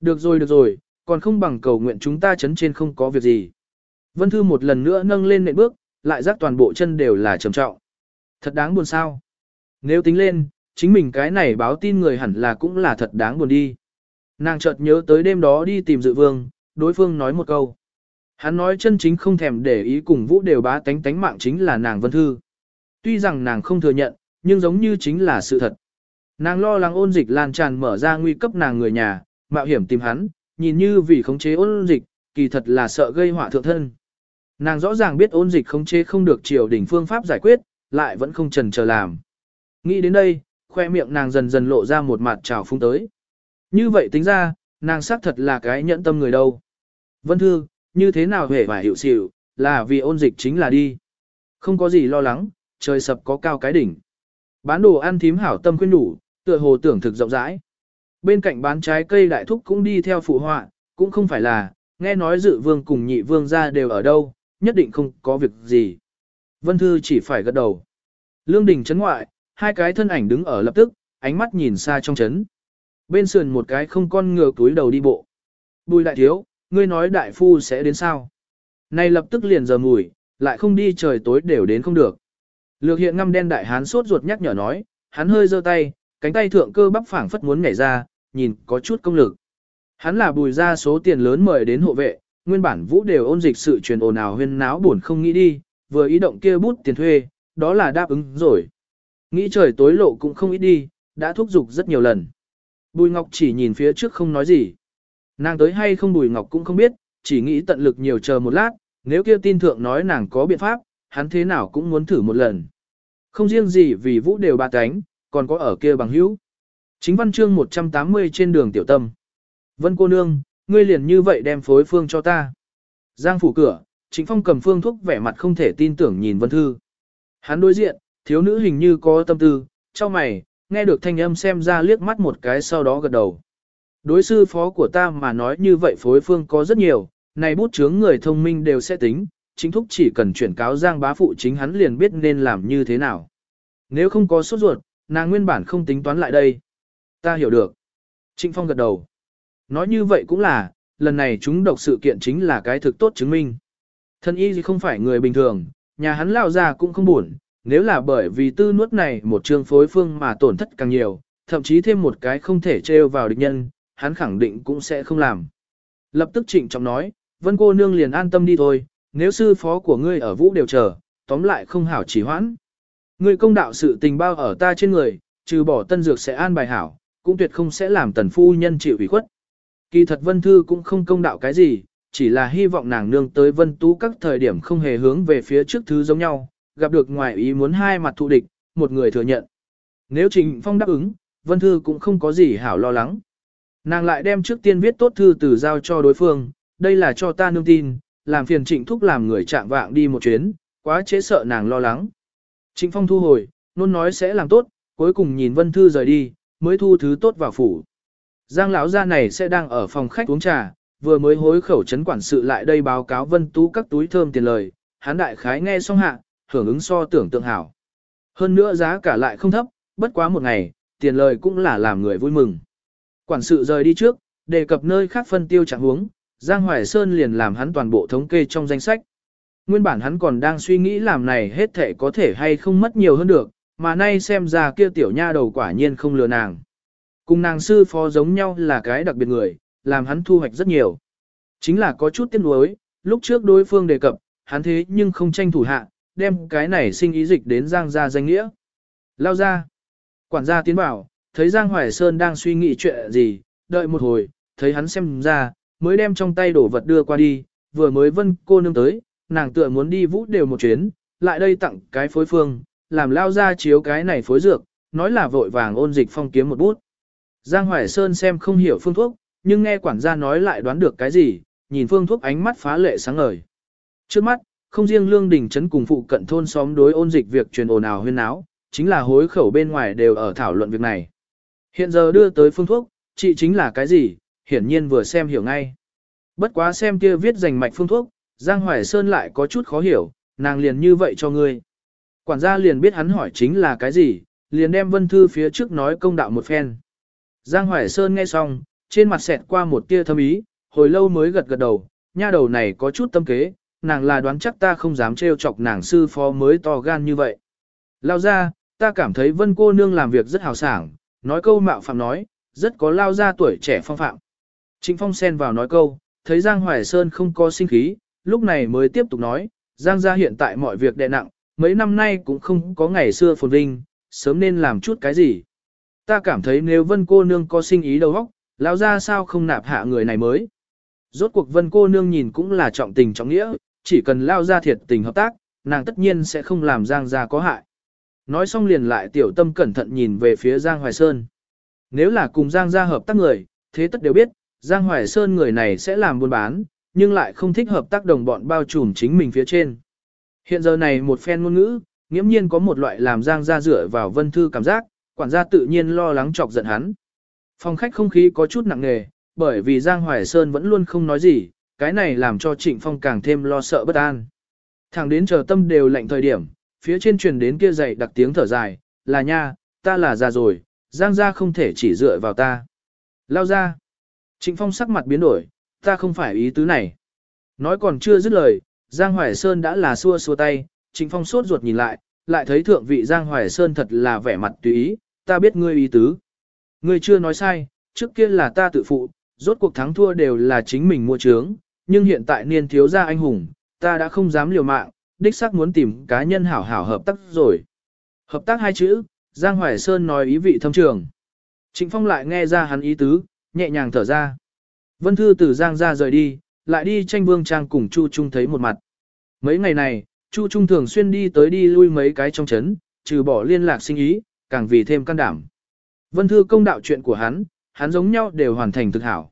Được rồi được rồi, còn không bằng cầu nguyện chúng ta chấn trên không có việc gì. Vân Thư một lần nữa nâng lên nệm bước, lại giác toàn bộ chân đều là trầm trọng. Thật đáng buồn sao. Nếu tính lên, chính mình cái này báo tin người hẳn là cũng là thật đáng buồn đi. Nàng chợt nhớ tới đêm đó đi tìm dự vương, đối phương nói một câu. Hắn nói chân chính không thèm để ý cùng vũ đều bá tánh tánh mạng chính là nàng Vân Thư. Tuy rằng nàng không thừa nhận, nhưng giống như chính là sự thật. Nàng lo lắng ôn dịch lan tràn mở ra nguy cấp nàng người nhà, mạo hiểm tìm hắn, nhìn như vì khống chế ôn dịch, kỳ thật là sợ gây họa thượng thân. Nàng rõ ràng biết ôn dịch khống chế không được triều đỉnh phương pháp giải quyết, lại vẫn không trần chờ làm. Nghĩ đến đây, khoe miệng nàng dần dần lộ ra một mặt trào phung tới. Như vậy tính ra, nàng xác thật là cái nhẫn tâm người đâu. Vân Thư, như thế nào hề và hiệu xỉu, là vì ôn dịch chính là đi. Không có gì lo lắng, trời sập có cao cái đỉnh. Bán đồ ăn thím hảo tâm khuyên đủ, tựa hồ tưởng thực rộng rãi. Bên cạnh bán trái cây đại thúc cũng đi theo phụ họa, cũng không phải là, nghe nói dự vương cùng nhị vương ra đều ở đâu, nhất định không có việc gì. Vân Thư chỉ phải gật đầu. Lương đình chấn ngoại, hai cái thân ảnh đứng ở lập tức, ánh mắt nhìn xa trong chấn. Bên sườn một cái không con ngựa túi đầu đi bộ. Bùi đại thiếu, ngươi nói đại phu sẽ đến sao? Này lập tức liền giờ mùi, lại không đi trời tối đều đến không được. Lược hiện ngăm đen đại hán sốt ruột nhắc nhở nói, hắn hơi giơ tay, cánh tay thượng cơ bắp phảng phất muốn nhảy ra, nhìn có chút công lực. Hắn là bùi ra số tiền lớn mời đến hộ vệ, nguyên bản vũ đều ôn dịch sự truyền ồn ào huyên náo buồn không nghĩ đi, vừa ý động kia bút tiền thuê, đó là đáp ứng rồi. Nghĩ trời tối lộ cũng không ít đi, đã thúc giục rất nhiều lần. Bùi Ngọc chỉ nhìn phía trước không nói gì. Nàng tới hay không Bùi Ngọc cũng không biết, chỉ nghĩ tận lực nhiều chờ một lát, nếu kia tin thượng nói nàng có biện pháp, hắn thế nào cũng muốn thử một lần. Không riêng gì vì vũ đều ba cánh, còn có ở kia bằng hữu. Chính văn chương 180 trên đường tiểu tâm. Vân cô nương, ngươi liền như vậy đem phối phương cho ta. Giang phủ cửa, chính phong cầm phương thuốc vẻ mặt không thể tin tưởng nhìn vân thư. Hắn đối diện, thiếu nữ hình như có tâm tư, cho mày, nghe được thanh âm xem ra liếc mắt một cái sau đó gật đầu. Đối sư phó của ta mà nói như vậy phối phương có rất nhiều, này bút chướng người thông minh đều sẽ tính, chính thúc chỉ cần chuyển cáo giang bá phụ chính hắn liền biết nên làm như thế nào. Nếu không có sốt ruột, nàng nguyên bản không tính toán lại đây. Ta hiểu được. Trịnh Phong gật đầu. Nói như vậy cũng là, lần này chúng độc sự kiện chính là cái thực tốt chứng minh. Thân y gì không phải người bình thường, nhà hắn lao ra cũng không buồn, nếu là bởi vì tư nuốt này một trường phối phương mà tổn thất càng nhiều, thậm chí thêm một cái không thể trêu vào địch nhân, hắn khẳng định cũng sẽ không làm. Lập tức trịnh trọng nói, vân cô nương liền an tâm đi thôi, nếu sư phó của ngươi ở vũ đều chờ, tóm lại không hảo chỉ hoãn. Người công đạo sự tình bao ở ta trên người, trừ bỏ tân dược sẽ an bài hảo, cũng tuyệt không sẽ làm tần phu nhân chịu ủy khuất. Kỳ thật Vân Thư cũng không công đạo cái gì, chỉ là hy vọng nàng nương tới Vân Tú các thời điểm không hề hướng về phía trước thứ giống nhau, gặp được ngoài ý muốn hai mặt thù địch, một người thừa nhận. Nếu Trình Phong đáp ứng, Vân Thư cũng không có gì hảo lo lắng. Nàng lại đem trước tiên viết tốt thư từ giao cho đối phương, đây là cho ta nương tin, làm phiền trịnh thúc làm người chạm vạng đi một chuyến, quá chế sợ nàng lo lắng. Trịnh Phong thu hồi, nôn nói sẽ làm tốt, cuối cùng nhìn Vân Thư rời đi, mới thu thứ tốt vào phủ. Giang lão gia này sẽ đang ở phòng khách uống trà, vừa mới hối khẩu chấn quản sự lại đây báo cáo Vân Tú các túi thơm tiền lời, Hán đại khái nghe xong hạ, hưởng ứng so tưởng tượng hảo. Hơn nữa giá cả lại không thấp, bất quá một ngày, tiền lời cũng là làm người vui mừng. Quản sự rời đi trước, đề cập nơi khác phân tiêu trạng huống, Giang Hoài Sơn liền làm hắn toàn bộ thống kê trong danh sách. Nguyên bản hắn còn đang suy nghĩ làm này hết thể có thể hay không mất nhiều hơn được, mà nay xem ra kia tiểu nha đầu quả nhiên không lừa nàng. Cùng nàng sư phó giống nhau là cái đặc biệt người, làm hắn thu hoạch rất nhiều. Chính là có chút tiếc nuối, lúc trước đối phương đề cập, hắn thế nhưng không tranh thủ hạ, đem cái này sinh ý dịch đến Giang gia danh nghĩa. Lao ra. Quản gia tiến bảo, thấy Giang Hoài Sơn đang suy nghĩ chuyện gì, đợi một hồi, thấy hắn xem ra, mới đem trong tay đổ vật đưa qua đi, vừa mới vân cô nương tới, nàng tựa muốn đi vũ đều một chuyến, lại đây tặng cái phối phương, làm lao ra chiếu cái này phối dược, nói là vội vàng ôn dịch phong kiếm một bút. Giang Hoài Sơn xem không hiểu phương thuốc, nhưng nghe quản gia nói lại đoán được cái gì, nhìn phương thuốc ánh mắt phá lệ sáng ngời. Trước mắt, không riêng lương đình trấn cùng phụ cận thôn xóm đối ôn dịch việc truyền ồn ào huyên náo, chính là hối khẩu bên ngoài đều ở thảo luận việc này. Hiện giờ đưa tới phương thuốc, chị chính là cái gì, hiển nhiên vừa xem hiểu ngay. Bất quá xem kia viết dành mạch phương thuốc, Giang Hoài Sơn lại có chút khó hiểu, nàng liền như vậy cho ngươi. Quản gia liền biết hắn hỏi chính là cái gì, liền đem vân thư phía trước nói công đạo một phen. Giang Hoài Sơn nghe xong, trên mặt xẹt qua một tia thâm ý, hồi lâu mới gật gật đầu, nha đầu này có chút tâm kế, nàng là đoán chắc ta không dám trêu chọc nàng sư phó mới to gan như vậy. Lao ra, ta cảm thấy vân cô nương làm việc rất hào sảng, nói câu mạo phạm nói, rất có lao ra tuổi trẻ phong phạm. Trịnh Phong xen vào nói câu, thấy Giang Hoài Sơn không có sinh khí, lúc này mới tiếp tục nói, Giang gia hiện tại mọi việc đè nặng, mấy năm nay cũng không có ngày xưa phồn vinh, sớm nên làm chút cái gì. Ta cảm thấy nếu vân cô nương có sinh ý đầu óc, lão gia sao không nạp hạ người này mới. Rốt cuộc vân cô nương nhìn cũng là trọng tình trọng nghĩa, chỉ cần lao ra thiệt tình hợp tác, nàng tất nhiên sẽ không làm Giang gia có hại. Nói xong liền lại tiểu tâm cẩn thận nhìn về phía Giang Hoài Sơn. Nếu là cùng Giang gia hợp tác người, thế tất đều biết, Giang Hoài Sơn người này sẽ làm buôn bán, nhưng lại không thích hợp tác đồng bọn bao trùm chính mình phía trên. Hiện giờ này một phen ngôn ngữ, nghiễm nhiên có một loại làm Giang gia dựa vào vân thư cảm giác, quản gia tự nhiên lo lắng chọc giận hắn. Phòng khách không khí có chút nặng nề, bởi vì Giang Hoài Sơn vẫn luôn không nói gì, cái này làm cho Trịnh Phong càng thêm lo sợ bất an. Thẳng đến chờ tâm đều lạnh thời điểm, phía trên truyền đến kia dậy đặc tiếng thở dài, là nha, ta là già rồi, Giang gia không thể chỉ dựa vào ta. Lao ra. Trịnh Phong sắc mặt biến đổi, ta không phải ý tứ này. Nói còn chưa dứt lời, Giang Hoài Sơn đã là xua xua tay, Trịnh Phong sốt ruột nhìn lại, lại thấy thượng vị Giang Hoài Sơn thật là vẻ mặt tùy ý, ta biết ngươi ý tứ. Ngươi chưa nói sai, trước kia là ta tự phụ, rốt cuộc thắng thua đều là chính mình mua trướng, nhưng hiện tại niên thiếu gia anh hùng, ta đã không dám liều mạng, đích xác muốn tìm cá nhân hảo hảo hợp tác rồi. Hợp tác hai chữ, Giang Hoài Sơn nói ý vị thâm trường. Trịnh Phong lại nghe ra hắn ý tứ, nhẹ nhàng thở ra. Vân Thư từ Giang ra rời đi, lại đi tranh vương trang cùng Chu Trung thấy một mặt. Mấy ngày này, Chu Trung thường xuyên đi tới đi lui mấy cái trong chấn, trừ bỏ liên lạc sinh ý, càng vì thêm can đảm. Vân Thư công đạo chuyện của hắn, hắn giống nhau đều hoàn thành thực hảo.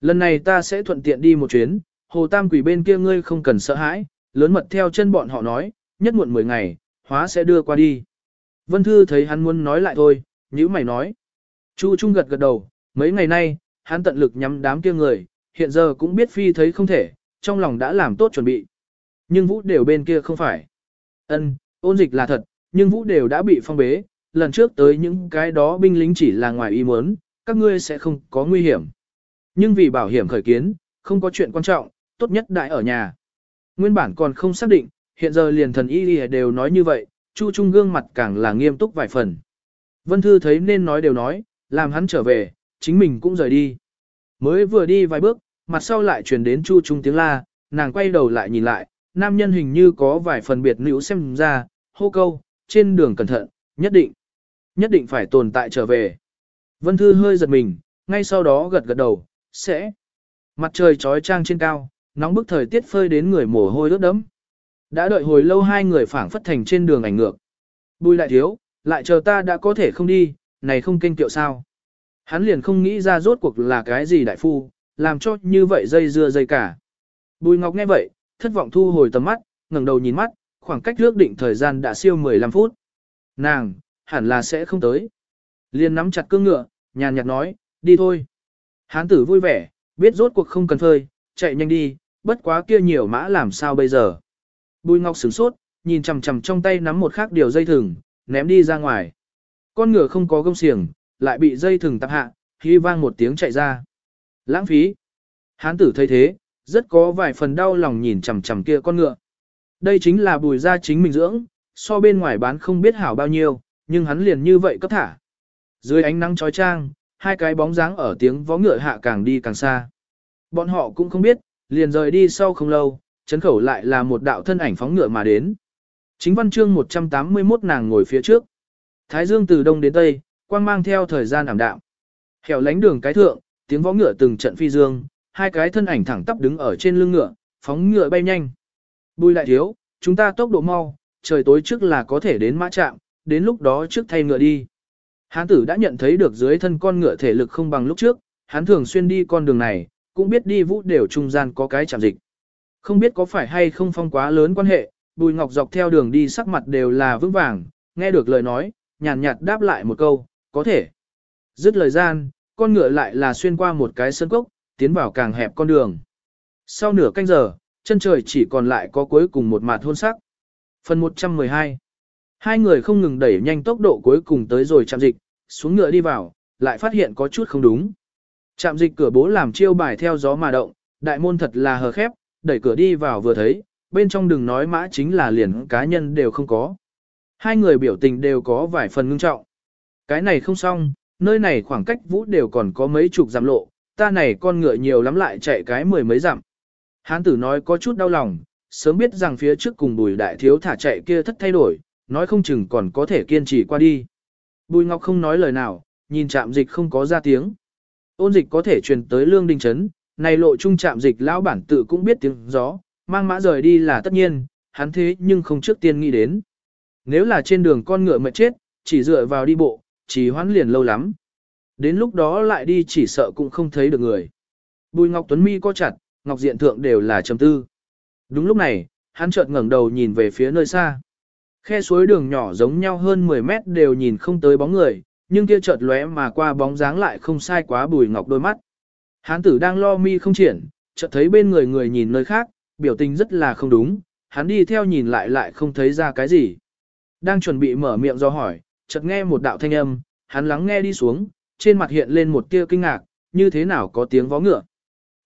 Lần này ta sẽ thuận tiện đi một chuyến, Hồ Tam Quỷ bên kia ngươi không cần sợ hãi, lớn mật theo chân bọn họ nói, nhất muộn 10 ngày, hóa sẽ đưa qua đi. Vân Thư thấy hắn muốn nói lại thôi, nhữ mày nói. Chu Trung gật gật đầu, mấy ngày nay, hắn tận lực nhắm đám kia người, hiện giờ cũng biết phi thấy không thể, trong lòng đã làm tốt chuẩn bị. Nhưng vũ đều bên kia không phải. Ân, ôn dịch là thật, nhưng vũ đều đã bị phong bế, lần trước tới những cái đó binh lính chỉ là ngoài ý muốn, các ngươi sẽ không có nguy hiểm. Nhưng vì bảo hiểm khởi kiến, không có chuyện quan trọng, tốt nhất đại ở nhà. Nguyên bản còn không xác định, hiện giờ liền thần y đều nói như vậy, Chu Trung gương mặt càng là nghiêm túc vài phần. Vân Thư thấy nên nói đều nói, làm hắn trở về, chính mình cũng rời đi. Mới vừa đi vài bước, mặt sau lại truyền đến Chu Trung tiếng la, nàng quay đầu lại nhìn lại, nam nhân hình như có vài phần biệt nữ xem ra, hô câu, trên đường cẩn thận, nhất định, nhất định phải tồn tại trở về. Vân Thư hơi giật mình, ngay sau đó gật gật đầu, sẽ. Mặt trời trói trang trên cao, nóng bức thời tiết phơi đến người mồ hôi ướt đẫm. Đã đợi hồi lâu hai người phảng phất thành trên đường ảnh ngược. Bùi lại thiếu, lại chờ ta đã có thể không đi, này không kinh tiệu sao. Hắn liền không nghĩ ra rốt cuộc là cái gì đại phu, làm cho như vậy dây dưa dây cả. Bùi Ngọc nghe vậy, thất vọng thu hồi tầm mắt, ngẩng đầu nhìn mắt, khoảng cách ước định thời gian đã siêu 15 phút. Nàng, hẳn là sẽ không tới. Liền nắm chặt cương ngựa, nhàn nhạt nói, đi thôi. Hán tử vui vẻ, biết rốt cuộc không cần phơi, chạy nhanh đi, bất quá kia nhiều mã làm sao bây giờ. Bùi Ngọc sửng sốt, nhìn chằm chằm trong tay nắm một khác điều dây thừng, ném đi ra ngoài. Con ngựa không có gông xiềng, lại bị dây thừng tạp hạ, khi vang một tiếng chạy ra. Lãng phí. Hán tử thấy thế, rất có vài phần đau lòng nhìn chằm chằm kia con ngựa. Đây chính là bùi gia chính mình dưỡng, so bên ngoài bán không biết hảo bao nhiêu, nhưng hắn liền như vậy cấp thả. Dưới ánh nắng chói chang, hai cái bóng dáng ở tiếng vó ngựa hạ càng đi càng xa. Bọn họ cũng không biết, liền rời đi sau không lâu, chấn khẩu lại là một đạo thân ảnh phóng ngựa mà đến. Chính văn chương 181 nàng ngồi phía trước. Thái dương từ đông đến tây, quang mang theo thời gian ảm đạm. Hẻo lánh đường cái thượng, tiếng vó ngựa từng trận phi dương, hai cái thân ảnh thẳng tắp đứng ở trên lưng ngựa, phóng ngựa bay nhanh. Bùi lại thiếu, chúng ta tốc độ mau, trời tối trước là có thể đến mã trạm, đến lúc đó trước thay ngựa đi. Hán tử đã nhận thấy được dưới thân con ngựa thể lực không bằng lúc trước, hắn thường xuyên đi con đường này, cũng biết đi vũ đều trung gian có cái chạm dịch. Không biết có phải hay không phong quá lớn quan hệ, bùi ngọc dọc theo đường đi sắc mặt đều là vững vàng, nghe được lời nói, nhàn nhạt đáp lại một câu, có thể. Dứt lời gian, con ngựa lại là xuyên qua một cái sân cốc, tiến vào càng hẹp con đường. Sau nửa canh giờ, chân trời chỉ còn lại có cuối cùng một mạt hôn sắc. Phần 112 Hai người không ngừng đẩy nhanh tốc độ cuối cùng tới rồi chạm dịch, xuống ngựa đi vào, lại phát hiện có chút không đúng. Chạm dịch cửa bố làm chiêu bài theo gió mà động, đại môn thật là hờ khép, đẩy cửa đi vào vừa thấy, bên trong đừng nói mã chính là liền cá nhân đều không có. Hai người biểu tình đều có vài phần ngưng trọng. Cái này không xong, nơi này khoảng cách vũ đều còn có mấy chục dặm lộ, ta này con ngựa nhiều lắm lại chạy cái mười mấy dặm. Hán tử nói có chút đau lòng, sớm biết rằng phía trước cùng bùi đại thiếu thả chạy kia thất thay đổi, nói không chừng còn có thể kiên trì qua đi. Bùi Ngọc không nói lời nào, nhìn chạm dịch không có ra tiếng. Ôn dịch có thể truyền tới lương đình chấn, này lộ trung chạm dịch lão bản tự cũng biết tiếng gió, mang mã rời đi là tất nhiên, hắn thế nhưng không trước tiên nghĩ đến. Nếu là trên đường con ngựa mệt chết, chỉ dựa vào đi bộ, chỉ hoãn liền lâu lắm. Đến lúc đó lại đi chỉ sợ cũng không thấy được người. Bùi Ngọc Tuấn Mi co chặt, Ngọc Diện Thượng đều là trầm tư. Đúng lúc này, hắn chợt ngẩng đầu nhìn về phía nơi xa. Khe suối đường nhỏ giống nhau hơn 10 mét đều nhìn không tới bóng người, nhưng kia chợt lóe mà qua bóng dáng lại không sai quá Bùi Ngọc đôi mắt. Hán tử đang lo mi không triển, chợt thấy bên người người nhìn nơi khác, biểu tình rất là không đúng, hắn đi theo nhìn lại lại không thấy ra cái gì. Đang chuẩn bị mở miệng do hỏi, chợt nghe một đạo thanh âm, hắn lắng nghe đi xuống, trên mặt hiện lên một tia kinh ngạc, như thế nào có tiếng vó ngựa.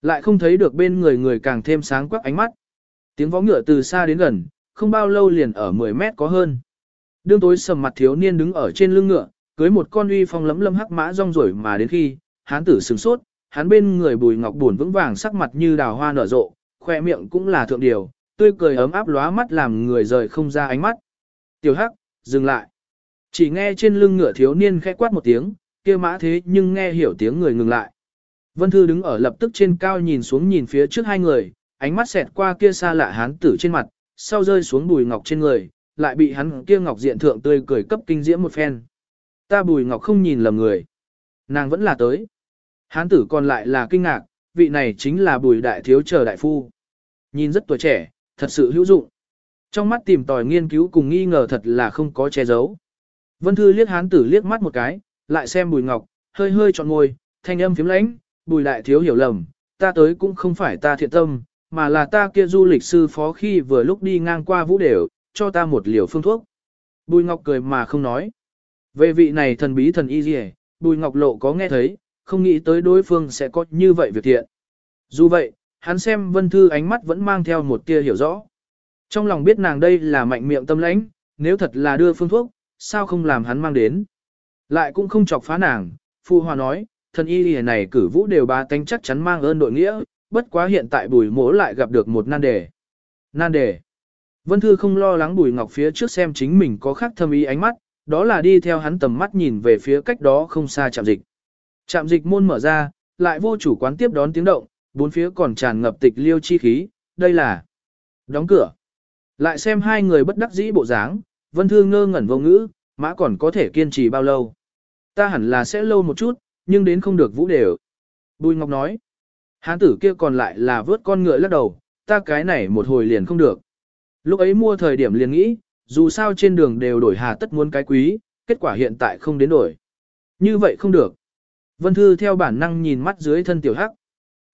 Lại không thấy được bên người người càng thêm sáng quắc ánh mắt. Tiếng vó ngựa từ xa đến gần, không bao lâu liền ở 10 mét có hơn. Đương tối sầm mặt thiếu niên đứng ở trên lưng ngựa, cưới một con uy phong lấm lâm hắc mã rong rổi mà đến khi, hán tử sừng sốt, hắn bên người bùi ngọc buồn vững vàng sắc mặt như đào hoa nở rộ, khoe miệng cũng là thượng điều, tươi cười ấm áp lóa mắt làm người rời không ra ánh mắt. Tiểu hắc, dừng lại. Chỉ nghe trên lưng ngựa thiếu niên khẽ quát một tiếng, kia mã thế nhưng nghe hiểu tiếng người ngừng lại. Vân Thư đứng ở lập tức trên cao nhìn xuống nhìn phía trước hai người, ánh mắt xẹt qua kia xa lạ hán tử trên mặt, sau rơi xuống bùi ngọc trên người, lại bị hắn kia ngọc diện thượng tươi cười cấp kinh diễm một phen. Ta bùi ngọc không nhìn lầm người. Nàng vẫn là tới. Hán tử còn lại là kinh ngạc, vị này chính là bùi đại thiếu chờ đại phu. Nhìn rất tuổi trẻ, thật sự hữu dụng. Trong mắt tìm tòi nghiên cứu cùng nghi ngờ thật là không có che giấu. Vân Thư liếc hán tử liếc mắt một cái, lại xem bùi ngọc, hơi hơi chọn ngôi, thanh âm phiếm lãnh, bùi đại thiếu hiểu lầm, ta tới cũng không phải ta thiện tâm, mà là ta kia du lịch sư phó khi vừa lúc đi ngang qua vũ đều, cho ta một liều phương thuốc. Bùi Ngọc cười mà không nói. Về vị này thần bí thần y gì Bùi Ngọc lộ có nghe thấy, không nghĩ tới đối phương sẽ có như vậy việc thiện. Dù vậy, hắn xem Vân Thư ánh mắt vẫn mang theo một tia hiểu rõ. Trong lòng biết nàng đây là mạnh miệng tâm lãnh, nếu thật là đưa phương thuốc, sao không làm hắn mang đến. Lại cũng không chọc phá nàng, Phu Hòa nói, thần y lìa này cử vũ đều ba tánh chắc chắn mang ơn đội nghĩa, bất quá hiện tại bùi mỗ lại gặp được một nan đề. Nan đề. Vân Thư không lo lắng bùi ngọc phía trước xem chính mình có khác thâm ý ánh mắt, đó là đi theo hắn tầm mắt nhìn về phía cách đó không xa chạm dịch. Chạm dịch môn mở ra, lại vô chủ quán tiếp đón tiếng động, bốn phía còn tràn ngập tịch liêu chi khí, đây là đóng cửa. Lại xem hai người bất đắc dĩ bộ dáng, Vân Thư ngơ ngẩn vô ngữ, mã còn có thể kiên trì bao lâu. Ta hẳn là sẽ lâu một chút, nhưng đến không được vũ đều. Bùi Ngọc nói, hán tử kia còn lại là vớt con ngựa lắc đầu, ta cái này một hồi liền không được. Lúc ấy mua thời điểm liền nghĩ, dù sao trên đường đều đổi hà tất muốn cái quý, kết quả hiện tại không đến đổi. Như vậy không được. Vân Thư theo bản năng nhìn mắt dưới thân tiểu hắc.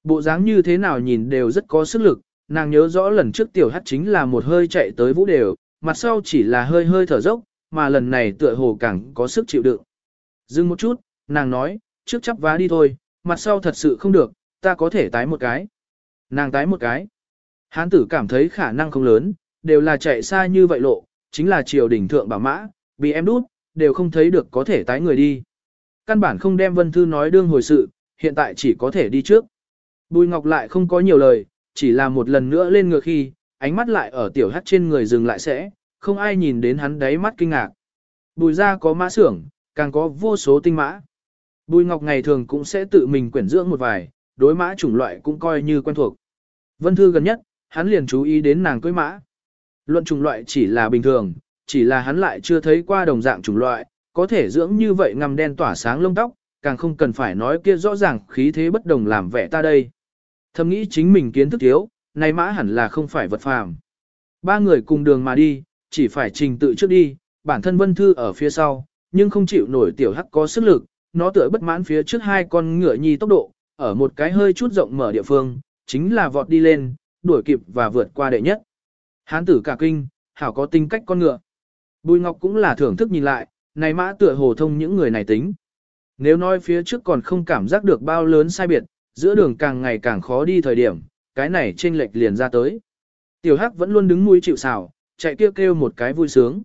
Bộ dáng như thế nào nhìn đều rất có sức lực, nàng nhớ rõ lần trước tiểu hắc chính là một hơi chạy tới vũ đều, mặt sau chỉ là hơi hơi thở dốc, mà lần này tựa hồ càng có sức chịu đựng. Dừng một chút, nàng nói, trước chắp vá đi thôi, mặt sau thật sự không được, ta có thể tái một cái. Nàng tái một cái. Hán tử cảm thấy khả năng không lớn, đều là chạy xa như vậy lộ, chính là triều đỉnh thượng bảo mã, bị em đút, đều không thấy được có thể tái người đi. Căn bản không đem Vân Thư nói đương hồi sự, hiện tại chỉ có thể đi trước. Bùi Ngọc lại không có nhiều lời, chỉ là một lần nữa lên ngựa khi, ánh mắt lại ở tiểu hắt trên người dừng lại sẽ, không ai nhìn đến hắn đáy mắt kinh ngạc. Bùi ra có mã xưởng, càng có vô số tinh mã. Bùi Ngọc ngày thường cũng sẽ tự mình quyển dưỡng một vài, đối mã chủng loại cũng coi như quen thuộc. Vân Thư gần nhất, hắn liền chú ý đến nàng cưới mã. Luận chủng loại chỉ là bình thường, chỉ là hắn lại chưa thấy qua đồng dạng chủng loại, có thể dưỡng như vậy ngầm đen tỏa sáng lông tóc, càng không cần phải nói kia rõ ràng khí thế bất đồng làm vẻ ta đây. Thầm nghĩ chính mình kiến thức thiếu, này mã hẳn là không phải vật phàm. Ba người cùng đường mà đi, chỉ phải trình tự trước đi, bản thân Vân Thư ở phía sau, nhưng không chịu nổi tiểu hắc có sức lực, nó tựa bất mãn phía trước hai con ngựa nhi tốc độ, ở một cái hơi chút rộng mở địa phương, chính là vọt đi lên, đuổi kịp và vượt qua đệ nhất. Hán tử cả kinh, hảo có tinh cách con ngựa. Bùi Ngọc cũng là thưởng thức nhìn lại, này mã tựa hồ thông những người này tính. Nếu nói phía trước còn không cảm giác được bao lớn sai biệt, giữa đường càng ngày càng khó đi thời điểm, cái này trên lệch liền ra tới. Tiểu Hắc vẫn luôn đứng mũi chịu sào, chạy kêu kêu một cái vui sướng.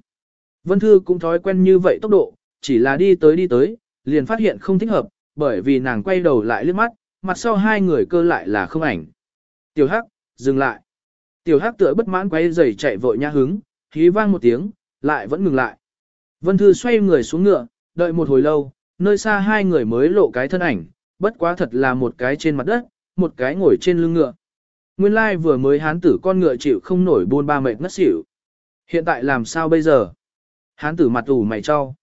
Vân Thư cũng thói quen như vậy tốc độ, chỉ là đi tới đi tới, liền phát hiện không thích hợp, bởi vì nàng quay đầu lại liếc mắt, mặt sau hai người cơ lại là không ảnh. Tiểu Hắc, dừng lại. Tiểu Hắc tựa bất mãn quay giày chạy vội nhã hứng, khí vang một tiếng, lại vẫn ngừng lại. Vân Thư xoay người xuống ngựa, đợi một hồi lâu, nơi xa hai người mới lộ cái thân ảnh, bất quá thật là một cái trên mặt đất, một cái ngồi trên lưng ngựa. Nguyên lai vừa mới hán tử con ngựa chịu không nổi buôn ba mệt ngất xỉu. Hiện tại làm sao bây giờ? Hán tử mặt ủ mày cho.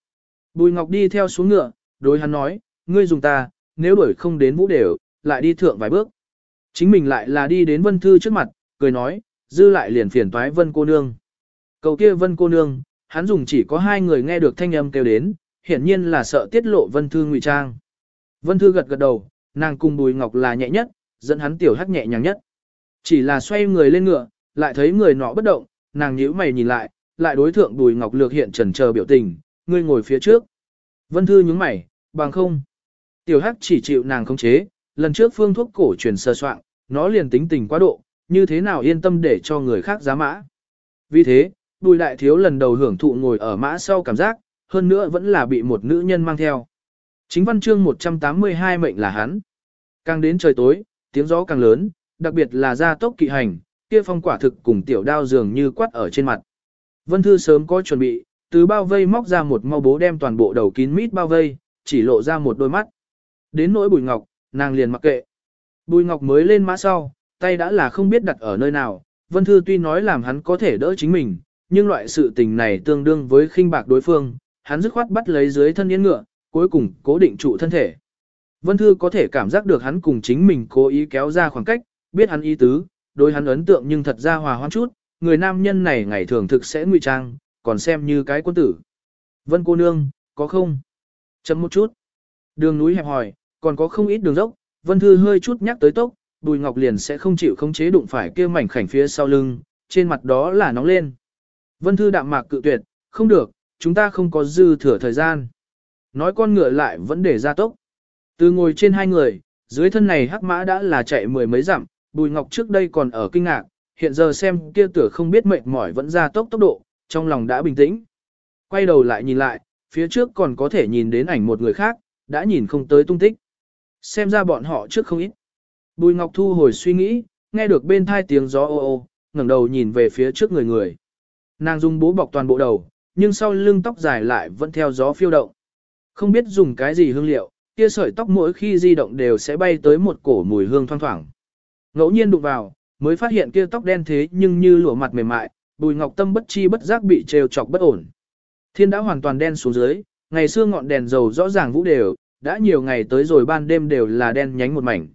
Bùi Ngọc đi theo xuống ngựa, đối hắn nói, ngươi dùng ta, nếu đuổi không đến vũ đều, lại đi thượng vài bước. Chính mình lại là đi đến Vân Thư trước mặt, cười nói, dư lại liền phiền toái Vân cô nương. Cầu kia Vân cô nương, hắn dùng chỉ có hai người nghe được thanh âm kêu đến, hiển nhiên là sợ tiết lộ Vân Thư ngụy trang. Vân Thư gật gật đầu, nàng cùng Bùi Ngọc là nhẹ nhất, dẫn hắn tiểu hắc nhẹ nhàng nhất. Chỉ là xoay người lên ngựa, lại thấy người nọ bất động, nàng nhíu mày nhìn lại, lại đối thượng Bùi Ngọc lược hiện trần chờ biểu tình, ngươi ngồi phía trước. Vân Thư nhướng mày, bằng không. Tiểu hắc chỉ chịu nàng khống chế, lần trước phương thuốc cổ truyền sơ soạn, nó liền tính tình quá độ, như thế nào yên tâm để cho người khác giá mã. Vì thế, Bùi đại thiếu lần đầu hưởng thụ ngồi ở mã sau cảm giác, hơn nữa vẫn là bị một nữ nhân mang theo. Chính văn chương 182 mệnh là hắn. Càng đến trời tối, tiếng gió càng lớn, đặc biệt là gia tốc kỵ hành, kia phong quả thực cùng tiểu đao dường như quát ở trên mặt. Vân Thư sớm có chuẩn bị, từ bao vây móc ra một mau bố đem toàn bộ đầu kín mít bao vây, chỉ lộ ra một đôi mắt. Đến nỗi bùi ngọc, nàng liền mặc kệ. Bùi ngọc mới lên mã sau, tay đã là không biết đặt ở nơi nào, Vân Thư tuy nói làm hắn có thể đỡ chính mình, nhưng loại sự tình này tương đương với khinh bạc đối phương, hắn dứt khoát bắt lấy dưới thân yên ngựa, cuối cùng cố định trụ thân thể. Vân Thư có thể cảm giác được hắn cùng chính mình cố ý kéo ra khoảng cách, biết hắn ý tứ, đối hắn ấn tượng nhưng thật ra hòa hoãn chút, người nam nhân này ngày thường thực sẽ ngụy trang, còn xem như cái quân tử. Vân cô nương, có không? Chấm một chút. Đường núi hẹp hòi, còn có không ít đường dốc, Vân Thư hơi chút nhắc tới tốc, Bùi Ngọc liền sẽ không chịu khống chế đụng phải kia mảnh khảnh phía sau lưng, trên mặt đó là nóng lên. Vân Thư đạm mạc cự tuyệt, không được, chúng ta không có dư thừa thời gian. Nói con ngựa lại vẫn để ra tốc. Từ ngồi trên hai người, dưới thân này hắc mã đã là chạy mười mấy dặm, Bùi Ngọc trước đây còn ở kinh ngạc, hiện giờ xem kia tử không biết mệt mỏi vẫn ra tốc tốc độ, trong lòng đã bình tĩnh. Quay đầu lại nhìn lại, phía trước còn có thể nhìn đến ảnh một người khác, đã nhìn không tới tung tích. Xem ra bọn họ trước không ít. Bùi Ngọc thu hồi suy nghĩ, nghe được bên thai tiếng gió ô ô, ngẩng đầu nhìn về phía trước người người. Nàng dùng bố bọc toàn bộ đầu, nhưng sau lưng tóc dài lại vẫn theo gió phiêu động. Không biết dùng cái gì hương liệu, kia sợi tóc mỗi khi di động đều sẽ bay tới một cổ mùi hương thoang thoảng. Ngẫu nhiên đụng vào, mới phát hiện kia tóc đen thế nhưng như lụa mặt mềm mại, Bùi Ngọc Tâm bất chi bất giác bị trêu chọc bất ổn. Thiên đã hoàn toàn đen xuống dưới, ngày xưa ngọn đèn dầu rõ ràng vũ đều, đã nhiều ngày tới rồi ban đêm đều là đen nhánh một mảnh.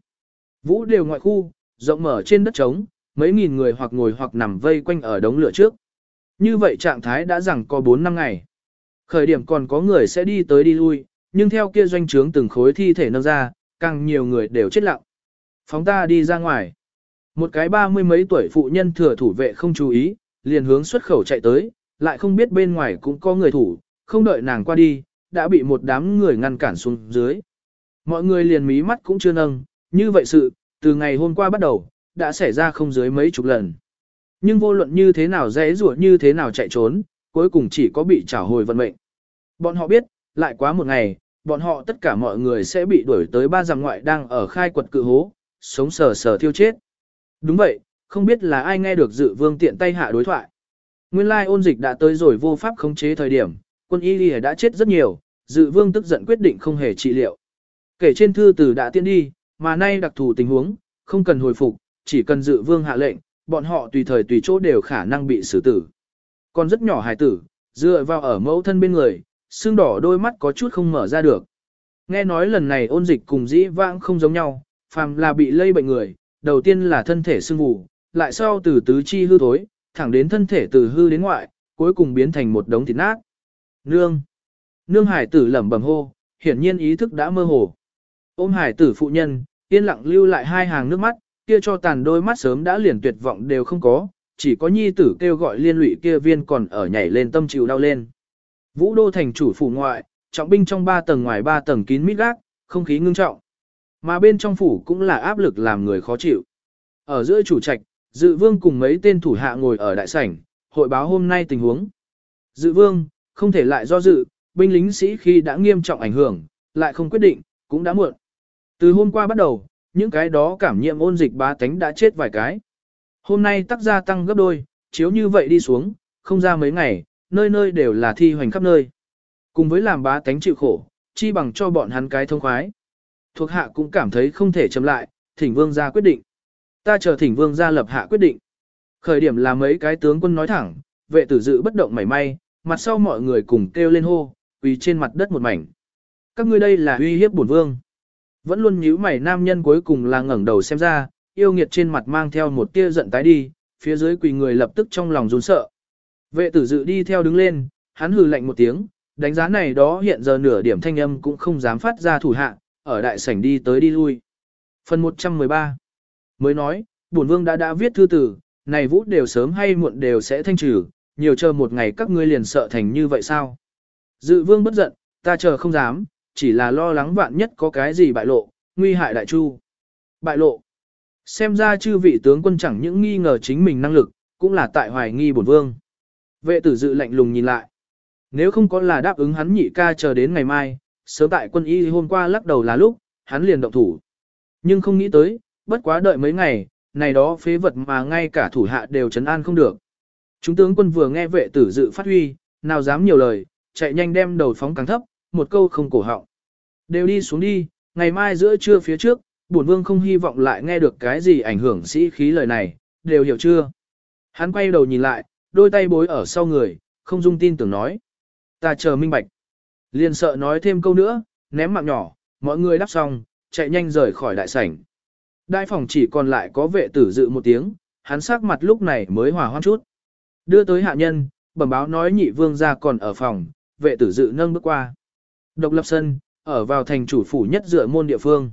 Vũ đều ngoại khu, rộng mở trên đất trống, mấy nghìn người hoặc ngồi hoặc nằm vây quanh ở đống lửa trước. Như vậy trạng thái đã rằng có 4 năm ngày. Khởi điểm còn có người sẽ đi tới đi lui, nhưng theo kia doanh trướng từng khối thi thể nâng ra, càng nhiều người đều chết lặng. Phóng ta đi ra ngoài. Một cái ba mươi mấy tuổi phụ nhân thừa thủ vệ không chú ý, liền hướng xuất khẩu chạy tới, lại không biết bên ngoài cũng có người thủ, không đợi nàng qua đi, đã bị một đám người ngăn cản xuống dưới. Mọi người liền mí mắt cũng chưa nâng, như vậy sự, từ ngày hôm qua bắt đầu, đã xảy ra không dưới mấy chục lần. Nhưng vô luận như thế nào dễ rủa như thế nào chạy trốn, cuối cùng chỉ có bị trả hồi vận mệnh. Bọn họ biết, lại quá một ngày, bọn họ tất cả mọi người sẽ bị đuổi tới ba dặm ngoại đang ở khai quật cự hố, sống sờ sờ thiêu chết. Đúng vậy, không biết là ai nghe được dự vương tiện tay hạ đối thoại. Nguyên lai ôn dịch đã tới rồi vô pháp khống chế thời điểm, quân y lìa đã chết rất nhiều, dự vương tức giận quyết định không hề trị liệu. Kể trên thư từ đã tiên đi, mà nay đặc thù tình huống, không cần hồi phục, chỉ cần dự vương hạ lệnh, bọn họ tùy thời tùy chỗ đều khả năng bị xử tử. Còn rất nhỏ hài tử, dựa vào ở mẫu thân bên người, xương đỏ đôi mắt có chút không mở ra được. Nghe nói lần này ôn dịch cùng dĩ vãng không giống nhau, phàm là bị lây bệnh người, đầu tiên là thân thể sưng vù, lại sau từ tứ chi hư thối, thẳng đến thân thể từ hư đến ngoại, cuối cùng biến thành một đống thịt nát. Nương! Nương hải tử lẩm bẩm hô, hiển nhiên ý thức đã mơ hồ. Ôm hải tử phụ nhân, yên lặng lưu lại hai hàng nước mắt, kia cho tàn đôi mắt sớm đã liền tuyệt vọng đều không có, chỉ có nhi tử kêu gọi liên lụy kia viên còn ở nhảy lên tâm chịu đau lên. Vũ đô thành chủ phủ ngoại, trọng binh trong ba tầng ngoài ba tầng kín mít gác, không khí ngưng trọng. Mà bên trong phủ cũng là áp lực làm người khó chịu. Ở giữa chủ trạch, dự vương cùng mấy tên thủ hạ ngồi ở đại sảnh, hội báo hôm nay tình huống. Dự vương, không thể lại do dự, binh lính sĩ khi đã nghiêm trọng ảnh hưởng, lại không quyết định, cũng đã muộn. Từ hôm qua bắt đầu, những cái đó cảm nhiễm ôn dịch bá tánh đã chết vài cái. Hôm nay tắc gia tăng gấp đôi, chiếu như vậy đi xuống, không ra mấy ngày, nơi nơi đều là thi hoành khắp nơi. Cùng với làm bá tánh chịu khổ, chi bằng cho bọn hắn cái thông khoái. Thuộc hạ cũng cảm thấy không thể chậm lại, thỉnh vương ra quyết định. Ta chờ thỉnh vương ra lập hạ quyết định. Khởi điểm là mấy cái tướng quân nói thẳng, vệ tử dự bất động mảy may, mặt sau mọi người cùng kêu lên hô, quỳ trên mặt đất một mảnh. Các ngươi đây là uy hiếp bổn vương. Vẫn luôn nhíu mày nam nhân cuối cùng là ngẩng đầu xem ra, yêu nghiệt trên mặt mang theo một tia giận tái đi, phía dưới quỳ người lập tức trong lòng run sợ. Vệ tử dự đi theo đứng lên, hắn hừ lạnh một tiếng, đánh giá này đó hiện giờ nửa điểm thanh âm cũng không dám phát ra thủ hạ, ở đại sảnh đi tới đi lui. Phần 113 Mới nói, bổn vương đã đã viết thư tử, này vũ đều sớm hay muộn đều sẽ thanh trừ, nhiều chờ một ngày các ngươi liền sợ thành như vậy sao? Dự vương bất giận, ta chờ không dám, chỉ là lo lắng vạn nhất có cái gì bại lộ, nguy hại đại chu. Bại lộ. Xem ra chư vị tướng quân chẳng những nghi ngờ chính mình năng lực, cũng là tại hoài nghi bổn vương. Vệ tử dự lạnh lùng nhìn lại. Nếu không có là đáp ứng hắn nhị ca chờ đến ngày mai, sớm tại quân y hôm qua lắc đầu là lúc, hắn liền động thủ. Nhưng không nghĩ tới, bất quá đợi mấy ngày, này đó phế vật mà ngay cả thủ hạ đều chấn an không được. Chúng tướng quân vừa nghe vệ tử dự phát huy, nào dám nhiều lời, chạy nhanh đem đầu phóng càng thấp, một câu không cổ họng. Đều đi xuống đi, ngày mai giữa trưa phía trước, bổn vương không hy vọng lại nghe được cái gì ảnh hưởng sĩ khí lời này, đều hiểu chưa? Hắn quay đầu nhìn lại, đôi tay bối ở sau người, không dung tin tưởng nói. Ta chờ minh bạch. Liền sợ nói thêm câu nữa, ném mạng nhỏ, mọi người đáp xong, chạy nhanh rời khỏi đại sảnh. Đại phòng chỉ còn lại có vệ tử dự một tiếng, hắn sắc mặt lúc này mới hòa hoan chút. Đưa tới hạ nhân, bẩm báo nói nhị vương ra còn ở phòng, vệ tử dự nâng bước qua. Độc lập sân, ở vào thành chủ phủ nhất dựa môn địa phương.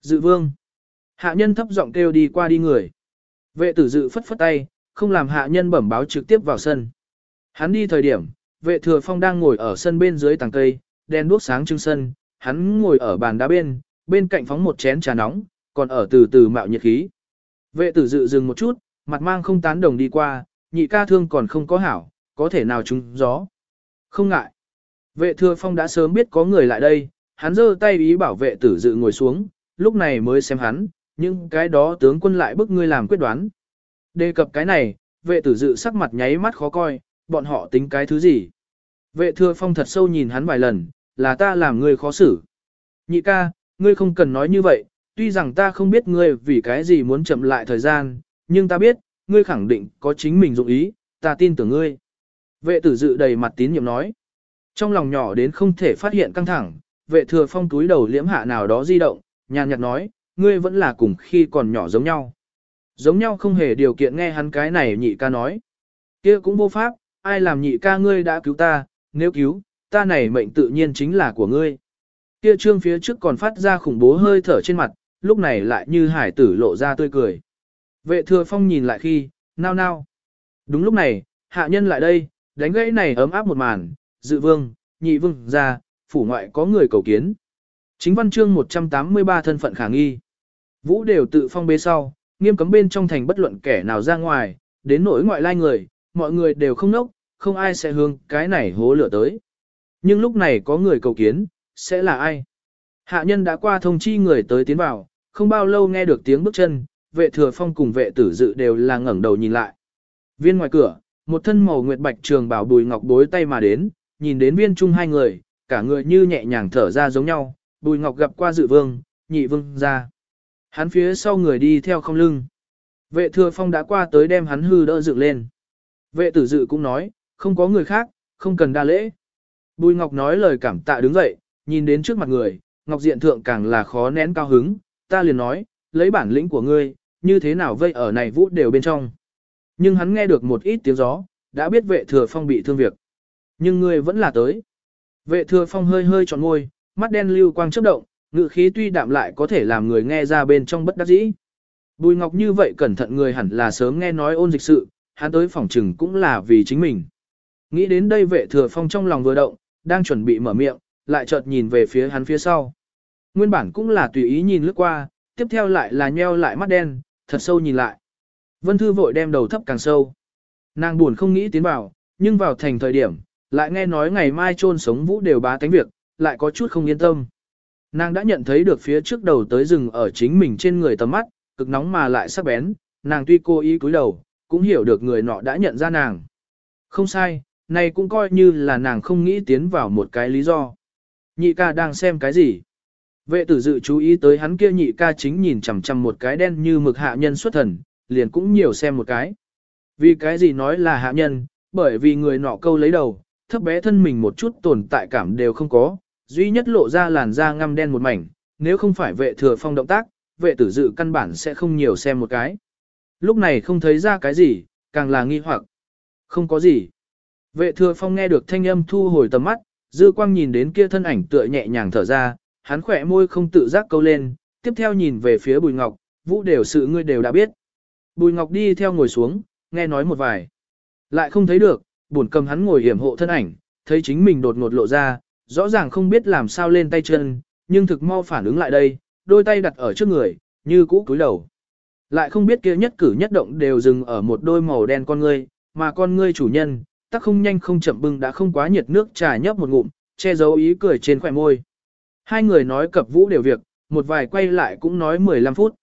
Dự vương. Hạ nhân thấp giọng kêu đi qua đi người. Vệ tử dự phất phất tay, không làm hạ nhân bẩm báo trực tiếp vào sân. Hắn đi thời điểm, vệ thừa phong đang ngồi ở sân bên dưới tàng cây, đèn đuốc sáng trưng sân, hắn ngồi ở bàn đá bên, bên cạnh phóng một chén trà nóng, còn ở từ từ mạo nhiệt khí. Vệ tử dự dừng một chút, mặt mang không tán đồng đi qua, nhị ca thương còn không có hảo, có thể nào trúng gió. Không ngại. Vệ thừa phong đã sớm biết có người lại đây, hắn giơ tay ý bảo vệ tử dự ngồi xuống, lúc này mới xem hắn, nhưng cái đó tướng quân lại bức ngươi làm quyết đoán. Đề cập cái này, vệ tử dự sắc mặt nháy mắt khó coi, bọn họ tính cái thứ gì. Vệ thừa phong thật sâu nhìn hắn vài lần, là ta làm ngươi khó xử. Nhị ca, ngươi không cần nói như vậy, tuy rằng ta không biết ngươi vì cái gì muốn chậm lại thời gian, nhưng ta biết, ngươi khẳng định có chính mình dụng ý, ta tin tưởng ngươi. Vệ tử dự đầy mặt tín nhiệm nói. Trong lòng nhỏ đến không thể phát hiện căng thẳng, vệ thừa phong túi đầu liễm hạ nào đó di động, nhàn nhạt nói, ngươi vẫn là cùng khi còn nhỏ giống nhau. Giống nhau không hề điều kiện nghe hắn cái này nhị ca nói. kia cũng vô pháp, ai làm nhị ca ngươi đã cứu ta, nếu cứu, ta này mệnh tự nhiên chính là của ngươi. Kia trương phía trước còn phát ra khủng bố hơi thở trên mặt, lúc này lại như hải tử lộ ra tươi cười. Vệ thừa phong nhìn lại khi, nao nao. Đúng lúc này, hạ nhân lại đây, đánh gãy này ấm áp một màn, dự vương, nhị vương ra, phủ ngoại có người cầu kiến. Chính văn chương 183 thân phận khả nghi. Vũ đều tự phong bế sau, nghiêm cấm bên trong thành bất luận kẻ nào ra ngoài, đến nỗi ngoại lai người, mọi người đều không nốc, không ai sẽ hướng cái này hố lửa tới. Nhưng lúc này có người cầu kiến, sẽ là ai? Hạ nhân đã qua thông chi người tới tiến vào, không bao lâu nghe được tiếng bước chân, vệ thừa phong cùng vệ tử dự đều là ngẩng đầu nhìn lại. Viên ngoài cửa, một thân màu nguyệt bạch trường bảo bùi ngọc bối tay mà đến, nhìn đến viên chung hai người, cả người như nhẹ nhàng thở ra giống nhau, bùi ngọc gặp qua dự vương, nhị vương ra. Hắn phía sau người đi theo không lưng. Vệ thừa phong đã qua tới đem hắn hư đỡ dựng lên. Vệ tử dự cũng nói, không có người khác, không cần đa lễ. Bùi ngọc nói lời cảm tạ đứng dậy, nhìn đến trước mặt người, ngọc diện thượng càng là khó nén cao hứng, ta liền nói, lấy bản lĩnh của ngươi, như thế nào vây ở này vũ đều bên trong. Nhưng hắn nghe được một ít tiếng gió, đã biết vệ thừa phong bị thương việc. Nhưng ngươi vẫn là tới. Vệ thừa phong hơi hơi tròn môi, mắt đen lưu quang chớp động, ngự khí tuy đạm lại có thể làm người nghe ra bên trong bất đắc dĩ. Bùi Ngọc như vậy cẩn thận người hẳn là sớm nghe nói ôn dịch sự, hắn tới phòng trừng cũng là vì chính mình. Nghĩ đến đây vệ thừa phong trong lòng vừa động, đang chuẩn bị mở miệng, lại chợt nhìn về phía hắn phía sau. Nguyên bản cũng là tùy ý nhìn lướt qua, tiếp theo lại là nheo lại mắt đen, thật sâu nhìn lại. Vân Thư vội đem đầu thấp càng sâu. Nàng buồn không nghĩ tiến vào, nhưng vào thành thời điểm, lại nghe nói ngày mai trôn sống vũ đều bá tánh việc, lại có chút không yên tâm. Nàng đã nhận thấy được phía trước đầu tới rừng ở chính mình trên người tầm mắt, cực nóng mà lại sắc bén, nàng tuy cô ý cúi đầu, cũng hiểu được người nọ đã nhận ra nàng. Không sai, này cũng coi như là nàng không nghĩ tiến vào một cái lý do. Nhị ca đang xem cái gì? Vệ tử dự chú ý tới hắn kia nhị ca chính nhìn chằm chằm một cái đen như mực hạ nhân xuất thần, liền cũng nhiều xem một cái. Vì cái gì nói là hạ nhân, bởi vì người nọ câu lấy đầu, thấp bé thân mình một chút tồn tại cảm đều không có, duy nhất lộ ra làn da ngăm đen một mảnh, nếu không phải vệ thừa phong động tác, vệ tử dự căn bản sẽ không nhiều xem một cái. Lúc này không thấy ra cái gì, càng là nghi hoặc. Không có gì. Vệ thừa phong nghe được thanh âm thu hồi tầm mắt, dư quang nhìn đến kia thân ảnh tựa nhẹ nhàng thở ra, hắn khỏe môi không tự giác câu lên, tiếp theo nhìn về phía bùi ngọc, vũ đều sự ngươi đều đã biết. Bùi ngọc đi theo ngồi xuống, nghe nói một vài. Lại không thấy được, buồn cầm hắn ngồi hiểm hộ thân ảnh, thấy chính mình đột ngột lộ ra, rõ ràng không biết làm sao lên tay chân, nhưng thực mau phản ứng lại đây, đôi tay đặt ở trước người, như cũ cúi đầu. Lại không biết kia nhất cử nhất động đều dừng ở một đôi màu đen con ngươi, mà con ngươi chủ nhân, tắc không nhanh không chậm bưng đã không quá nhiệt nước trà nhấp một ngụm, che giấu ý cười trên khỏe môi. Hai người nói cập vũ đều việc, một vài quay lại cũng nói 15 phút.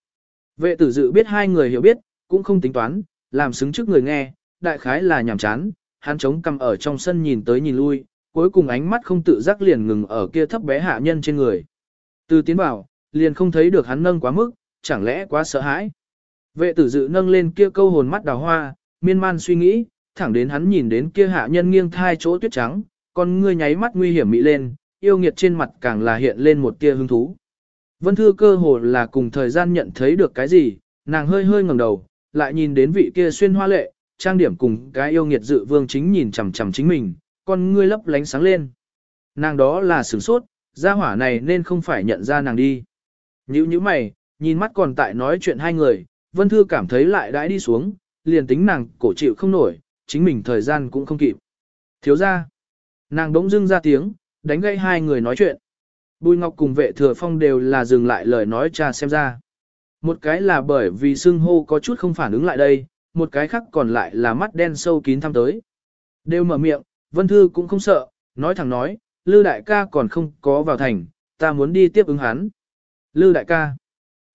Vệ tử dự biết hai người hiểu biết, cũng không tính toán, làm xứng trước người nghe, đại khái là nhảm chán, hắn chống cầm ở trong sân nhìn tới nhìn lui, cuối cùng ánh mắt không tự giác liền ngừng ở kia thấp bé hạ nhân trên người. Từ tiến bảo, liền không thấy được hắn nâng quá mức, chẳng lẽ quá sợ hãi. Vệ tử dự nâng lên kia câu hồn mắt đào hoa, miên man suy nghĩ, thẳng đến hắn nhìn đến kia hạ nhân nghiêng thai chỗ tuyết trắng, con ngươi nháy mắt nguy hiểm mị lên, yêu nghiệt trên mặt càng là hiện lên một tia hứng thú. Vân Thư cơ hồ là cùng thời gian nhận thấy được cái gì, nàng hơi hơi ngẩng đầu, lại nhìn đến vị kia xuyên hoa lệ, trang điểm cùng cái yêu nghiệt dự vương chính nhìn chằm chằm chính mình, con ngươi lấp lánh sáng lên. Nàng đó là sửng sốt, gia hỏa này nên không phải nhận ra nàng đi. Nhữ như mày, nhìn mắt còn tại nói chuyện hai người, Vân Thư cảm thấy lại đãi đi xuống, liền tính nàng cổ chịu không nổi, chính mình thời gian cũng không kịp. Thiếu ra, nàng đống dưng ra tiếng, đánh gây hai người nói chuyện. Bùi Ngọc cùng vệ thừa phong đều là dừng lại lời nói cha xem ra. Một cái là bởi vì xưng hô có chút không phản ứng lại đây, một cái khác còn lại là mắt đen sâu kín thăm tới. Đều mở miệng, Vân Thư cũng không sợ, nói thẳng nói, Lư đại ca còn không có vào thành, ta muốn đi tiếp ứng hắn. Lư đại ca.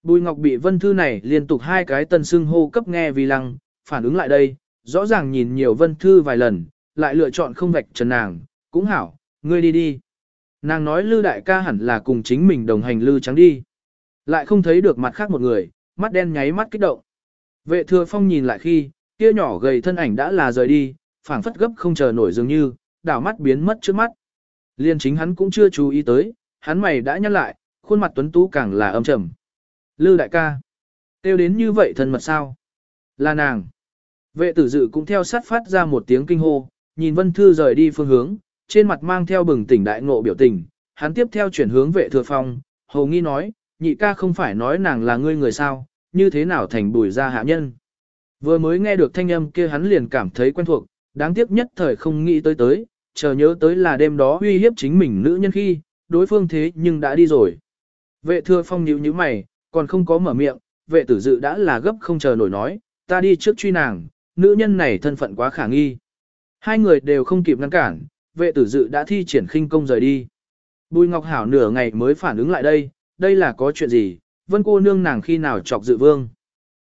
Bùi Ngọc bị Vân Thư này liên tục hai cái tân xưng hô cấp nghe vì lăng, phản ứng lại đây, rõ ràng nhìn nhiều Vân Thư vài lần, lại lựa chọn không vạch trần nàng, cũng hảo, ngươi đi đi. Nàng nói Lư đại ca hẳn là cùng chính mình đồng hành Lư trắng đi. Lại không thấy được mặt khác một người, mắt đen nháy mắt kích động. Vệ thừa phong nhìn lại khi, kia nhỏ gầy thân ảnh đã là rời đi, phảng phất gấp không chờ nổi dường như, đảo mắt biến mất trước mắt. Liên chính hắn cũng chưa chú ý tới, hắn mày đã nhăn lại, khuôn mặt tuấn tú càng là âm trầm. Lư đại ca. Tiêu đến như vậy thân mật sao? Là nàng. Vệ tử dự cũng theo sát phát ra một tiếng kinh hô, nhìn Vân Thư rời đi phương hướng, trên mặt mang theo bừng tỉnh đại ngộ biểu tình, hắn tiếp theo chuyển hướng vệ thừa phong, hầu nghi nói, nhị ca không phải nói nàng là ngươi người sao, như thế nào thành bùi ra hạ nhân. Vừa mới nghe được thanh âm kia hắn liền cảm thấy quen thuộc, đáng tiếc nhất thời không nghĩ tới tới, chờ nhớ tới là đêm đó uy hiếp chính mình nữ nhân khi, đối phương thế nhưng đã đi rồi. Vệ thừa phong nhíu như mày, còn không có mở miệng, vệ tử dự đã là gấp không chờ nổi nói, ta đi trước truy nàng, nữ nhân này thân phận quá khả nghi. Hai người đều không kịp ngăn cản, vệ tử dự đã thi triển khinh công rời đi. Bùi Ngọc Hảo nửa ngày mới phản ứng lại đây, đây là có chuyện gì, vân cô nương nàng khi nào chọc dự vương.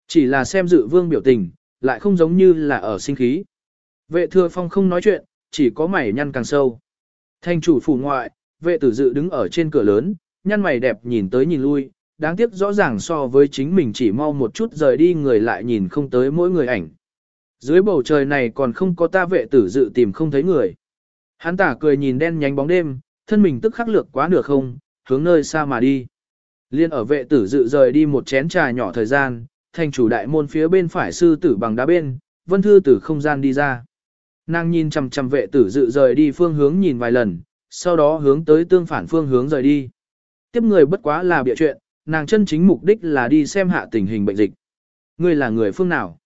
Chỉ là xem dự vương biểu tình, lại không giống như là ở sinh khí. Vệ thừa phong không nói chuyện, chỉ có mày nhăn càng sâu. Thanh chủ phủ ngoại, vệ tử dự đứng ở trên cửa lớn, nhăn mày đẹp nhìn tới nhìn lui, đáng tiếc rõ ràng so với chính mình chỉ mau một chút rời đi người lại nhìn không tới mỗi người ảnh. Dưới bầu trời này còn không có ta vệ tử dự tìm không thấy người. Hắn tả cười nhìn đen nhánh bóng đêm, thân mình tức khắc lược quá nửa không, hướng nơi xa mà đi. Liên ở vệ tử dự rời đi một chén trà nhỏ thời gian, thành chủ đại môn phía bên phải sư tử bằng đá bên, vân thư tử không gian đi ra. Nàng nhìn chằm chằm vệ tử dự rời đi phương hướng nhìn vài lần, sau đó hướng tới tương phản phương hướng rời đi. Tiếp người bất quá là bịa chuyện, nàng chân chính mục đích là đi xem hạ tình hình bệnh dịch. Ngươi là người phương nào?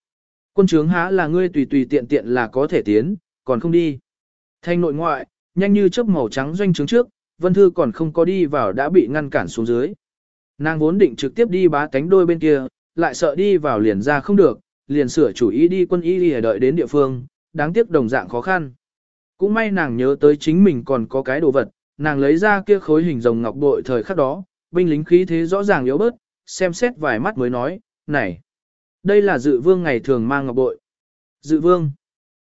Quân trướng há là ngươi tùy tùy tiện tiện là có thể tiến, còn không đi. Thanh nội ngoại, nhanh như chớp màu trắng doanh trướng trước, Vân Thư còn không có đi vào đã bị ngăn cản xuống dưới. Nàng vốn định trực tiếp đi bá cánh đôi bên kia, lại sợ đi vào liền ra không được, liền sửa chủ ý đi quân y đi đợi đến địa phương, đáng tiếc đồng dạng khó khăn. Cũng may nàng nhớ tới chính mình còn có cái đồ vật, nàng lấy ra kia khối hình rồng ngọc bội thời khắc đó, binh lính khí thế rõ ràng yếu bớt, xem xét vài mắt mới nói, này, đây là dự vương ngày thường mang ngọc bội. Dự vương.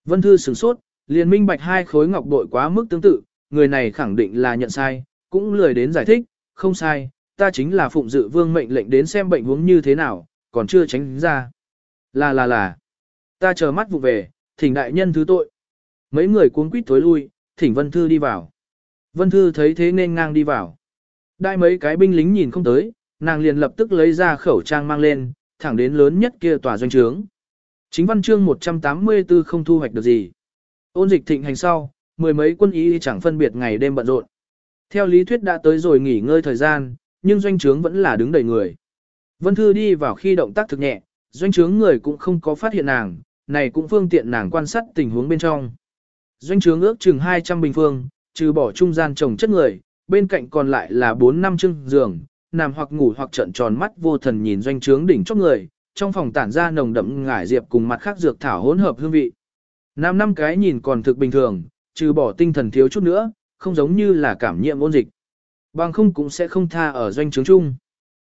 Vân Thư sửng sốt, liền minh bạch hai khối ngọc bội quá mức tương tự, người này khẳng định là nhận sai, cũng lười đến giải thích, không sai, ta chính là phụng dự vương mệnh lệnh đến xem bệnh huống như thế nào, còn chưa tránh ra. Là là là, ta chờ mắt vụ về, thỉnh đại nhân thứ tội. Mấy người cuống quýt tối lui, thỉnh Vân Thư đi vào. Vân Thư thấy thế nên ngang đi vào. Đại mấy cái binh lính nhìn không tới, nàng liền lập tức lấy ra khẩu trang mang lên, thẳng đến lớn nhất kia tòa doanh trướng. Chính văn chương 184 không thu hoạch được gì. Ôn dịch thịnh hành sau, mười mấy quân y chẳng phân biệt ngày đêm bận rộn. Theo lý thuyết đã tới rồi nghỉ ngơi thời gian, nhưng doanh trướng vẫn là đứng đầy người. Vân Thư đi vào khi động tác thực nhẹ, doanh trướng người cũng không có phát hiện nàng, này cũng phương tiện nàng quan sát tình huống bên trong. Doanh trướng ước chừng 200 bình phương, trừ bỏ trung gian trồng chất người, bên cạnh còn lại là 4 năm chưng giường, nằm hoặc ngủ hoặc trợn tròn mắt vô thần nhìn doanh trướng đỉnh chóp người, trong phòng tản ra nồng đậm ngải diệp cùng mặt khác dược thảo hỗn hợp hương vị. Nam năm cái nhìn còn thực bình thường, trừ bỏ tinh thần thiếu chút nữa, không giống như là cảm nhiễm ôn dịch. Bằng không cũng sẽ không tha ở doanh trướng chung.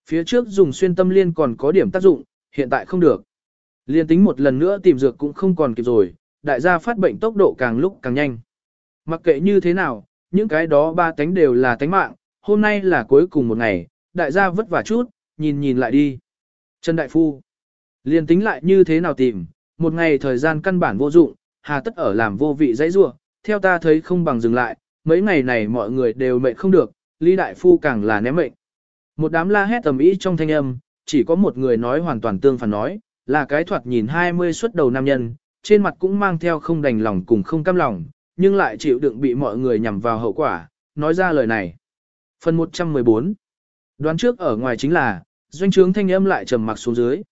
Phía trước dùng xuyên tâm liên còn có điểm tác dụng, hiện tại không được. Liên tính một lần nữa tìm dược cũng không còn kịp rồi, đại gia phát bệnh tốc độ càng lúc càng nhanh. Mặc kệ như thế nào, những cái đó ba tánh đều là tánh mạng, hôm nay là cuối cùng một ngày, đại gia vất vả chút, nhìn nhìn lại đi. Trần Đại Phu, liền tính lại như thế nào tìm, một ngày thời gian căn bản vô dụng, hà tất ở làm vô vị dãy rua, theo ta thấy không bằng dừng lại, mấy ngày này mọi người đều mệnh không được, Lý Đại Phu càng là ném mệnh. Một đám la hét tầm ý trong thanh âm, chỉ có một người nói hoàn toàn tương phản nói, là cái thoạt nhìn 20 xuất đầu nam nhân, trên mặt cũng mang theo không đành lòng cùng không cam lòng, nhưng lại chịu đựng bị mọi người nhằm vào hậu quả, nói ra lời này. Phần 114 Đoán trước ở ngoài chính là, doanh trướng thanh âm lại trầm mặc xuống dưới.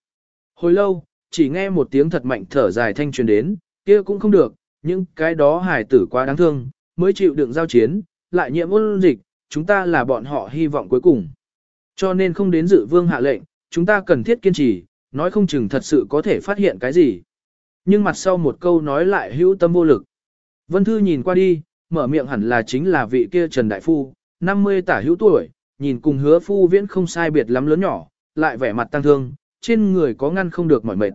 Hồi lâu, chỉ nghe một tiếng thật mạnh thở dài thanh truyền đến, kia cũng không được, những cái đó hài tử quá đáng thương, mới chịu đựng giao chiến, lại nhiễm ôn dịch, chúng ta là bọn họ hy vọng cuối cùng. Cho nên không đến dự vương hạ lệnh, chúng ta cần thiết kiên trì, nói không chừng thật sự có thể phát hiện cái gì. Nhưng mặt sau một câu nói lại hữu tâm vô lực. Vân Thư nhìn qua đi, mở miệng hẳn là chính là vị kia Trần Đại Phu, 50 tả hữu tuổi, nhìn cùng hứa phu viễn không sai biệt lắm lớn nhỏ, lại vẻ mặt tăng thương, trên người có ngăn không được mỏi mệt.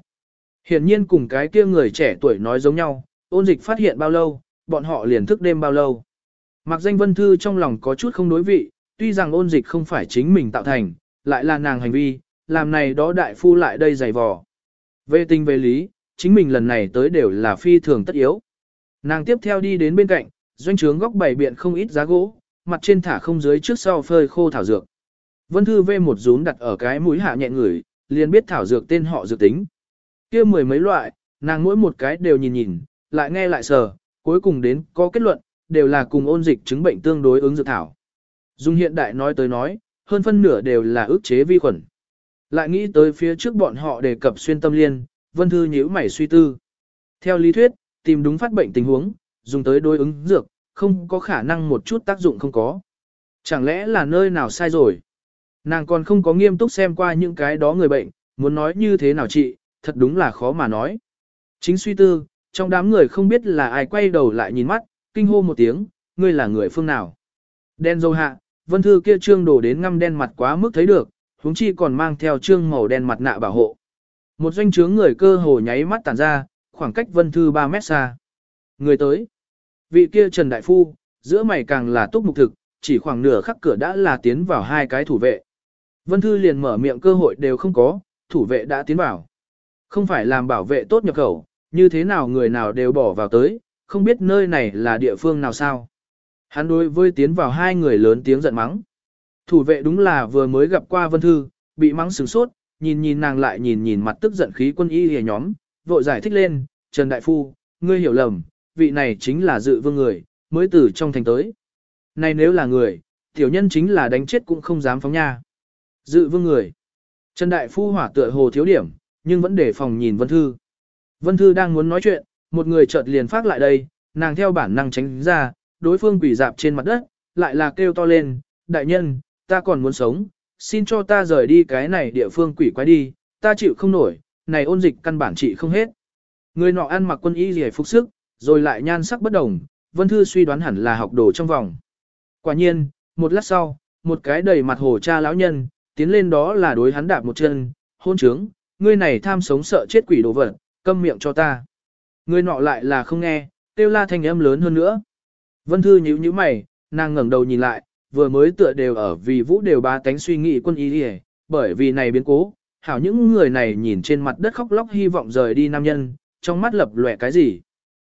Hiển nhiên cùng cái kia người trẻ tuổi nói giống nhau, ôn dịch phát hiện bao lâu, bọn họ liền thức đêm bao lâu. Mặc danh Vân Thư trong lòng có chút không đối vị, tuy rằng ôn dịch không phải chính mình tạo thành, lại là nàng hành vi, làm này đó đại phu lại đây giày vò. Về tình về lý, chính mình lần này tới đều là phi thường tất yếu. Nàng tiếp theo đi đến bên cạnh, doanh trướng góc bảy biện không ít giá gỗ, mặt trên thả không dưới trước sau phơi khô thảo dược. Vân Thư vê một rún đặt ở cái mũi hạ nhẹ ngửi, liền biết thảo dược tên họ dược tính. kia mười mấy loại, nàng mỗi một cái đều nhìn nhìn, lại nghe lại sờ, cuối cùng đến có kết luận, đều là cùng ôn dịch chứng bệnh tương đối ứng dược thảo. Dung hiện đại nói tới nói, hơn phân nửa đều là ức chế vi khuẩn. Lại nghĩ tới phía trước bọn họ đề cập xuyên tâm liên, Vân Thư nhíu mày suy tư. Theo lý thuyết, tìm đúng phát bệnh tình huống, dùng tới đối ứng dược, không có khả năng một chút tác dụng không có. Chẳng lẽ là nơi nào sai rồi? Nàng còn không có nghiêm túc xem qua những cái đó người bệnh, muốn nói như thế nào chị, thật đúng là khó mà nói. Chính suy tư, trong đám người không biết là ai quay đầu lại nhìn mắt, kinh hô một tiếng, ngươi là người phương nào. Đen dâu hạ, vân thư kia trương đổ đến ngăm đen mặt quá mức thấy được, huống chi còn mang theo trương màu đen mặt nạ bảo hộ. Một doanh trướng người cơ hồ nháy mắt tản ra, khoảng cách vân thư 3 mét xa. Người tới. Vị kia Trần Đại Phu, giữa mày càng là túc mục thực, chỉ khoảng nửa khắc cửa đã là tiến vào hai cái thủ vệ. Vân Thư liền mở miệng cơ hội đều không có, thủ vệ đã tiến vào. Không phải làm bảo vệ tốt nhập khẩu, như thế nào người nào đều bỏ vào tới, không biết nơi này là địa phương nào sao. Hắn đối với tiến vào hai người lớn tiếng giận mắng. Thủ vệ đúng là vừa mới gặp qua Vân Thư, bị mắng sửng sốt, nhìn nhìn nàng lại nhìn nhìn mặt tức giận khí quân y hề nhóm, vội giải thích lên, Trần Đại Phu, ngươi hiểu lầm, vị này chính là dự vương người, mới từ trong thành tới. Này nếu là người, tiểu nhân chính là đánh chết cũng không dám phóng nha. Dự vương người. Trần Đại Phu hỏa tựa hồ thiếu điểm, nhưng vẫn để phòng nhìn Vân Thư. Vân Thư đang muốn nói chuyện, một người chợt liền phát lại đây, nàng theo bản năng tránh ra, đối phương quỷ dạp trên mặt đất, lại là kêu to lên, đại nhân, ta còn muốn sống, xin cho ta rời đi cái này địa phương quỷ quái đi, ta chịu không nổi, này ôn dịch căn bản trị không hết. Người nọ ăn mặc quân y rẻ phục sức, rồi lại nhan sắc bất đồng, Vân Thư suy đoán hẳn là học đồ trong vòng. Quả nhiên, một lát sau, một cái đầy mặt hồ cha lão nhân, tiến lên đó là đối hắn đạp một chân, hôn trướng, ngươi này tham sống sợ chết quỷ đồ vật, câm miệng cho ta. Ngươi nọ lại là không nghe, kêu la thanh âm lớn hơn nữa. Vân Thư nhíu nhíu mày, nàng ngẩng đầu nhìn lại, vừa mới tựa đều ở vì vũ đều ba tánh suy nghĩ quân ý, đi bởi vì này biến cố, hảo những người này nhìn trên mặt đất khóc lóc hy vọng rời đi nam nhân, trong mắt lập lòe cái gì.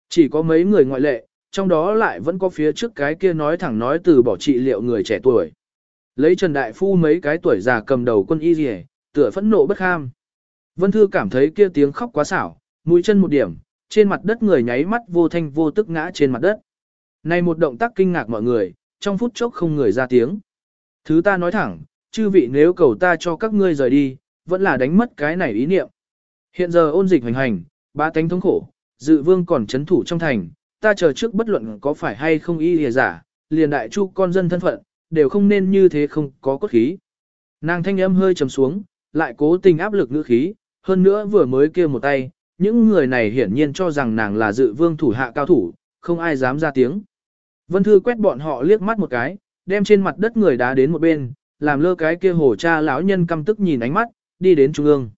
Chỉ có mấy người ngoại lệ, trong đó lại vẫn có phía trước cái kia nói thẳng nói từ bỏ trị liệu người trẻ tuổi. Lấy Trần Đại Phu mấy cái tuổi già cầm đầu quân y rìa, tựa phẫn nộ bất ham. Vân Thư cảm thấy kia tiếng khóc quá xảo, mũi chân một điểm, trên mặt đất người nháy mắt vô thanh vô tức ngã trên mặt đất. Này một động tác kinh ngạc mọi người, trong phút chốc không người ra tiếng. Thứ ta nói thẳng, chư vị nếu cầu ta cho các ngươi rời đi, vẫn là đánh mất cái này ý niệm. Hiện giờ ôn dịch hành hành, ba tánh thống khổ, dự vương còn chấn thủ trong thành, ta chờ trước bất luận có phải hay không y lìa giả, liền đại chu con dân thân phận, đều không nên như thế không có cốt khí. Nàng thanh âm hơi trầm xuống, lại cố tình áp lực ngữ khí, hơn nữa vừa mới kêu một tay, những người này hiển nhiên cho rằng nàng là dự vương thủ hạ cao thủ, không ai dám ra tiếng. Vân Thư quét bọn họ liếc mắt một cái, đem trên mặt đất người đá đến một bên, làm lơ cái kia hổ cha lão nhân căm tức nhìn ánh mắt, đi đến trung ương.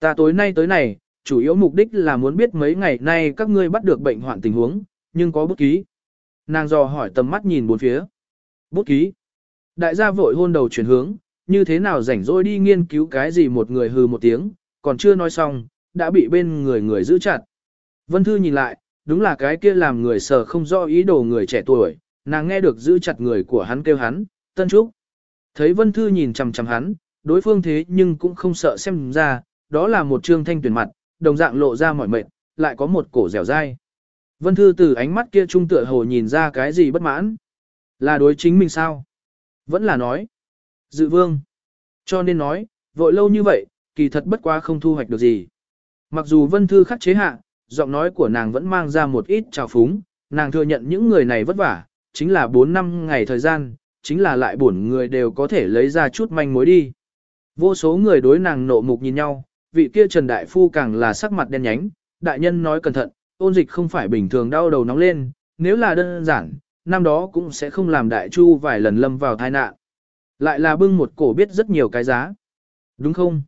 Ta tối nay tới này, chủ yếu mục đích là muốn biết mấy ngày nay các ngươi bắt được bệnh hoạn tình huống, nhưng có bút ký. Nàng dò hỏi tầm mắt nhìn bốn phía. Bút ký. Đại gia vội hôn đầu chuyển hướng, như thế nào rảnh rỗi đi nghiên cứu cái gì một người hừ một tiếng, còn chưa nói xong, đã bị bên người người giữ chặt. Vân Thư nhìn lại, đúng là cái kia làm người sờ không rõ ý đồ người trẻ tuổi, nàng nghe được giữ chặt người của hắn kêu hắn, Tân Trúc. Thấy Vân Thư nhìn chằm chằm hắn, đối phương thế nhưng cũng không sợ xem ra, đó là một trương thanh tuyển mặt, đồng dạng lộ ra mỏi mệt, lại có một cổ dẻo dai. Vân Thư từ ánh mắt kia trung tựa hồ nhìn ra cái gì bất mãn. Là đối chính mình sao? Vẫn là nói. Dự vương. Cho nên nói, vội lâu như vậy, kỳ thật bất quá không thu hoạch được gì. Mặc dù Vân Thư khắc chế hạ, giọng nói của nàng vẫn mang ra một ít trào phúng, nàng thừa nhận những người này vất vả, chính là 4 năm ngày thời gian, chính là lại buồn người đều có thể lấy ra chút manh mối đi. Vô số người đối nàng nộ mục nhìn nhau, vị kia Trần Đại Phu càng là sắc mặt đen nhánh, đại nhân nói cẩn thận, ôn dịch không phải bình thường đau đầu nóng lên, nếu là đơn giản, năm đó cũng sẽ không làm đại chu vài lần lâm vào tai nạn. Lại là bưng một cổ biết rất nhiều cái giá. Đúng không?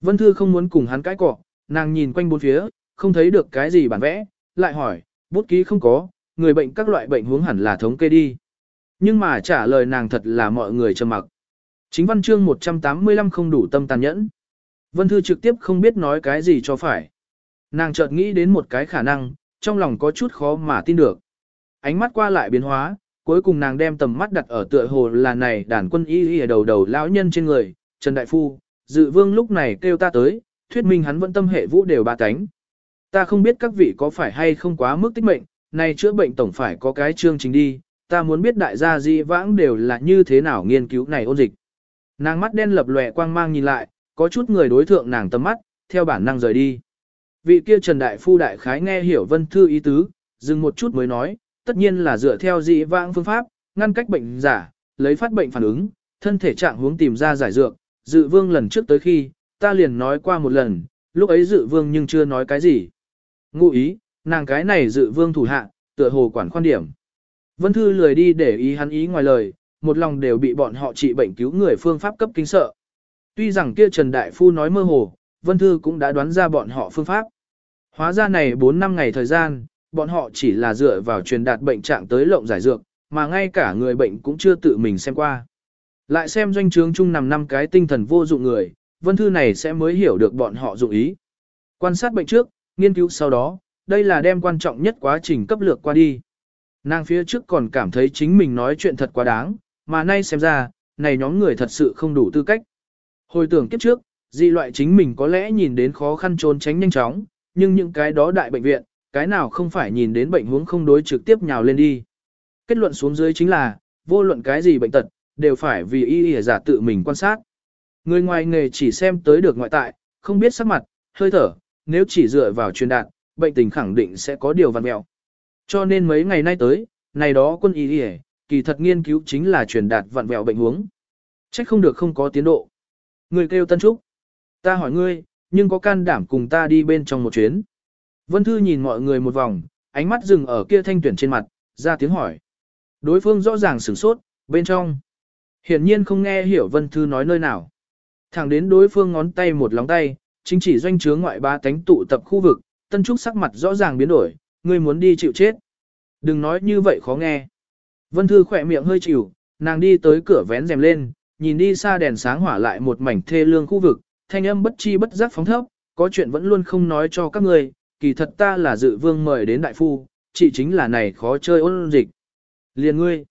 Vân Thư không muốn cùng hắn cãi cọ, nàng nhìn quanh bốn phía, không thấy được cái gì bản vẽ, lại hỏi, bút ký không có, người bệnh các loại bệnh hướng hẳn là thống kê đi. Nhưng mà trả lời nàng thật là mọi người trầm mặc. Chính văn chương 185 không đủ tâm tàn nhẫn. Vân Thư trực tiếp không biết nói cái gì cho phải. Nàng chợt nghĩ đến một cái khả năng, trong lòng có chút khó mà tin được. Ánh mắt qua lại biến hóa, cuối cùng nàng đem tầm mắt đặt ở tựa hồ là này đàn quân y y ở đầu đầu lão nhân trên người, Trần Đại Phu, dự vương lúc này kêu ta tới, thuyết minh hắn vẫn tâm hệ vũ đều ba cánh. Ta không biết các vị có phải hay không quá mức tích mệnh, này chữa bệnh tổng phải có cái chương trình đi, ta muốn biết đại gia di vãng đều là như thế nào nghiên cứu này ôn dịch. Nàng mắt đen lập lòe quang mang nhìn lại, có chút người đối thượng nàng tầm mắt, theo bản năng rời đi. Vị kia Trần Đại Phu Đại Khái nghe hiểu vân thư ý tứ, dừng một chút mới nói, tất nhiên là dựa theo dị vãng phương pháp, ngăn cách bệnh giả, lấy phát bệnh phản ứng, thân thể trạng hướng tìm ra giải dược, dự vương lần trước tới khi, ta liền nói qua một lần, lúc ấy dự vương nhưng chưa nói cái gì. Ngụ ý, nàng cái này dự vương thủ hạ, tựa hồ quản khoan điểm. Vân Thư lười đi để ý hắn ý ngoài lời, một lòng đều bị bọn họ trị bệnh cứu người phương pháp cấp kinh sợ. Tuy rằng kia Trần Đại Phu nói mơ hồ, Vân Thư cũng đã đoán ra bọn họ phương pháp. Hóa ra này 4 năm ngày thời gian, bọn họ chỉ là dựa vào truyền đạt bệnh trạng tới lộng giải dược, mà ngay cả người bệnh cũng chưa tự mình xem qua. Lại xem doanh trướng chung nằm năm cái tinh thần vô dụng người, Vân Thư này sẽ mới hiểu được bọn họ dụng ý. Quan sát bệnh trước, nghiên cứu sau đó, đây là đem quan trọng nhất quá trình cấp lược qua đi. Nàng phía trước còn cảm thấy chính mình nói chuyện thật quá đáng, mà nay xem ra, này nhóm người thật sự không đủ tư cách. Hồi tưởng kiếp trước, dị loại chính mình có lẽ nhìn đến khó khăn trốn tránh nhanh chóng, nhưng những cái đó đại bệnh viện, cái nào không phải nhìn đến bệnh huống không đối trực tiếp nhào lên đi. Kết luận xuống dưới chính là, vô luận cái gì bệnh tật, đều phải vì y y giả tự mình quan sát. Người ngoài nghề chỉ xem tới được ngoại tại, không biết sắc mặt, hơi thở, nếu chỉ dựa vào truyền đạt, bệnh tình khẳng định sẽ có điều văn mẹo. Cho nên mấy ngày nay tới, này đó quân y y kỳ thật nghiên cứu chính là truyền đạt vặn vẹo bệnh huống. Trách không được không có tiến độ. Người kêu Tân Trúc. Ta hỏi ngươi, nhưng có can đảm cùng ta đi bên trong một chuyến. Vân Thư nhìn mọi người một vòng, ánh mắt dừng ở kia thanh tuyển trên mặt, ra tiếng hỏi. Đối phương rõ ràng sửng sốt, bên trong. Hiển nhiên không nghe hiểu Vân Thư nói nơi nào. Thẳng đến đối phương ngón tay một lóng tay, chính chỉ doanh chướng ngoại ba tánh tụ tập khu vực, Tân Trúc sắc mặt rõ ràng biến đổi, ngươi muốn đi chịu chết. Đừng nói như vậy khó nghe. Vân Thư khỏe miệng hơi chịu, nàng đi tới cửa vén rèm lên, nhìn đi xa đèn sáng hỏa lại một mảnh thê lương khu vực, thanh âm bất chi bất giác phóng thấp, có chuyện vẫn luôn không nói cho các người, kỳ thật ta là dự vương mời đến đại phu, chỉ chính là này khó chơi ôn dịch. Liền ngươi.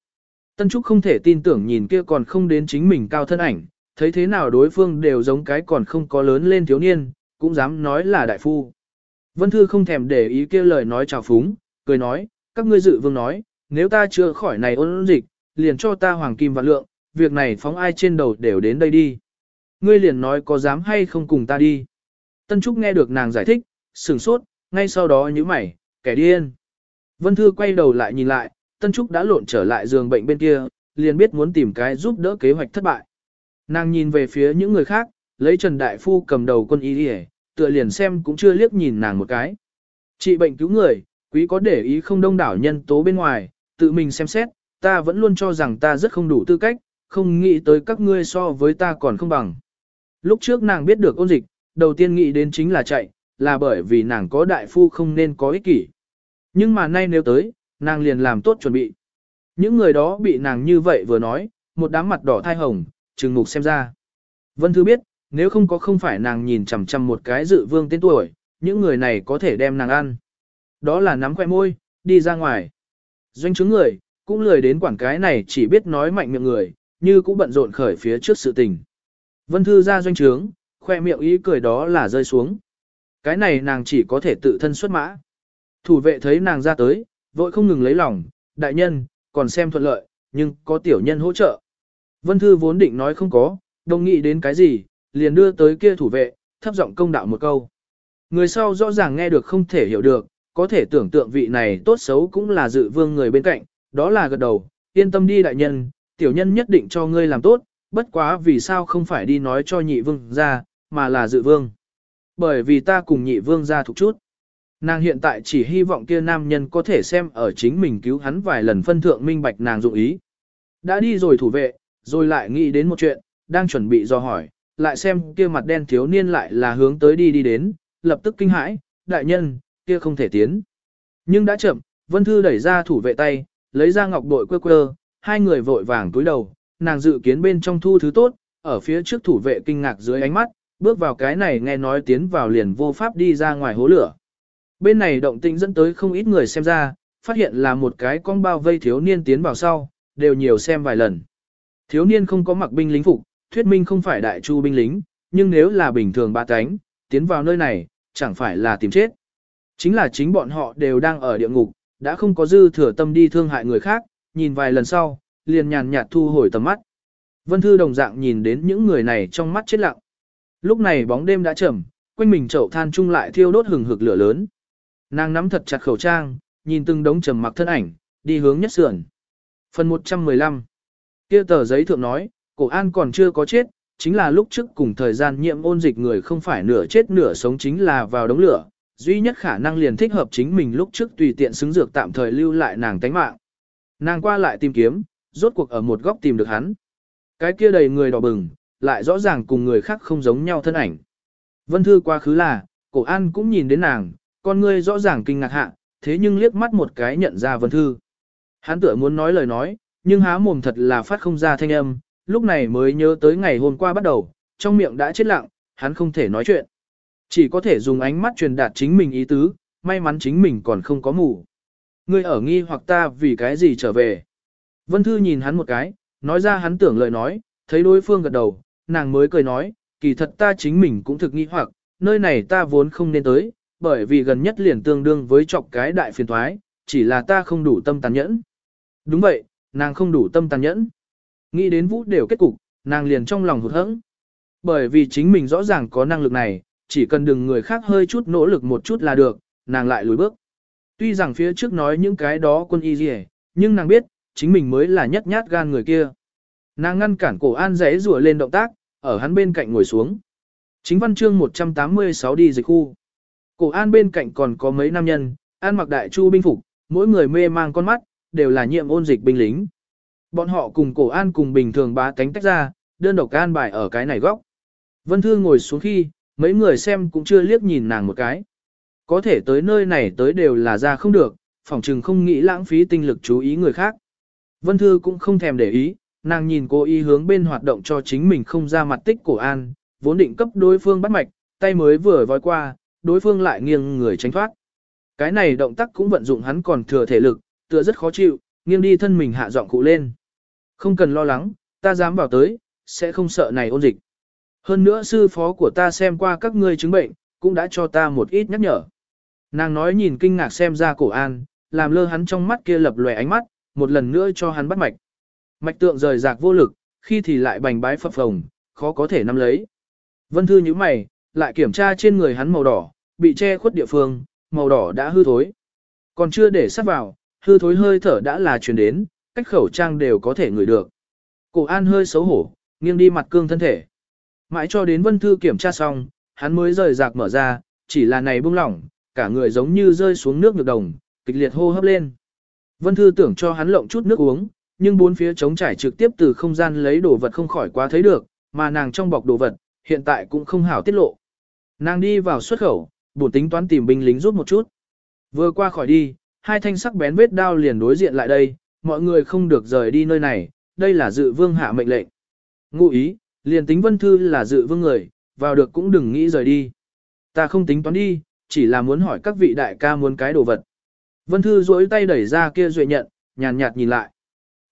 Tân Trúc không thể tin tưởng nhìn kia còn không đến chính mình cao thân ảnh, thấy thế nào đối phương đều giống cái còn không có lớn lên thiếu niên, cũng dám nói là đại phu. Vân Thư không thèm để ý kia lời nói chào phúng, cười nói, các ngươi dự vương nói, nếu ta chưa khỏi này ôn dịch, liền cho ta hoàng kim và lượng, việc này phóng ai trên đầu đều đến đây đi. Ngươi liền nói có dám hay không cùng ta đi. Tân Trúc nghe được nàng giải thích, sửng sốt, ngay sau đó như mày, kẻ điên. Vân Thư quay đầu lại nhìn lại, Tân Trúc đã lộn trở lại giường bệnh bên kia, liền biết muốn tìm cái giúp đỡ kế hoạch thất bại. Nàng nhìn về phía những người khác, lấy Trần Đại Phu cầm đầu quân y đi tựa liền xem cũng chưa liếc nhìn nàng một cái. Trị bệnh cứu người, quý có để ý không đông đảo nhân tố bên ngoài, tự mình xem xét, ta vẫn luôn cho rằng ta rất không đủ tư cách, không nghĩ tới các ngươi so với ta còn không bằng. Lúc trước nàng biết được ôn dịch, đầu tiên nghĩ đến chính là chạy, là bởi vì nàng có đại phu không nên có ích kỷ. Nhưng mà nay nếu tới, nàng liền làm tốt chuẩn bị. Những người đó bị nàng như vậy vừa nói, một đám mặt đỏ thai hồng, trừng mục xem ra. Vân Thư biết, nếu không có không phải nàng nhìn chằm chằm một cái dự vương tên tuổi, những người này có thể đem nàng ăn. Đó là nắm khoe môi, đi ra ngoài. Doanh chứng người, cũng lười đến quảng cái này chỉ biết nói mạnh miệng người, như cũng bận rộn khởi phía trước sự tình. Vân Thư ra doanh trướng, khoe miệng ý cười đó là rơi xuống. Cái này nàng chỉ có thể tự thân xuất mã. Thủ vệ thấy nàng ra tới, vội không ngừng lấy lòng, đại nhân, còn xem thuận lợi, nhưng có tiểu nhân hỗ trợ. Vân Thư vốn định nói không có, đồng nghĩ đến cái gì, liền đưa tới kia thủ vệ, thấp giọng công đạo một câu. Người sau rõ ràng nghe được không thể hiểu được, có thể tưởng tượng vị này tốt xấu cũng là dự vương người bên cạnh, đó là gật đầu, yên tâm đi đại nhân, tiểu nhân nhất định cho ngươi làm tốt, bất quá vì sao không phải đi nói cho nhị vương ra, mà là dự vương. Bởi vì ta cùng nhị vương ra thuộc chút. Nàng hiện tại chỉ hy vọng kia nam nhân có thể xem ở chính mình cứu hắn vài lần phân thượng minh bạch nàng dụng ý. Đã đi rồi thủ vệ, rồi lại nghĩ đến một chuyện, đang chuẩn bị do hỏi, lại xem kia mặt đen thiếu niên lại là hướng tới đi đi đến, lập tức kinh hãi, đại nhân, kia không thể tiến. Nhưng đã chậm, Vân Thư đẩy ra thủ vệ tay, lấy ra ngọc bội quơ quơ, hai người vội vàng túi đầu, nàng dự kiến bên trong thu thứ tốt, ở phía trước thủ vệ kinh ngạc dưới ánh mắt, bước vào cái này nghe nói tiến vào liền vô pháp đi ra ngoài hố lửa. Bên này động tĩnh dẫn tới không ít người xem ra, phát hiện là một cái con bao vây thiếu niên tiến vào sau, đều nhiều xem vài lần. Thiếu niên không có mặc binh lính phục, thuyết minh không phải đại chu binh lính, nhưng nếu là bình thường ba cánh, tiến vào nơi này, chẳng phải là tìm chết. Chính là chính bọn họ đều đang ở địa ngục, đã không có dư thừa tâm đi thương hại người khác, nhìn vài lần sau, liền nhàn nhạt thu hồi tầm mắt. Vân Thư đồng dạng nhìn đến những người này trong mắt chết lặng. Lúc này bóng đêm đã trầm, quanh mình chậu than chung lại thiêu đốt hừng hực lửa lớn. Nàng nắm thật chặt khẩu trang, nhìn từng đống trầm mặc thân ảnh, đi hướng nhất sườn. Phần 115 kia tờ giấy thượng nói, cổ an còn chưa có chết, chính là lúc trước cùng thời gian nhiễm ôn dịch người không phải nửa chết nửa sống chính là vào đống lửa, duy nhất khả năng liền thích hợp chính mình lúc trước tùy tiện xứng dược tạm thời lưu lại nàng tánh mạng. Nàng qua lại tìm kiếm, rốt cuộc ở một góc tìm được hắn. Cái kia đầy người đỏ bừng, lại rõ ràng cùng người khác không giống nhau thân ảnh. Vân Thư quá khứ là, cổ an cũng nhìn đến nàng, con ngươi rõ ràng kinh ngạc hạ, thế nhưng liếc mắt một cái nhận ra Vân Thư. Hắn tựa muốn nói lời nói, nhưng há mồm thật là phát không ra thanh âm, lúc này mới nhớ tới ngày hôm qua bắt đầu, trong miệng đã chết lặng, hắn không thể nói chuyện. Chỉ có thể dùng ánh mắt truyền đạt chính mình ý tứ, may mắn chính mình còn không có ngủ. Ngươi ở nghi hoặc ta vì cái gì trở về. Vân Thư nhìn hắn một cái, nói ra hắn tưởng lời nói, thấy đối phương gật đầu, nàng mới cười nói, kỳ thật ta chính mình cũng thực nghi hoặc, nơi này ta vốn không nên tới, bởi vì gần nhất liền tương đương với chọc cái đại phiền thoái, chỉ là ta không đủ tâm tàn nhẫn. Đúng vậy, nàng không đủ tâm tàn nhẫn. Nghĩ đến vũ đều kết cục, nàng liền trong lòng hụt hẫng. Bởi vì chính mình rõ ràng có năng lực này, chỉ cần đừng người khác hơi chút nỗ lực một chút là được, nàng lại lùi bước. Tuy rằng phía trước nói những cái đó quân y gì nhưng nàng biết, chính mình mới là nhất nhát gan người kia. Nàng ngăn cản cổ an rẽ rùa lên động tác, ở hắn bên cạnh ngồi xuống. Chính văn chương 186 đi dịch khu. Cổ an bên cạnh còn có mấy nam nhân, an mặc đại chu binh phục, mỗi người mê mang con mắt, đều là nhiệm ôn dịch binh lính. Bọn họ cùng cổ an cùng bình thường bá cánh tách ra, đơn độc an bài ở cái này góc. Vân Thư ngồi xuống khi, mấy người xem cũng chưa liếc nhìn nàng một cái. Có thể tới nơi này tới đều là ra không được, phỏng chừng không nghĩ lãng phí tinh lực chú ý người khác. Vân Thư cũng không thèm để ý, nàng nhìn cô y hướng bên hoạt động cho chính mình không ra mặt tích cổ an, vốn định cấp đối phương bắt mạch, tay mới vừa vói qua, đối phương lại nghiêng người tránh thoát. Cái này động tác cũng vận dụng hắn còn thừa thể lực, tựa rất khó chịu, nghiêng đi thân mình hạ giọng cụ lên. Không cần lo lắng, ta dám vào tới, sẽ không sợ này ôn dịch. Hơn nữa sư phó của ta xem qua các ngươi chứng bệnh, cũng đã cho ta một ít nhắc nhở. Nàng nói nhìn kinh ngạc xem ra cổ an, làm lơ hắn trong mắt kia lập lòe ánh mắt, một lần nữa cho hắn bắt mạch. Mạch tượng rời rạc vô lực, khi thì lại bành bái phập phồng, khó có thể nắm lấy. Vân Thư như mày, lại kiểm tra trên người hắn màu đỏ, bị che khuất địa phương, màu đỏ đã hư thối. Còn chưa để sắp vào, hư thối hơi thở đã là truyền đến, cách khẩu trang đều có thể ngửi được. Cổ an hơi xấu hổ, nghiêng đi mặt cương thân thể. Mãi cho đến Vân Thư kiểm tra xong, hắn mới rời rạc mở ra, chỉ là này buông lỏng, cả người giống như rơi xuống nước nhược đồng, kịch liệt hô hấp lên. Vân Thư tưởng cho hắn lộng chút nước uống, nhưng bốn phía trống trải trực tiếp từ không gian lấy đồ vật không khỏi quá thấy được, mà nàng trong bọc đồ vật, hiện tại cũng không hảo tiết lộ. Nàng đi vào xuất khẩu, bổn tính toán tìm binh lính giúp một chút. Vừa qua khỏi đi, hai thanh sắc bén vết đao liền đối diện lại đây, mọi người không được rời đi nơi này, đây là dự vương hạ mệnh lệnh. Ngụ ý, liền tính vân thư là dự vương người, vào được cũng đừng nghĩ rời đi. Ta không tính toán đi, chỉ là muốn hỏi các vị đại ca muốn cái đồ vật. Vân thư duỗi tay đẩy ra kia duệ nhận, nhàn nhạt nhìn lại.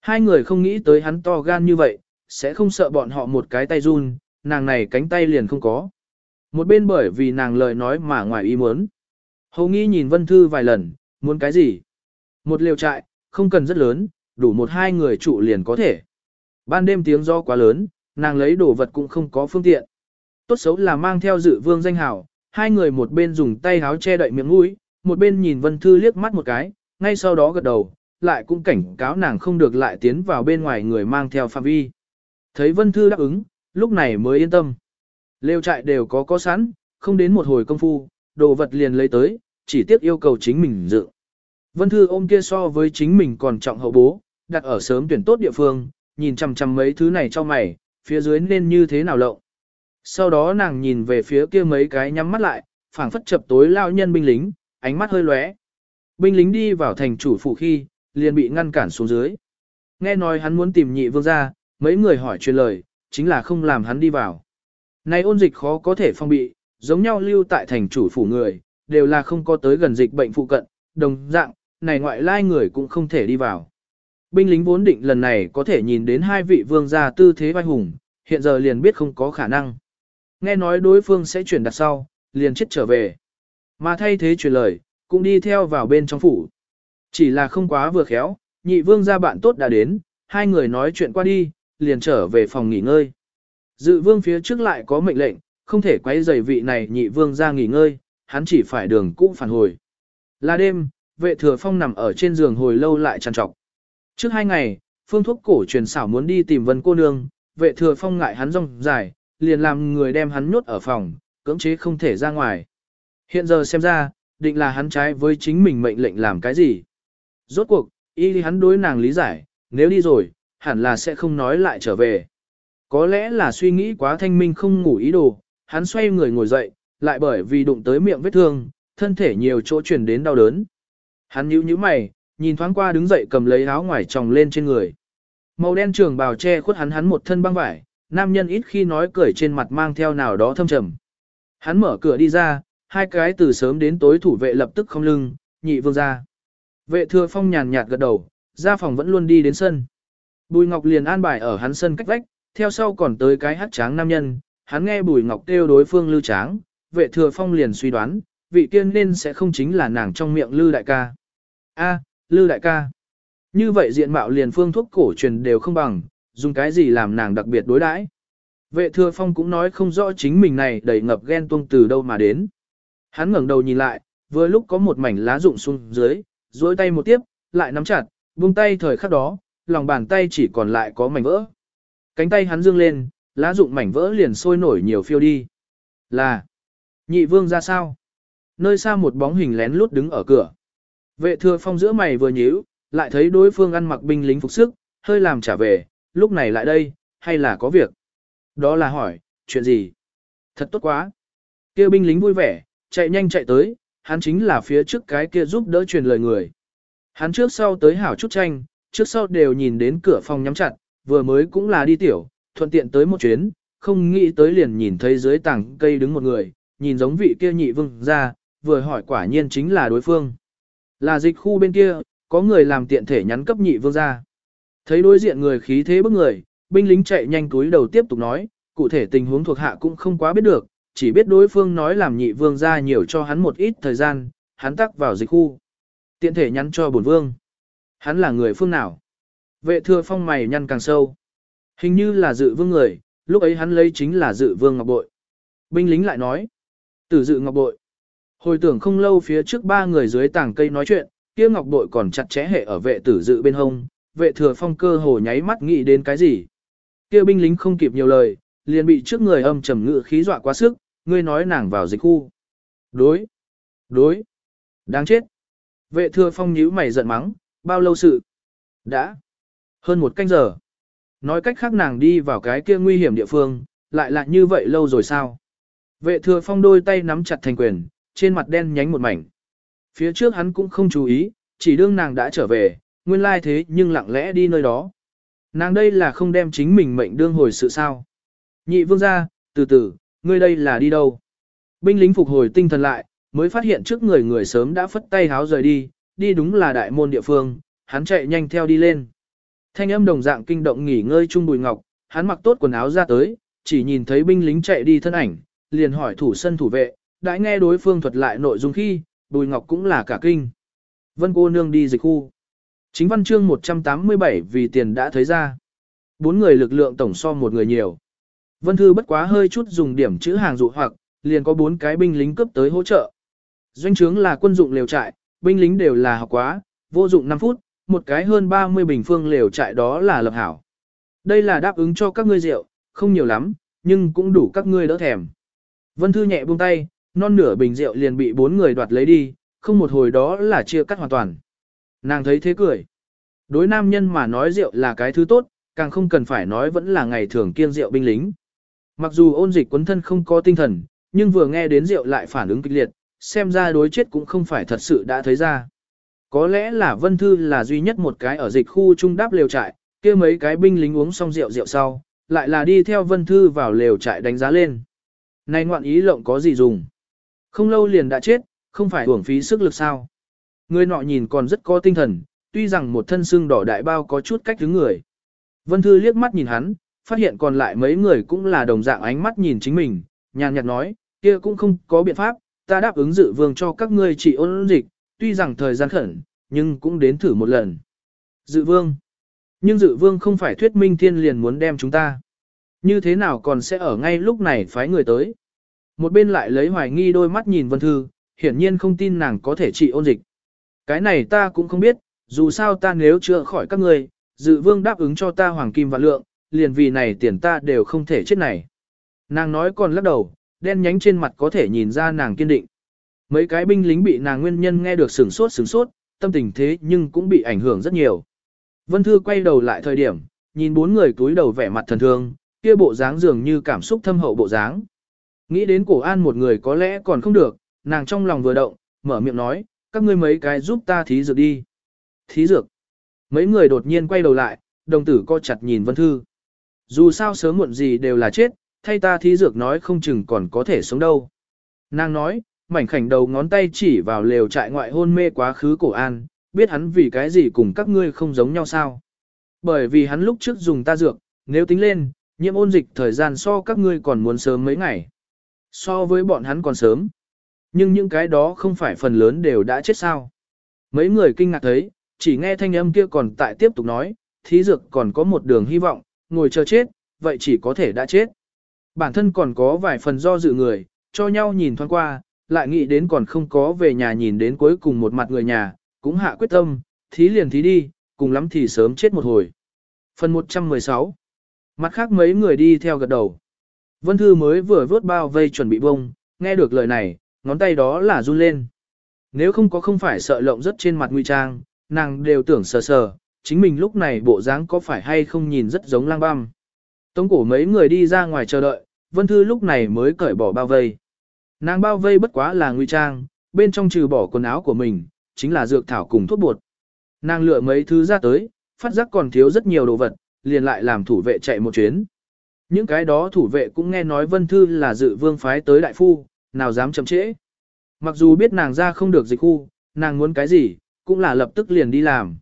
Hai người không nghĩ tới hắn to gan như vậy, sẽ không sợ bọn họ một cái tay run, nàng này cánh tay liền không có. Một bên bởi vì nàng lời nói mà ngoài ý muốn. Hầu nghi nhìn Vân Thư vài lần, muốn cái gì? Một liều trại, không cần rất lớn, đủ một hai người trụ liền có thể. Ban đêm tiếng do quá lớn, nàng lấy đồ vật cũng không có phương tiện. Tốt xấu là mang theo dự vương danh hào, hai người một bên dùng tay háo che đậy miệng mũi, một bên nhìn Vân Thư liếc mắt một cái, ngay sau đó gật đầu, lại cũng cảnh cáo nàng không được lại tiến vào bên ngoài người mang theo phạm vi. Thấy Vân Thư đáp ứng, lúc này mới yên tâm. Lêu trại đều có có sẵn, không đến một hồi công phu, đồ vật liền lấy tới, chỉ tiếc yêu cầu chính mình dự. Vân Thư ôm kia so với chính mình còn trọng hậu bố, đặt ở sớm tuyển tốt địa phương, nhìn chằm chằm mấy thứ này cho mày, phía dưới nên như thế nào lộng. Sau đó nàng nhìn về phía kia mấy cái nhắm mắt lại, phảng phất chập tối lao nhân binh lính, ánh mắt hơi lóe. Binh lính đi vào thành chủ phủ khi, liền bị ngăn cản xuống dưới. Nghe nói hắn muốn tìm nhị vương ra, mấy người hỏi truyền lời, chính là không làm hắn đi vào. Này ôn dịch khó có thể phong bị, giống nhau lưu tại thành chủ phủ người, đều là không có tới gần dịch bệnh phụ cận, đồng dạng, này ngoại lai người cũng không thể đi vào. Binh lính vốn định lần này có thể nhìn đến hai vị vương gia tư thế vai hùng, hiện giờ liền biết không có khả năng. Nghe nói đối phương sẽ chuyển đặt sau, liền chết trở về. Mà thay thế truyền lời, cũng đi theo vào bên trong phủ. Chỉ là không quá vừa khéo, nhị vương gia bạn tốt đã đến, hai người nói chuyện qua đi, liền trở về phòng nghỉ ngơi. Dự vương phía trước lại có mệnh lệnh, không thể quấy rầy vị này nhị vương ra nghỉ ngơi, hắn chỉ phải đường cũ phản hồi. Là đêm, vệ thừa phong nằm ở trên giường hồi lâu lại trằn trọc. Trước hai ngày, phương thuốc cổ truyền xảo muốn đi tìm vân cô nương, vệ thừa phong ngại hắn rong dài, liền làm người đem hắn nhốt ở phòng, cưỡng chế không thể ra ngoài. Hiện giờ xem ra, định là hắn trái với chính mình mệnh lệnh làm cái gì. Rốt cuộc, y hắn đối nàng lý giải, nếu đi rồi, hẳn là sẽ không nói lại trở về. Có lẽ là suy nghĩ quá thanh minh không ngủ ý đồ, hắn xoay người ngồi dậy, lại bởi vì đụng tới miệng vết thương, thân thể nhiều chỗ truyền đến đau đớn. Hắn nhíu nhíu mày, nhìn thoáng qua đứng dậy cầm lấy áo ngoài tròng lên trên người. Màu đen trường bào che khuất hắn hắn một thân băng vải, nam nhân ít khi nói cười trên mặt mang theo nào đó thâm trầm. Hắn mở cửa đi ra, hai cái từ sớm đến tối thủ vệ lập tức không lưng, nhị vương ra. Vệ thừa phong nhàn nhạt gật đầu, ra phòng vẫn luôn đi đến sân. Bùi Ngọc liền an bài ở hắn sân cách vách, theo sau còn tới cái hát tráng nam nhân, hắn nghe Bùi Ngọc kêu đối phương lưu Tráng, vệ thừa phong liền suy đoán, vị tiên nên sẽ không chính là nàng trong miệng Lư đại ca. A, Lư đại ca. Như vậy diện mạo liền phương thuốc cổ truyền đều không bằng, dùng cái gì làm nàng đặc biệt đối đãi. Vệ thừa phong cũng nói không rõ chính mình này đầy ngập ghen tuông từ đâu mà đến. Hắn ngẩng đầu nhìn lại, vừa lúc có một mảnh lá rụng xuống dưới, duỗi tay một tiếp, lại nắm chặt, buông tay thời khắc đó, lòng bàn tay chỉ còn lại có mảnh vỡ. Cánh tay hắn dương lên, lá rụng mảnh vỡ liền sôi nổi nhiều phiêu đi. Là, nhị vương ra sao? Nơi xa một bóng hình lén lút đứng ở cửa. Vệ thừa phong giữa mày vừa nhíu, lại thấy đối phương ăn mặc binh lính phục sức, hơi làm trả về, lúc này lại đây, hay là có việc? Đó là hỏi, chuyện gì? Thật tốt quá. kia binh lính vui vẻ, chạy nhanh chạy tới, hắn chính là phía trước cái kia giúp đỡ truyền lời người. Hắn trước sau tới hảo chút tranh, trước sau đều nhìn đến cửa phòng nhắm chặt, vừa mới cũng là đi tiểu, thuận tiện tới một chuyến, không nghĩ tới liền nhìn thấy dưới tảng cây đứng một người, nhìn giống vị kia nhị vương ra, vừa hỏi quả nhiên chính là đối phương. Là dịch khu bên kia, có người làm tiện thể nhắn cấp nhị vương ra. Thấy đối diện người khí thế bức người, binh lính chạy nhanh túi đầu tiếp tục nói, cụ thể tình huống thuộc hạ cũng không quá biết được, chỉ biết đối phương nói làm nhị vương ra nhiều cho hắn một ít thời gian, hắn tắc vào dịch khu. Tiện thể nhắn cho bổn vương. Hắn là người phương nào? Vệ thừa phong mày nhăn càng sâu. Hình như là dự vương người, lúc ấy hắn lấy chính là dự vương ngọc bội. Binh lính lại nói. Tử dự ngọc bội. Hồi tưởng không lâu phía trước ba người dưới tảng cây nói chuyện, kia ngọc bội còn chặt chẽ hệ ở vệ tử dự bên hông, vệ thừa phong cơ hồ nháy mắt nghĩ đến cái gì. Kia binh lính không kịp nhiều lời, liền bị trước người âm trầm ngự khí dọa quá sức, ngươi nói nàng vào dịch khu. Đối. Đối. Đáng chết. Vệ thừa phong nhíu mày giận mắng, bao lâu sự? Đã. Hơn một canh giờ. Nói cách khác nàng đi vào cái kia nguy hiểm địa phương, lại là như vậy lâu rồi sao? Vệ thừa phong đôi tay nắm chặt thành quyền, trên mặt đen nhánh một mảnh. Phía trước hắn cũng không chú ý, chỉ đương nàng đã trở về, nguyên lai thế nhưng lặng lẽ đi nơi đó. Nàng đây là không đem chính mình mệnh đương hồi sự sao. Nhị vương ra, từ từ, ngươi đây là đi đâu? Binh lính phục hồi tinh thần lại, mới phát hiện trước người người sớm đã phất tay háo rời đi, đi đúng là đại môn địa phương, hắn chạy nhanh theo đi lên. Thanh âm đồng dạng kinh động nghỉ ngơi chung bùi ngọc, hắn mặc tốt quần áo ra tới, chỉ nhìn thấy binh lính chạy đi thân ảnh, liền hỏi thủ sân thủ vệ, đã nghe đối phương thuật lại nội dung khi, bùi ngọc cũng là cả kinh. Vân cô nương đi dịch khu. Chính văn chương 187 vì tiền đã thấy ra. Bốn người lực lượng tổng so một người nhiều. Vân Thư bất quá hơi chút dùng điểm chữ hàng dụ hoặc, liền có bốn cái binh lính cấp tới hỗ trợ. Doanh trướng là quân dụng liều trại, binh lính đều là học quá, vô dụng 5 phút, một cái hơn 30 bình phương liều trại đó là lập hảo. Đây là đáp ứng cho các ngươi rượu, không nhiều lắm, nhưng cũng đủ các ngươi đỡ thèm. Vân Thư nhẹ buông tay, non nửa bình rượu liền bị bốn người đoạt lấy đi, không một hồi đó là chia cắt hoàn toàn. Nàng thấy thế cười. Đối nam nhân mà nói rượu là cái thứ tốt, càng không cần phải nói vẫn là ngày thường kiêng rượu binh lính. Mặc dù ôn dịch quấn thân không có tinh thần, nhưng vừa nghe đến rượu lại phản ứng kịch liệt, xem ra đối chết cũng không phải thật sự đã thấy ra. Có lẽ là Vân Thư là duy nhất một cái ở dịch khu trung đáp lều trại, kia mấy cái binh lính uống xong rượu rượu sau, lại là đi theo Vân Thư vào lều trại đánh giá lên. Này ngoạn ý lộng có gì dùng? Không lâu liền đã chết, không phải uổng phí sức lực sao? Người nọ nhìn còn rất có tinh thần, tuy rằng một thân xương đỏ đại bao có chút cách thứ người. Vân Thư liếc mắt nhìn hắn, phát hiện còn lại mấy người cũng là đồng dạng ánh mắt nhìn chính mình, nhàn nhạt nói, kia cũng không có biện pháp, ta đáp ứng dự vương cho các ngươi trị ôn dịch, tuy rằng thời gian khẩn, nhưng cũng đến thử một lần. Dự vương. Nhưng dự vương không phải thuyết minh thiên liền muốn đem chúng ta. Như thế nào còn sẽ ở ngay lúc này phái người tới. Một bên lại lấy hoài nghi đôi mắt nhìn Vân Thư, hiển nhiên không tin nàng có thể trị ôn dịch. Cái này ta cũng không biết, dù sao ta nếu chữa khỏi các ngươi, dự vương đáp ứng cho ta hoàng kim và lượng, liền vì này tiền ta đều không thể chết này. Nàng nói còn lắc đầu, đen nhánh trên mặt có thể nhìn ra nàng kiên định. Mấy cái binh lính bị nàng nguyên nhân nghe được sửng sốt sửng sốt, tâm tình thế nhưng cũng bị ảnh hưởng rất nhiều. Vân Thư quay đầu lại thời điểm, nhìn bốn người túi đầu vẻ mặt thần thương, kia bộ dáng dường như cảm xúc thâm hậu bộ dáng. Nghĩ đến cổ an một người có lẽ còn không được, nàng trong lòng vừa động, mở miệng nói, các ngươi mấy cái giúp ta thí dược đi. Thí dược. Mấy người đột nhiên quay đầu lại, đồng tử co chặt nhìn Vân Thư. Dù sao sớm muộn gì đều là chết, thay ta thí dược nói không chừng còn có thể sống đâu. Nàng nói, mảnh khảnh đầu ngón tay chỉ vào lều trại ngoại hôn mê quá khứ cổ an, biết hắn vì cái gì cùng các ngươi không giống nhau sao. Bởi vì hắn lúc trước dùng ta dược, nếu tính lên, nhiễm ôn dịch thời gian so các ngươi còn muốn sớm mấy ngày. So với bọn hắn còn sớm. Nhưng những cái đó không phải phần lớn đều đã chết sao. Mấy người kinh ngạc thấy, chỉ nghe thanh âm kia còn tại tiếp tục nói, thí dược còn có một đường hy vọng, ngồi chờ chết, vậy chỉ có thể đã chết. Bản thân còn có vài phần do dự người, cho nhau nhìn thoáng qua, lại nghĩ đến còn không có về nhà nhìn đến cuối cùng một mặt người nhà, cũng hạ quyết tâm, thí liền thí đi, cùng lắm thì sớm chết một hồi. Phần 116 Mặt khác mấy người đi theo gật đầu. Vân Thư mới vừa vớt bao vây chuẩn bị bông, nghe được lời này, ngón tay đó là run lên. Nếu không có không phải sợ lộng rất trên mặt nguy trang, nàng đều tưởng sờ sờ, chính mình lúc này bộ dáng có phải hay không nhìn rất giống lang băm. Tống cổ mấy người đi ra ngoài chờ đợi, Vân Thư lúc này mới cởi bỏ bao vây. Nàng bao vây bất quá là nguy trang, bên trong trừ bỏ quần áo của mình, chính là dược thảo cùng thuốc bột. Nàng lựa mấy thứ ra tới, phát giác còn thiếu rất nhiều đồ vật, liền lại làm thủ vệ chạy một chuyến. Những cái đó thủ vệ cũng nghe nói Vân Thư là dự vương phái tới đại phu, nào dám chậm trễ. Mặc dù biết nàng ra không được dịch khu, nàng muốn cái gì, cũng là lập tức liền đi làm.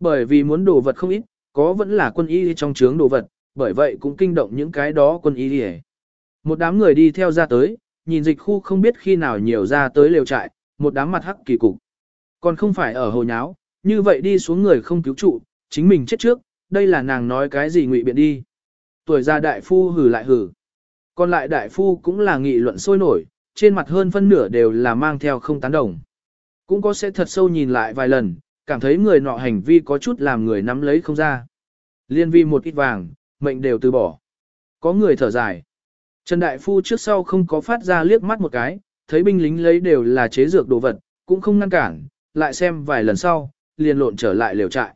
Bởi vì muốn đồ vật không ít, có vẫn là quân y trong chướng đồ vật, bởi vậy cũng kinh động những cái đó quân y đi Một đám người đi theo ra tới, nhìn dịch khu không biết khi nào nhiều ra tới lều trại, một đám mặt hắc kỳ cục. Còn không phải ở hồ nháo, như vậy đi xuống người không cứu trụ, chính mình chết trước, đây là nàng nói cái gì ngụy biện đi. Tuổi già đại phu hử lại hử. Còn lại đại phu cũng là nghị luận sôi nổi, trên mặt hơn phân nửa đều là mang theo không tán đồng. Cũng có sẽ thật sâu nhìn lại vài lần, cảm thấy người nọ hành vi có chút làm người nắm lấy không ra. Liên vi một ít vàng, mệnh đều từ bỏ. Có người thở dài. Trần Đại Phu trước sau không có phát ra liếc mắt một cái, thấy binh lính lấy đều là chế dược đồ vật, cũng không ngăn cản, lại xem vài lần sau, liền lộn trở lại liều trại.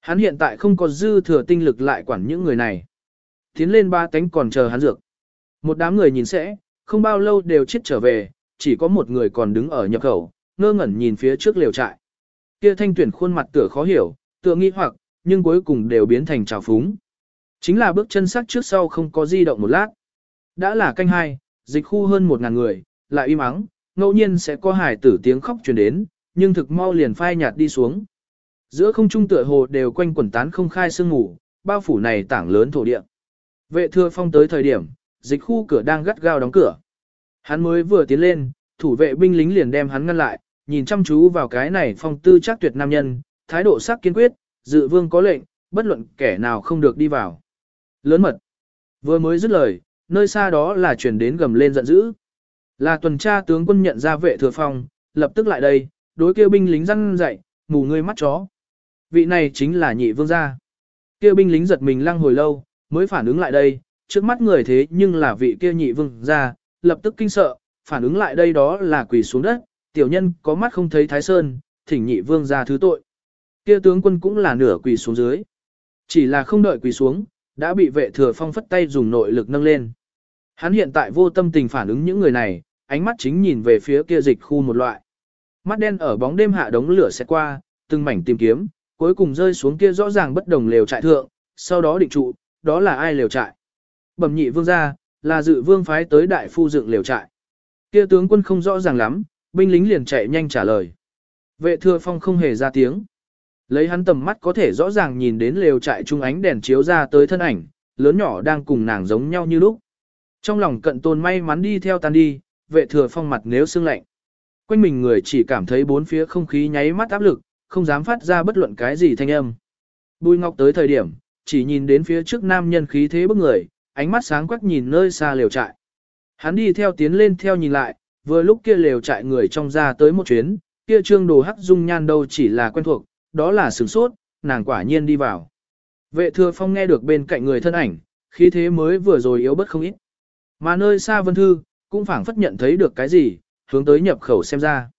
Hắn hiện tại không có dư thừa tinh lực lại quản những người này. Tiến lên ba tánh còn chờ hắn dược. Một đám người nhìn sẽ, không bao lâu đều chết trở về, chỉ có một người còn đứng ở nhập khẩu, ngơ ngẩn nhìn phía trước liều trại. Kia thanh tuyển khuôn mặt tựa khó hiểu, tựa nghi hoặc, nhưng cuối cùng đều biến thành trào phúng. Chính là bước chân sắc trước sau không có di động một lát. Đã là canh hai, dịch khu hơn một ngàn người, lại im ắng, ngẫu nhiên sẽ có hải tử tiếng khóc truyền đến, nhưng thực mau liền phai nhạt đi xuống. Giữa không trung tựa hồ đều quanh quẩn tán không khai sương ngủ, bao phủ này tảng lớn thổ địa. Vệ thừa phong tới thời điểm, dịch khu cửa đang gắt gao đóng cửa. Hắn mới vừa tiến lên, thủ vệ binh lính liền đem hắn ngăn lại, nhìn chăm chú vào cái này phong tư chắc tuyệt nam nhân, thái độ sắc kiên quyết, dự vương có lệnh, bất luận kẻ nào không được đi vào. Lớn mật. Vừa mới dứt lời, nơi xa đó là chuyển đến gầm lên giận dữ. Là tuần tra tướng quân nhận ra vệ thừa phong, lập tức lại đây, đối kêu binh lính răng dậy, mù ngươi mắt chó. Vị này chính là nhị vương gia. Kêu binh lính giật mình lăng hồi lâu, mới phản ứng lại đây, trước mắt người thế nhưng là vị kia nhị vương gia, lập tức kinh sợ, phản ứng lại đây đó là quỳ xuống đất, tiểu nhân có mắt không thấy thái sơn, thỉnh nhị vương gia thứ tội. Kia tướng quân cũng là nửa quỳ xuống dưới. Chỉ là không đợi quỳ xuống, đã bị vệ thừa phong phất tay dùng nội lực nâng lên. Hắn hiện tại vô tâm tình phản ứng những người này, ánh mắt chính nhìn về phía kia dịch khu một loại. Mắt đen ở bóng đêm hạ đống lửa sẽ qua, từng mảnh tìm kiếm, cuối cùng rơi xuống kia rõ ràng bất đồng lều trại thượng, sau đó định trụ, đó là ai lều trại. Bẩm nhị vương gia, là dự vương phái tới đại phu dựng liều trại. Kia tướng quân không rõ ràng lắm, binh lính liền chạy nhanh trả lời. Vệ thừa phong không hề ra tiếng. Lấy hắn tầm mắt có thể rõ ràng nhìn đến lều trại trung ánh đèn chiếu ra tới thân ảnh, lớn nhỏ đang cùng nàng giống nhau như lúc. Trong lòng cận tôn may mắn đi theo tan đi, vệ thừa phong mặt nếu sương lạnh. Quanh mình người chỉ cảm thấy bốn phía không khí nháy mắt áp lực, không dám phát ra bất luận cái gì thanh âm. Bùi ngọc tới thời điểm, chỉ nhìn đến phía trước nam nhân khí thế bức người, ánh mắt sáng quắc nhìn nơi xa lều trại. Hắn đi theo tiến lên theo nhìn lại, vừa lúc kia lều trại người trong ra tới một chuyến, kia trương đồ hắc dung nhan đâu chỉ là quen thuộc, đó là sửng sốt, nàng quả nhiên đi vào. Vệ thừa phong nghe được bên cạnh người thân ảnh, khí thế mới vừa rồi yếu bất không ít. Mà nơi xa vân thư, cũng phảng phất nhận thấy được cái gì, hướng tới nhập khẩu xem ra.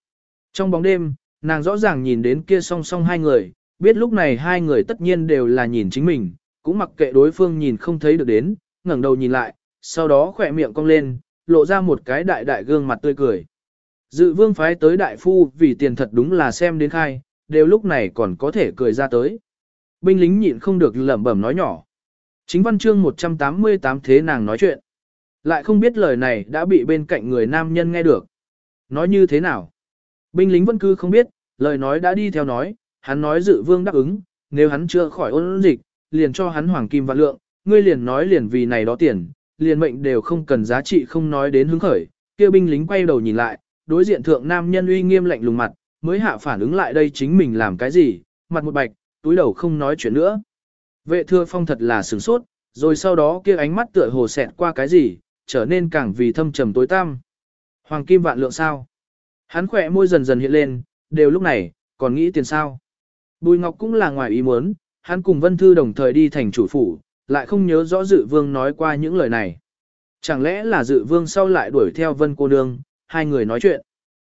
Trong bóng đêm, nàng rõ ràng nhìn đến kia song song hai người, biết lúc này hai người tất nhiên đều là nhìn chính mình, cũng mặc kệ đối phương nhìn không thấy được đến, ngẩng đầu nhìn lại, sau đó khỏe miệng cong lên, lộ ra một cái đại đại gương mặt tươi cười. Dự vương phái tới đại phu vì tiền thật đúng là xem đến khai, đều lúc này còn có thể cười ra tới. Binh lính nhịn không được lẩm bẩm nói nhỏ. Chính văn chương 188 thế nàng nói chuyện. Lại không biết lời này đã bị bên cạnh người nam nhân nghe được. Nói như thế nào? Binh lính vẫn cứ không biết, lời nói đã đi theo nói, hắn nói dự vương đáp ứng, nếu hắn chưa khỏi ôn dịch, liền cho hắn hoàng kim và lượng, ngươi liền nói liền vì này đó tiền, liền mệnh đều không cần giá trị không nói đến hứng khởi, kia binh lính quay đầu nhìn lại, đối diện thượng nam nhân uy nghiêm lạnh lùng mặt, mới hạ phản ứng lại đây chính mình làm cái gì, mặt một bạch, túi đầu không nói chuyện nữa. Vệ thưa phong thật là sửng sốt, rồi sau đó kia ánh mắt tựa hồ xẹt qua cái gì, trở nên càng vì thâm trầm tối tăm. Hoàng kim vạn lượng sao? Hắn khỏe môi dần dần hiện lên, đều lúc này, còn nghĩ tiền sao? Bùi Ngọc cũng là ngoài ý muốn, hắn cùng Vân Thư đồng thời đi thành chủ phủ, lại không nhớ rõ dự vương nói qua những lời này. Chẳng lẽ là dự vương sau lại đuổi theo Vân cô nương, hai người nói chuyện.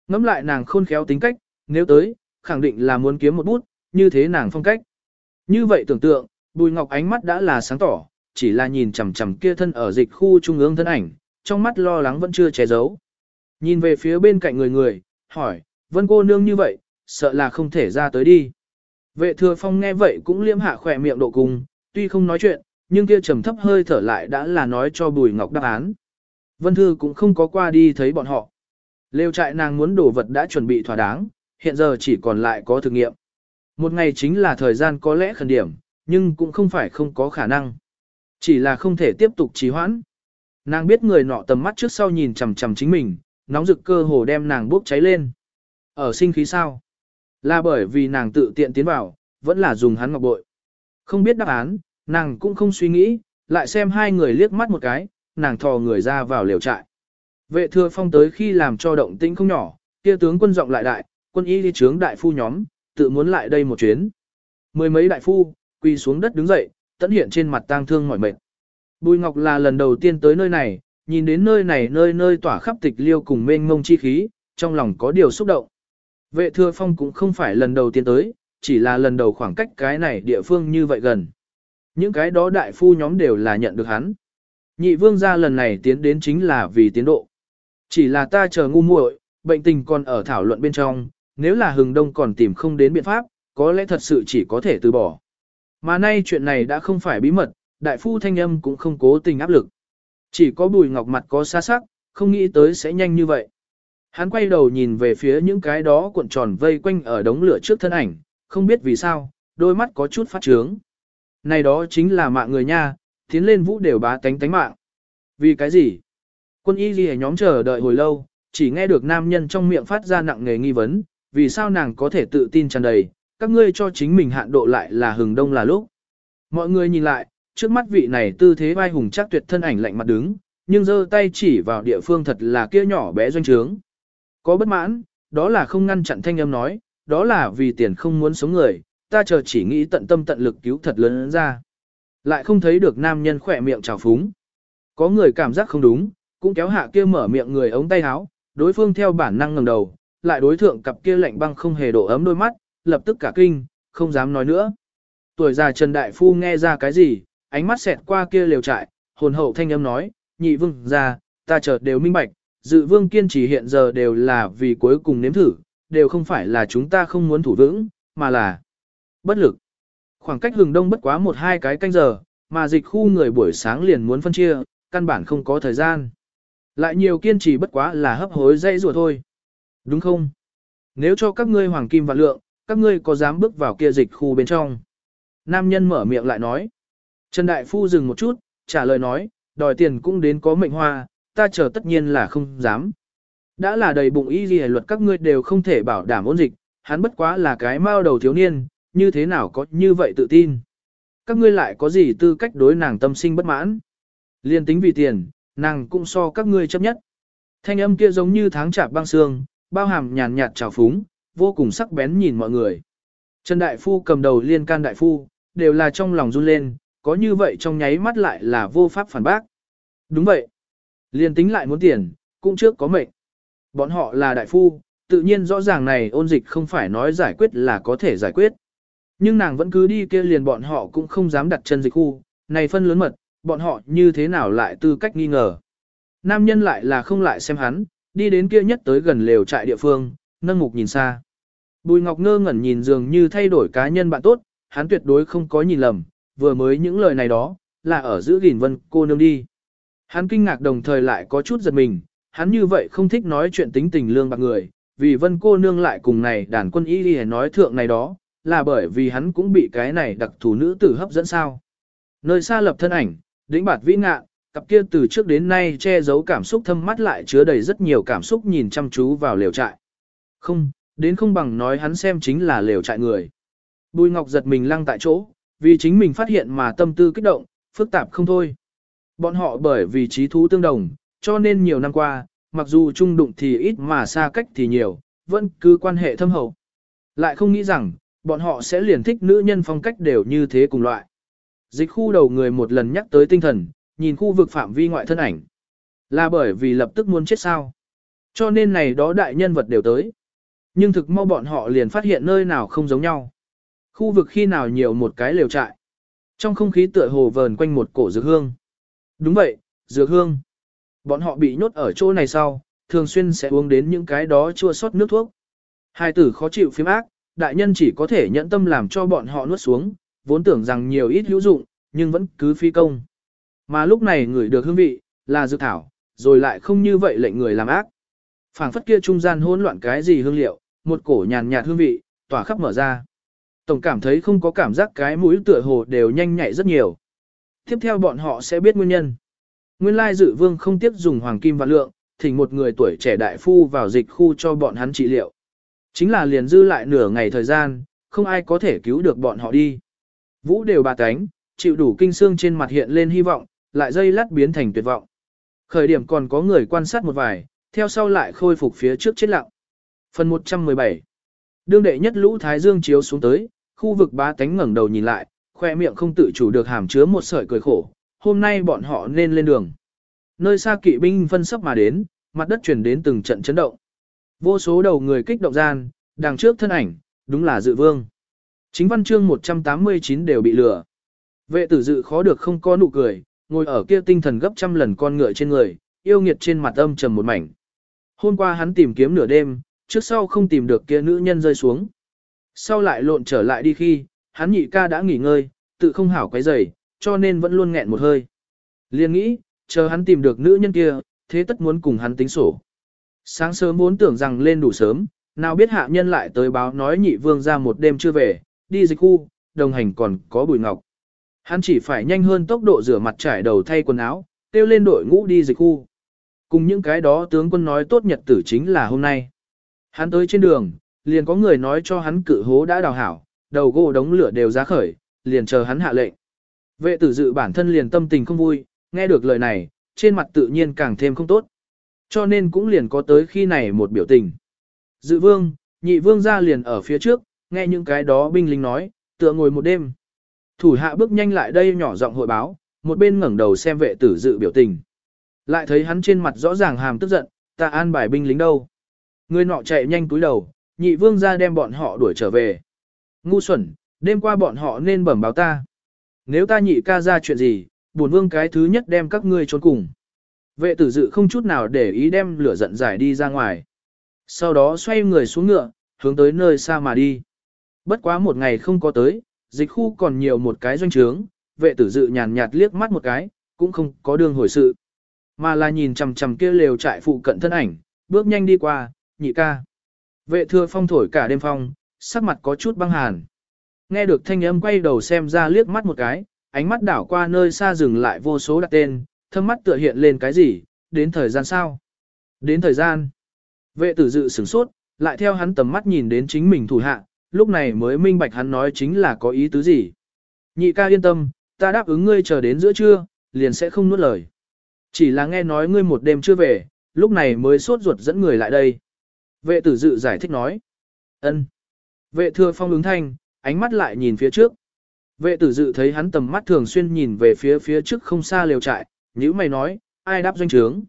Ngắm lại nàng khôn khéo tính cách, nếu tới, khẳng định là muốn kiếm một bút, như thế nàng phong cách. Như vậy tưởng tượng, Bùi Ngọc ánh mắt đã là sáng tỏ, chỉ là nhìn chằm chằm kia thân ở dịch khu trung ương thân ảnh, trong mắt lo lắng vẫn chưa che giấu. Nhìn về phía bên cạnh người người, hỏi, Vân cô nương như vậy, sợ là không thể ra tới đi. Vệ thừa phong nghe vậy cũng liêm hạ khỏe miệng độ cùng, tuy không nói chuyện, nhưng kia trầm thấp hơi thở lại đã là nói cho Bùi Ngọc đáp án. Vân Thư cũng không có qua đi thấy bọn họ. Lêu trại nàng muốn đổ vật đã chuẩn bị thỏa đáng, hiện giờ chỉ còn lại có thực nghiệm. Một ngày chính là thời gian có lẽ khẩn điểm, nhưng cũng không phải không có khả năng. Chỉ là không thể tiếp tục trì hoãn. Nàng biết người nọ tầm mắt trước sau nhìn chằm chằm chính mình, nóng rực cơ hồ đem nàng bốc cháy lên. Ở sinh khí sao? Là bởi vì nàng tự tiện tiến vào, vẫn là dùng hắn ngọc bội. Không biết đáp án, nàng cũng không suy nghĩ, lại xem hai người liếc mắt một cái, nàng thò người ra vào liều trại. Vệ thừa phong tới khi làm cho động tĩnh không nhỏ, kia tướng quân giọng lại đại, quân y đi trướng đại phu nhóm, tự muốn lại đây một chuyến. Mười mấy đại phu, quỳ xuống đất đứng dậy, tận hiện trên mặt tang thương mỏi mệt. Bùi Ngọc là lần đầu tiên tới nơi này, nhìn đến nơi này nơi nơi tỏa khắp tịch liêu cùng mênh mông chi khí, trong lòng có điều xúc động. Vệ thừa phong cũng không phải lần đầu tiên tới, chỉ là lần đầu khoảng cách cái này địa phương như vậy gần. Những cái đó đại phu nhóm đều là nhận được hắn. Nhị vương gia lần này tiến đến chính là vì tiến độ. Chỉ là ta chờ ngu muội, bệnh tình còn ở thảo luận bên trong, nếu là hừng đông còn tìm không đến biện pháp, có lẽ thật sự chỉ có thể từ bỏ. Mà nay chuyện này đã không phải bí mật, đại phu thanh âm cũng không cố tình áp lực. Chỉ có bùi ngọc mặt có xa sắc, không nghĩ tới sẽ nhanh như vậy. Hắn quay đầu nhìn về phía những cái đó cuộn tròn vây quanh ở đống lửa trước thân ảnh, không biết vì sao, đôi mắt có chút phát trướng. Này đó chính là mạng người nha, tiến lên vũ đều bá tánh tánh mạng. Vì cái gì? Quân y ghi nhóm chờ đợi hồi lâu, chỉ nghe được nam nhân trong miệng phát ra nặng nghề nghi vấn, vì sao nàng có thể tự tin tràn đầy, các ngươi cho chính mình hạn độ lại là hừng đông là lúc. Mọi người nhìn lại, trước mắt vị này tư thế vai hùng chắc tuyệt thân ảnh lạnh mặt đứng, nhưng giơ tay chỉ vào địa phương thật là kia nhỏ bé doanh trướng. Có bất mãn, đó là không ngăn chặn thanh âm nói, đó là vì tiền không muốn sống người, ta chờ chỉ nghĩ tận tâm tận lực cứu thật lớn ra. Lại không thấy được nam nhân khỏe miệng trào phúng. Có người cảm giác không đúng, cũng kéo hạ kia mở miệng người ống tay áo, đối phương theo bản năng ngẩng đầu, lại đối thượng cặp kia lạnh băng không hề độ ấm đôi mắt, lập tức cả kinh, không dám nói nữa. Tuổi già Trần Đại Phu nghe ra cái gì, ánh mắt xẹt qua kia liều trại, hồn hậu thanh âm nói, nhị vương ra, ta chợt đều minh bạch, dự vương kiên trì hiện giờ đều là vì cuối cùng nếm thử, đều không phải là chúng ta không muốn thủ vững, mà là bất lực. Khoảng cách hừng đông bất quá một hai cái canh giờ, mà dịch khu người buổi sáng liền muốn phân chia, căn bản không có thời gian. Lại nhiều kiên trì bất quá là hấp hối dây rùa thôi. Đúng không? nếu cho các ngươi hoàng kim và lượng, các ngươi có dám bước vào kia dịch khu bên trong. Nam nhân mở miệng lại nói. Trần Đại Phu dừng một chút, trả lời nói, đòi tiền cũng đến có mệnh hoa, ta chờ tất nhiên là không dám. Đã là đầy bụng y gì luật các ngươi đều không thể bảo đảm ôn dịch, hắn bất quá là cái mao đầu thiếu niên, như thế nào có như vậy tự tin. Các ngươi lại có gì tư cách đối nàng tâm sinh bất mãn. Liên tính vì tiền, nàng cũng so các ngươi chấp nhất. Thanh âm kia giống như tháng chạp băng xương, bao hàm nhàn nhạt trào phúng, vô cùng sắc bén nhìn mọi người. Trần Đại Phu cầm đầu liên can Đại Phu, đều là trong lòng run lên, có như vậy trong nháy mắt lại là vô pháp phản bác. Đúng vậy. Liên tính lại muốn tiền, cũng trước có mệnh. Bọn họ là Đại Phu, tự nhiên rõ ràng này ôn dịch không phải nói giải quyết là có thể giải quyết. Nhưng nàng vẫn cứ đi kia liền bọn họ cũng không dám đặt chân dịch khu, này phân lớn mật, bọn họ như thế nào lại tư cách nghi ngờ. Nam nhân lại là không lại xem hắn, đi đến kia nhất tới gần lều trại địa phương, nâng mục nhìn xa. Bùi Ngọc ngơ ngẩn nhìn dường như thay đổi cá nhân bạn tốt, hắn tuyệt đối không có nhìn lầm, vừa mới những lời này đó, là ở giữ gìn vân cô nương đi. Hắn kinh ngạc đồng thời lại có chút giật mình, hắn như vậy không thích nói chuyện tính tình lương bạc người, vì vân cô nương lại cùng này đàn quân y đi nói thượng này đó, là bởi vì hắn cũng bị cái này đặc thù nữ tử hấp dẫn sao. Nơi xa lập thân ảnh, đỉnh bạt vĩ ngạ, cặp kia từ trước đến nay che giấu cảm xúc thâm mắt lại chứa đầy rất nhiều cảm xúc nhìn chăm chú vào lều trại. Không, đến không bằng nói hắn xem chính là lều trại người. Bùi Ngọc giật mình lăng tại chỗ, vì chính mình phát hiện mà tâm tư kích động, phức tạp không thôi. Bọn họ bởi vì trí thú tương đồng, cho nên nhiều năm qua, mặc dù chung đụng thì ít mà xa cách thì nhiều, vẫn cứ quan hệ thâm hậu. Lại không nghĩ rằng, bọn họ sẽ liền thích nữ nhân phong cách đều như thế cùng loại. Dịch khu đầu người một lần nhắc tới tinh thần, nhìn khu vực phạm vi ngoại thân ảnh. Là bởi vì lập tức muốn chết sao. Cho nên này đó đại nhân vật đều tới. Nhưng thực mau bọn họ liền phát hiện nơi nào không giống nhau. Khu vực khi nào nhiều một cái lều trại. Trong không khí tựa hồ vờn quanh một cổ dược hương. Đúng vậy, dược hương. Bọn họ bị nhốt ở chỗ này sau, thường xuyên sẽ uống đến những cái đó chua sót nước thuốc. Hai tử khó chịu phím ác, đại nhân chỉ có thể nhẫn tâm làm cho bọn họ nuốt xuống, vốn tưởng rằng nhiều ít hữu dụng, nhưng vẫn cứ phi công. Mà lúc này người được hương vị, là dược thảo, rồi lại không như vậy lệnh người làm ác. phảng phất kia trung gian hỗn loạn cái gì hương liệu, một cổ nhàn nhạt hương vị, tỏa khắp mở ra. Tổng cảm thấy không có cảm giác cái mũi tựa hồ đều nhanh nhạy rất nhiều. Tiếp theo bọn họ sẽ biết nguyên nhân. Nguyên lai dự vương không tiếp dùng hoàng kim và lượng, thỉnh một người tuổi trẻ đại phu vào dịch khu cho bọn hắn trị liệu. Chính là liền dư lại nửa ngày thời gian, không ai có thể cứu được bọn họ đi. Vũ đều bà cánh, chịu đủ kinh xương trên mặt hiện lên hy vọng, lại dây lát biến thành tuyệt vọng. Khởi điểm còn có người quan sát một vài, theo sau lại khôi phục phía trước chết lặng. Phần 117 Đương đệ nhất lũ Thái Dương chiếu xuống tới, khu vực bá tánh ngẩng đầu nhìn lại, khoe miệng không tự chủ được hàm chứa một sợi cười khổ, hôm nay bọn họ nên lên đường. Nơi xa kỵ binh phân sắp mà đến, mặt đất chuyển đến từng trận chấn động. Vô số đầu người kích động gian, đằng trước thân ảnh, đúng là dự vương. Chính văn chương 189 đều bị lừa. Vệ tử dự khó được không có nụ cười, ngồi ở kia tinh thần gấp trăm lần con ngựa trên người, yêu nghiệt trên mặt âm trầm một mảnh. Hôm qua hắn tìm kiếm nửa đêm, trước sau không tìm được kia nữ nhân rơi xuống. Sau lại lộn trở lại đi khi, hắn nhị ca đã nghỉ ngơi, tự không hảo quấy rầy, cho nên vẫn luôn nghẹn một hơi. Liên nghĩ, chờ hắn tìm được nữ nhân kia, thế tất muốn cùng hắn tính sổ. Sáng sớm muốn tưởng rằng lên đủ sớm, nào biết hạ nhân lại tới báo nói nhị vương ra một đêm chưa về, đi dịch khu, đồng hành còn có bùi ngọc. Hắn chỉ phải nhanh hơn tốc độ rửa mặt trải đầu thay quần áo, tiêu lên đội ngũ đi dịch khu. Cùng những cái đó tướng quân nói tốt nhật tử chính là hôm nay. Hắn tới trên đường, liền có người nói cho hắn cự hố đã đào hảo, đầu gỗ đống lửa đều ra khởi, liền chờ hắn hạ lệnh. Vệ tử dự bản thân liền tâm tình không vui, nghe được lời này, trên mặt tự nhiên càng thêm không tốt. Cho nên cũng liền có tới khi này một biểu tình. Dự vương, nhị vương ra liền ở phía trước, nghe những cái đó binh lính nói, tựa ngồi một đêm. Thủ hạ bước nhanh lại đây nhỏ giọng hội báo, một bên ngẩng đầu xem vệ tử dự biểu tình. Lại thấy hắn trên mặt rõ ràng hàm tức giận, ta an bài binh lính đâu. Người nọ chạy nhanh túi đầu, nhị vương ra đem bọn họ đuổi trở về. Ngu xuẩn, đêm qua bọn họ nên bẩm báo ta. Nếu ta nhị ca ra chuyện gì, bổn vương cái thứ nhất đem các ngươi trốn cùng. Vệ tử dự không chút nào để ý đem lửa giận giải đi ra ngoài. Sau đó xoay người xuống ngựa, hướng tới nơi xa mà đi. Bất quá một ngày không có tới, dịch khu còn nhiều một cái doanh trướng, vệ tử dự nhàn nhạt liếc mắt một cái, cũng không có đường hồi sự. Mà là nhìn chằm chằm kia lều trại phụ cận thân ảnh, bước nhanh đi qua, nhị ca. Vệ thừa phong thổi cả đêm phong, sắc mặt có chút băng hàn. Nghe được thanh âm quay đầu xem ra liếc mắt một cái, ánh mắt đảo qua nơi xa dừng lại vô số đặt tên, thâm mắt tựa hiện lên cái gì, đến thời gian sao? Đến thời gian. Vệ tử dự sửng sốt, lại theo hắn tầm mắt nhìn đến chính mình thủ hạ, lúc này mới minh bạch hắn nói chính là có ý tứ gì. Nhị ca yên tâm, ta đáp ứng ngươi chờ đến giữa trưa, liền sẽ không nuốt lời. Chỉ là nghe nói ngươi một đêm chưa về, lúc này mới sốt ruột dẫn người lại đây. Vệ tử dự giải thích nói. ân. Vệ thừa phong ứng thanh, ánh mắt lại nhìn phía trước. Vệ tử dự thấy hắn tầm mắt thường xuyên nhìn về phía phía trước không xa liều trại, nhữ mày nói, ai đáp doanh trướng.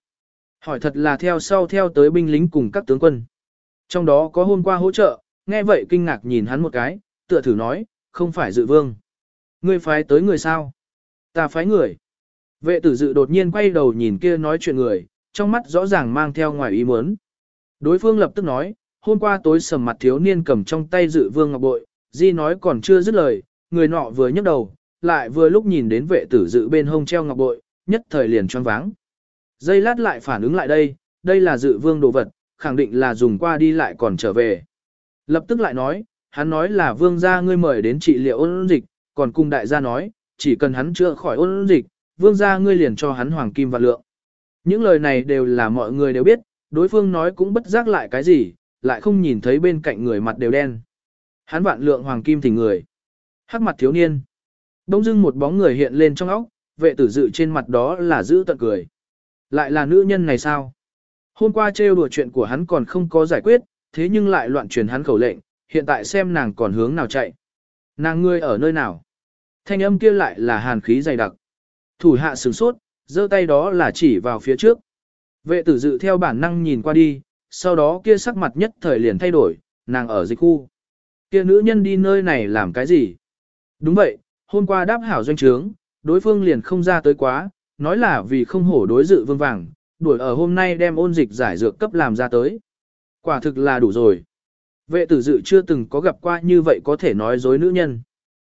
Hỏi thật là theo sau theo tới binh lính cùng các tướng quân. Trong đó có hôm qua hỗ trợ, nghe vậy kinh ngạc nhìn hắn một cái, tựa thử nói, không phải dự vương. Ngươi phái tới người sao? Ta phái người. Vệ tử dự đột nhiên quay đầu nhìn kia nói chuyện người, trong mắt rõ ràng mang theo ngoài ý muốn. Đối phương lập tức nói, hôm qua tối sầm mặt thiếu niên cầm trong tay dự vương ngọc bội, di nói còn chưa dứt lời, người nọ vừa nhấc đầu, lại vừa lúc nhìn đến vệ tử dự bên hông treo ngọc bội, nhất thời liền choáng váng. Dây lát lại phản ứng lại đây, đây là dự vương đồ vật, khẳng định là dùng qua đi lại còn trở về. Lập tức lại nói, hắn nói là vương gia ngươi mời đến trị liệu ôn dịch, còn cung đại gia nói, chỉ cần hắn chữa khỏi ôn dịch, vương gia ngươi liền cho hắn hoàng kim và lượng. Những lời này đều là mọi người đều biết, đối phương nói cũng bất giác lại cái gì, lại không nhìn thấy bên cạnh người mặt đều đen. Hắn vạn lượng hoàng kim thì người. Hắc mặt thiếu niên. Đông dưng một bóng người hiện lên trong óc, vệ tử dự trên mặt đó là giữ tận cười. Lại là nữ nhân này sao? Hôm qua trêu đùa chuyện của hắn còn không có giải quyết, thế nhưng lại loạn truyền hắn khẩu lệnh, hiện tại xem nàng còn hướng nào chạy. Nàng ngươi ở nơi nào? Thanh âm kia lại là hàn khí dày đặc. Thủ hạ sửng sốt, giơ tay đó là chỉ vào phía trước. Vệ tử dự theo bản năng nhìn qua đi, sau đó kia sắc mặt nhất thời liền thay đổi, nàng ở dịch khu. Kia nữ nhân đi nơi này làm cái gì? Đúng vậy, hôm qua đáp hảo doanh trướng, đối phương liền không ra tới quá, nói là vì không hổ đối dự vương vàng, đuổi ở hôm nay đem ôn dịch giải dược cấp làm ra tới. Quả thực là đủ rồi. Vệ tử dự chưa từng có gặp qua như vậy có thể nói dối nữ nhân.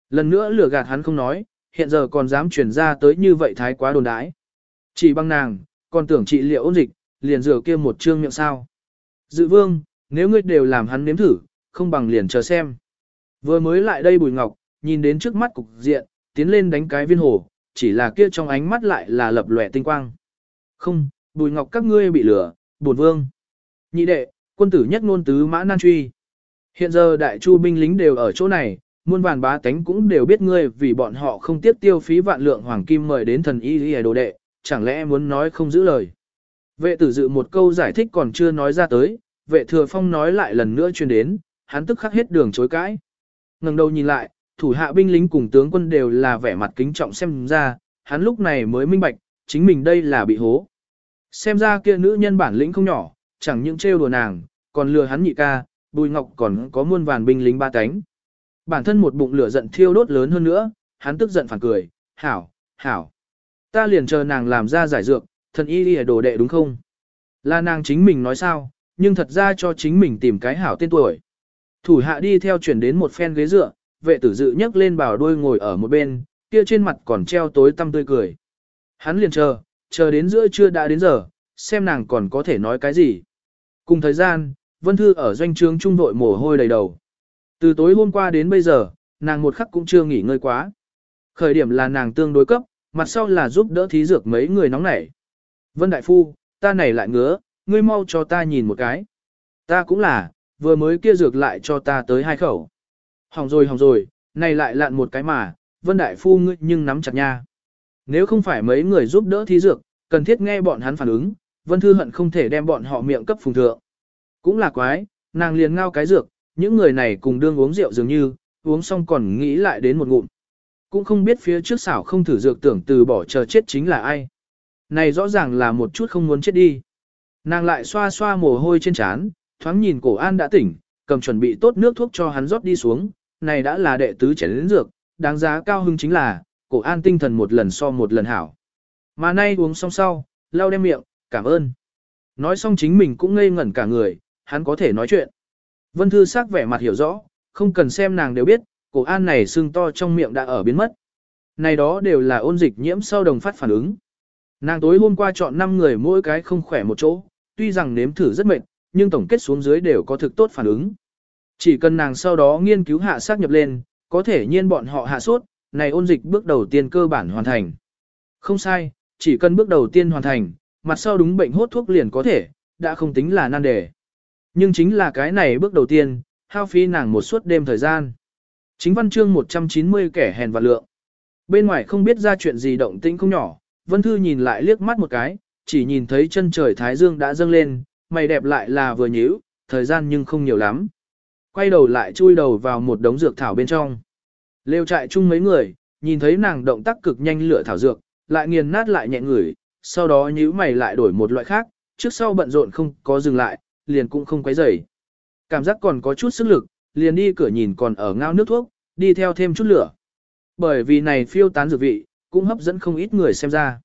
Lần nữa lừa gạt hắn không nói, hiện giờ còn dám truyền ra tới như vậy thái quá đồn đãi. Chỉ bằng nàng, còn tưởng trị liệu ôn dịch, liền rửa kia một trương miệng sao. Dự vương, nếu ngươi đều làm hắn nếm thử, không bằng liền chờ xem. Vừa mới lại đây Bùi Ngọc, nhìn đến trước mắt cục diện, tiến lên đánh cái viên hồ, chỉ là kia trong ánh mắt lại là lập lòe tinh quang. Không, Bùi Ngọc các ngươi bị lửa, buồn vương. Nhị đệ, quân tử nhất ngôn tứ mã nan truy. Hiện giờ đại chu binh lính đều ở chỗ này, muôn vàn bá tánh cũng đều biết ngươi vì bọn họ không tiếp tiêu phí vạn lượng hoàng kim mời đến thần y y đồ đệ, chẳng lẽ muốn nói không giữ lời. Vệ tử dự một câu giải thích còn chưa nói ra tới, vệ thừa phong nói lại lần nữa truyền đến, hắn tức khắc hết đường chối cãi. ngẩng đầu nhìn lại, thủ hạ binh lính cùng tướng quân đều là vẻ mặt kính trọng xem ra, hắn lúc này mới minh bạch, chính mình đây là bị hố. Xem ra kia nữ nhân bản lĩnh không nhỏ, chẳng những trêu đùa nàng, còn lừa hắn nhị ca, bùi ngọc còn có muôn vàn binh lính ba cánh. Bản thân một bụng lửa giận thiêu đốt lớn hơn nữa, hắn tức giận phản cười, hảo, hảo. Ta liền chờ nàng làm ra giải dược, thần y đi đồ đệ đúng không? Là nàng chính mình nói sao, nhưng thật ra cho chính mình tìm cái hảo tên tuổi. Thủ hạ đi theo chuyển đến một phen ghế dựa, vệ tử dự nhấc lên bảo đuôi ngồi ở một bên, kia trên mặt còn treo tối tăm tươi cười. Hắn liền chờ, chờ đến giữa trưa đã đến giờ, xem nàng còn có thể nói cái gì. Cùng thời gian, Vân Thư ở doanh trướng trung đội mồ hôi đầy đầu. Từ tối hôm qua đến bây giờ, nàng một khắc cũng chưa nghỉ ngơi quá. Khởi điểm là nàng tương đối cấp, mặt sau là giúp đỡ thí dược mấy người nóng nảy. Vân Đại Phu, ta này lại ngứa, ngươi mau cho ta nhìn một cái. Ta cũng là, vừa mới kia dược lại cho ta tới hai khẩu. Hỏng rồi hỏng rồi, này lại lạn một cái mà, Vân Đại Phu ngươi nhưng nắm chặt nha. Nếu không phải mấy người giúp đỡ thí dược, cần thiết nghe bọn hắn phản ứng, Vân Thư hận không thể đem bọn họ miệng cấp phùng thượng. Cũng là quái, nàng liền ngao cái dược, những người này cùng đương uống rượu dường như, uống xong còn nghĩ lại đến một ngụm. Cũng không biết phía trước xảo không thử dược tưởng từ bỏ chờ chết chính là ai. Này rõ ràng là một chút không muốn chết đi. Nàng lại xoa xoa mồ hôi trên trán, thoáng nhìn cổ an đã tỉnh, cầm chuẩn bị tốt nước thuốc cho hắn rót đi xuống, này đã là đệ tứ chén đến dược, đáng giá cao hưng chính là, cổ an tinh thần một lần so một lần hảo. Mà nay uống xong sau, lau đem miệng, cảm ơn. Nói xong chính mình cũng ngây ngẩn cả người, hắn có thể nói chuyện. Vân Thư sắc vẻ mặt hiểu rõ, không cần xem nàng đều biết, cổ an này sưng to trong miệng đã ở biến mất. Này đó đều là ôn dịch nhiễm sau đồng phát phản ứng. Nàng tối hôm qua chọn 5 người mỗi cái không khỏe một chỗ, tuy rằng nếm thử rất mệt, nhưng tổng kết xuống dưới đều có thực tốt phản ứng. Chỉ cần nàng sau đó nghiên cứu hạ xác nhập lên, có thể nhiên bọn họ hạ sốt, này ôn dịch bước đầu tiên cơ bản hoàn thành. Không sai, chỉ cần bước đầu tiên hoàn thành, mặt sau đúng bệnh hốt thuốc liền có thể, đã không tính là nan đề. Nhưng chính là cái này bước đầu tiên, hao phí nàng một suốt đêm thời gian. Chính văn chương 190 kẻ hèn và lượng. Bên ngoài không biết ra chuyện gì động tĩnh không nhỏ, Vân Thư nhìn lại liếc mắt một cái, chỉ nhìn thấy chân trời Thái Dương đã dâng lên, mày đẹp lại là vừa nhíu, thời gian nhưng không nhiều lắm. Quay đầu lại chui đầu vào một đống dược thảo bên trong. Lêu trại chung mấy người, nhìn thấy nàng động tác cực nhanh lửa thảo dược, lại nghiền nát lại nhẹ ngửi, sau đó nhíu mày lại đổi một loại khác, trước sau bận rộn không có dừng lại, liền cũng không quấy rầy. Cảm giác còn có chút sức lực, liền đi cửa nhìn còn ở ngao nước thuốc, đi theo thêm chút lửa. Bởi vì này phiêu tán dược vị, cũng hấp dẫn không ít người xem ra.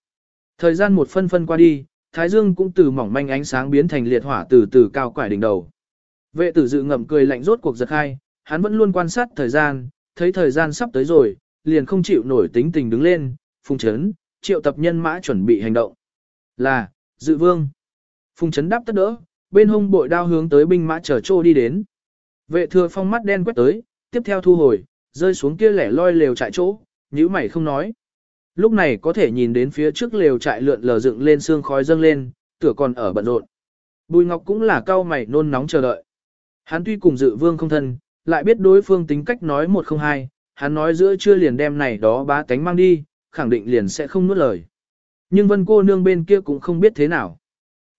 Thời gian một phân phân qua đi, Thái Dương cũng từ mỏng manh ánh sáng biến thành liệt hỏa từ từ cao quải đỉnh đầu. Vệ tử dự ngậm cười lạnh rốt cuộc giật khai, hắn vẫn luôn quan sát thời gian, thấy thời gian sắp tới rồi, liền không chịu nổi tính tình đứng lên, phùng chấn, triệu tập nhân mã chuẩn bị hành động. Là, dự vương. Phùng chấn đáp tất đỡ, bên hông bội đao hướng tới binh mã chở trô đi đến. Vệ thừa phong mắt đen quét tới, tiếp theo thu hồi, rơi xuống kia lẻ loi lều trại chỗ, nhữ mày không nói. Lúc này có thể nhìn đến phía trước lều trại lượn lờ dựng lên xương khói dâng lên, tựa còn ở bận rộn. Bùi Ngọc cũng là cao mày nôn nóng chờ đợi. Hắn tuy cùng dự vương không thân, lại biết đối phương tính cách nói một không hai, hắn nói giữa chưa liền đem này đó bá tánh mang đi, khẳng định liền sẽ không nuốt lời. Nhưng vân cô nương bên kia cũng không biết thế nào.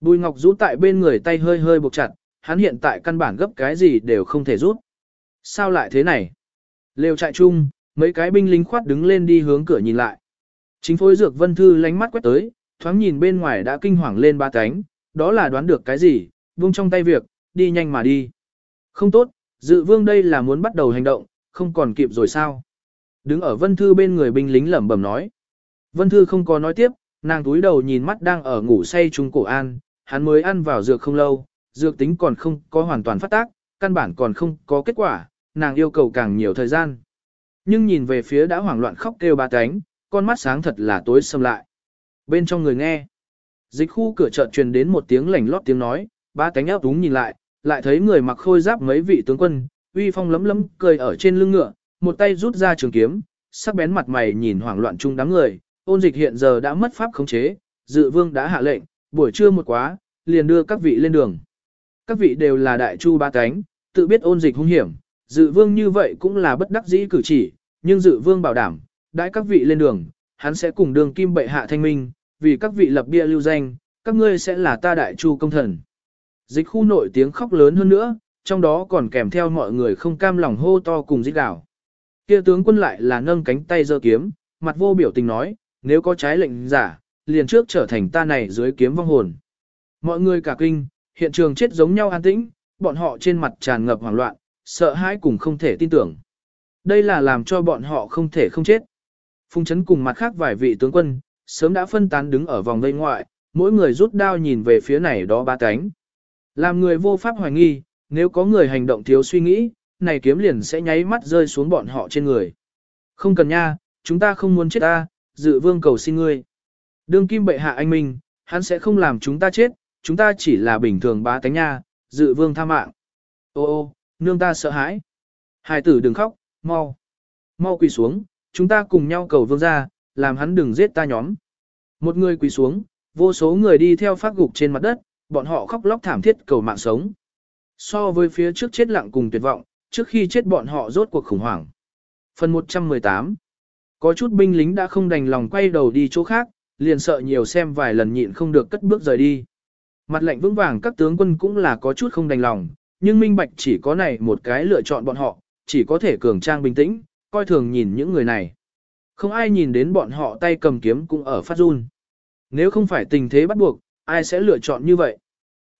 Bùi Ngọc rũ tại bên người tay hơi hơi buộc chặt, hắn hiện tại căn bản gấp cái gì đều không thể rút. Sao lại thế này? Lều trại chung, mấy cái binh lính khoát đứng lên đi hướng cửa nhìn lại. Chính phối dược vân thư lánh mắt quét tới, thoáng nhìn bên ngoài đã kinh hoàng lên ba cánh, đó là đoán được cái gì, vung trong tay việc, đi nhanh mà đi. Không tốt, dự vương đây là muốn bắt đầu hành động, không còn kịp rồi sao. Đứng ở vân thư bên người binh lính lẩm bẩm nói. Vân thư không có nói tiếp, nàng túi đầu nhìn mắt đang ở ngủ say trung cổ an, hắn mới ăn vào dược không lâu, dược tính còn không có hoàn toàn phát tác, căn bản còn không có kết quả, nàng yêu cầu càng nhiều thời gian. Nhưng nhìn về phía đã hoảng loạn khóc kêu ba cánh, con mắt sáng thật là tối xâm lại. Bên trong người nghe, dịch khu cửa chợt truyền đến một tiếng lảnh lót tiếng nói, ba cánh ấp đúng nhìn lại, lại thấy người mặc khôi giáp mấy vị tướng quân, uy phong lấm lấm cười ở trên lưng ngựa, một tay rút ra trường kiếm, sắc bén mặt mày nhìn hoảng loạn chung đám người, ôn dịch hiện giờ đã mất pháp khống chế, dự vương đã hạ lệnh, buổi trưa một quá, liền đưa các vị lên đường. Các vị đều là đại chu ba cánh, tự biết ôn dịch hung hiểm, dự vương như vậy cũng là bất đắc dĩ cử chỉ, nhưng dự vương bảo đảm, đãi các vị lên đường, hắn sẽ cùng đường kim bệ hạ thanh minh, vì các vị lập bia lưu danh, các ngươi sẽ là ta đại chu công thần. Dịch khu nội tiếng khóc lớn hơn nữa, trong đó còn kèm theo mọi người không cam lòng hô to cùng dích đảo. Kia tướng quân lại là nâng cánh tay giơ kiếm, mặt vô biểu tình nói, nếu có trái lệnh giả, liền trước trở thành ta này dưới kiếm vong hồn. Mọi người cả kinh, hiện trường chết giống nhau an tĩnh, bọn họ trên mặt tràn ngập hoảng loạn, sợ hãi cùng không thể tin tưởng. Đây là làm cho bọn họ không thể không chết. Phung chấn cùng mặt khác vài vị tướng quân, sớm đã phân tán đứng ở vòng vây ngoại, mỗi người rút đao nhìn về phía này đó ba cánh. Làm người vô pháp hoài nghi, nếu có người hành động thiếu suy nghĩ, này kiếm liền sẽ nháy mắt rơi xuống bọn họ trên người. Không cần nha, chúng ta không muốn chết ta, dự vương cầu xin ngươi. Đương kim bệ hạ anh minh, hắn sẽ không làm chúng ta chết, chúng ta chỉ là bình thường bá tánh nha, dự vương tha mạng. Ô ô, nương ta sợ hãi. Hải tử đừng khóc, mau. Mau quỳ xuống, chúng ta cùng nhau cầu vương ra, làm hắn đừng giết ta nhóm. Một người quỳ xuống, vô số người đi theo phát gục trên mặt đất, bọn họ khóc lóc thảm thiết cầu mạng sống. So với phía trước chết lặng cùng tuyệt vọng, trước khi chết bọn họ rốt cuộc khủng hoảng. Phần 118 Có chút binh lính đã không đành lòng quay đầu đi chỗ khác, liền sợ nhiều xem vài lần nhịn không được cất bước rời đi. Mặt lạnh vững vàng các tướng quân cũng là có chút không đành lòng, nhưng minh bạch chỉ có này một cái lựa chọn bọn họ, chỉ có thể cường trang bình tĩnh, coi thường nhìn những người này. Không ai nhìn đến bọn họ tay cầm kiếm cũng ở phát run. Nếu không phải tình thế bắt buộc, ai sẽ lựa chọn như vậy?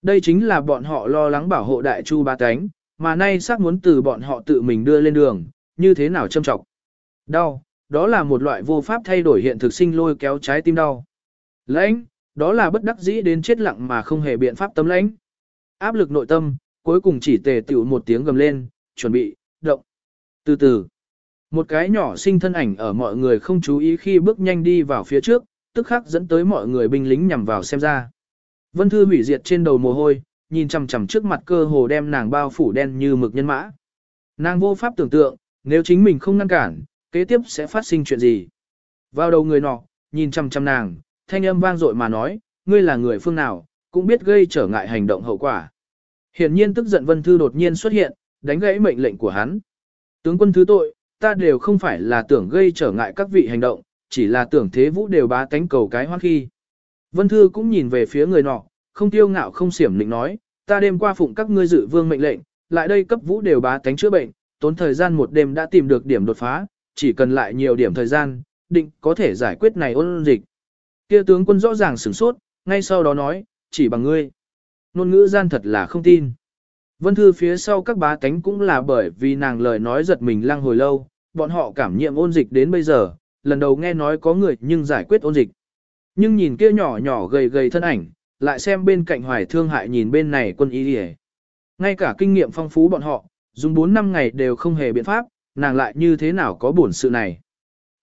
Đây chính là bọn họ lo lắng bảo hộ đại chu ba cánh, mà nay xác muốn từ bọn họ tự mình đưa lên đường, như thế nào châm trọng. Đau, đó là một loại vô pháp thay đổi hiện thực sinh lôi kéo trái tim đau. Lãnh, đó là bất đắc dĩ đến chết lặng mà không hề biện pháp tấm lãnh. Áp lực nội tâm, cuối cùng chỉ tề tiểu một tiếng gầm lên, chuẩn bị, động. Từ từ, một cái nhỏ sinh thân ảnh ở mọi người không chú ý khi bước nhanh đi vào phía trước, tức khắc dẫn tới mọi người binh lính nhằm vào xem ra. Vân Thư hủy diệt trên đầu mồ hôi, nhìn chằm chằm trước mặt cơ hồ đem nàng bao phủ đen như mực nhân mã. Nàng vô pháp tưởng tượng, nếu chính mình không ngăn cản, kế tiếp sẽ phát sinh chuyện gì. Vào đầu người nọ, nhìn chằm chằm nàng, thanh âm vang dội mà nói, ngươi là người phương nào, cũng biết gây trở ngại hành động hậu quả. Hiển nhiên tức giận Vân Thư đột nhiên xuất hiện, đánh gãy mệnh lệnh của hắn. Tướng quân thứ tội, ta đều không phải là tưởng gây trở ngại các vị hành động, chỉ là tưởng thế vũ đều bá cánh cầu cái hoan khi. Vân Thư cũng nhìn về phía người nọ, không tiêu ngạo không xiểm định nói, ta đêm qua phụng các ngươi dự vương mệnh lệnh, lại đây cấp vũ đều bá cánh chữa bệnh, tốn thời gian một đêm đã tìm được điểm đột phá, chỉ cần lại nhiều điểm thời gian, định có thể giải quyết này ôn dịch. Kia tướng quân rõ ràng sửng sốt, ngay sau đó nói, chỉ bằng ngươi. Nôn ngữ gian thật là không tin. Vân Thư phía sau các bá cánh cũng là bởi vì nàng lời nói giật mình lăng hồi lâu, bọn họ cảm nhiệm ôn dịch đến bây giờ, lần đầu nghe nói có người nhưng giải quyết ôn dịch. Nhưng nhìn kia nhỏ nhỏ gầy gầy thân ảnh, lại xem bên cạnh hoài thương hại nhìn bên này quân y đi Ngay cả kinh nghiệm phong phú bọn họ, dùng 4 năm ngày đều không hề biện pháp, nàng lại như thế nào có buồn sự này.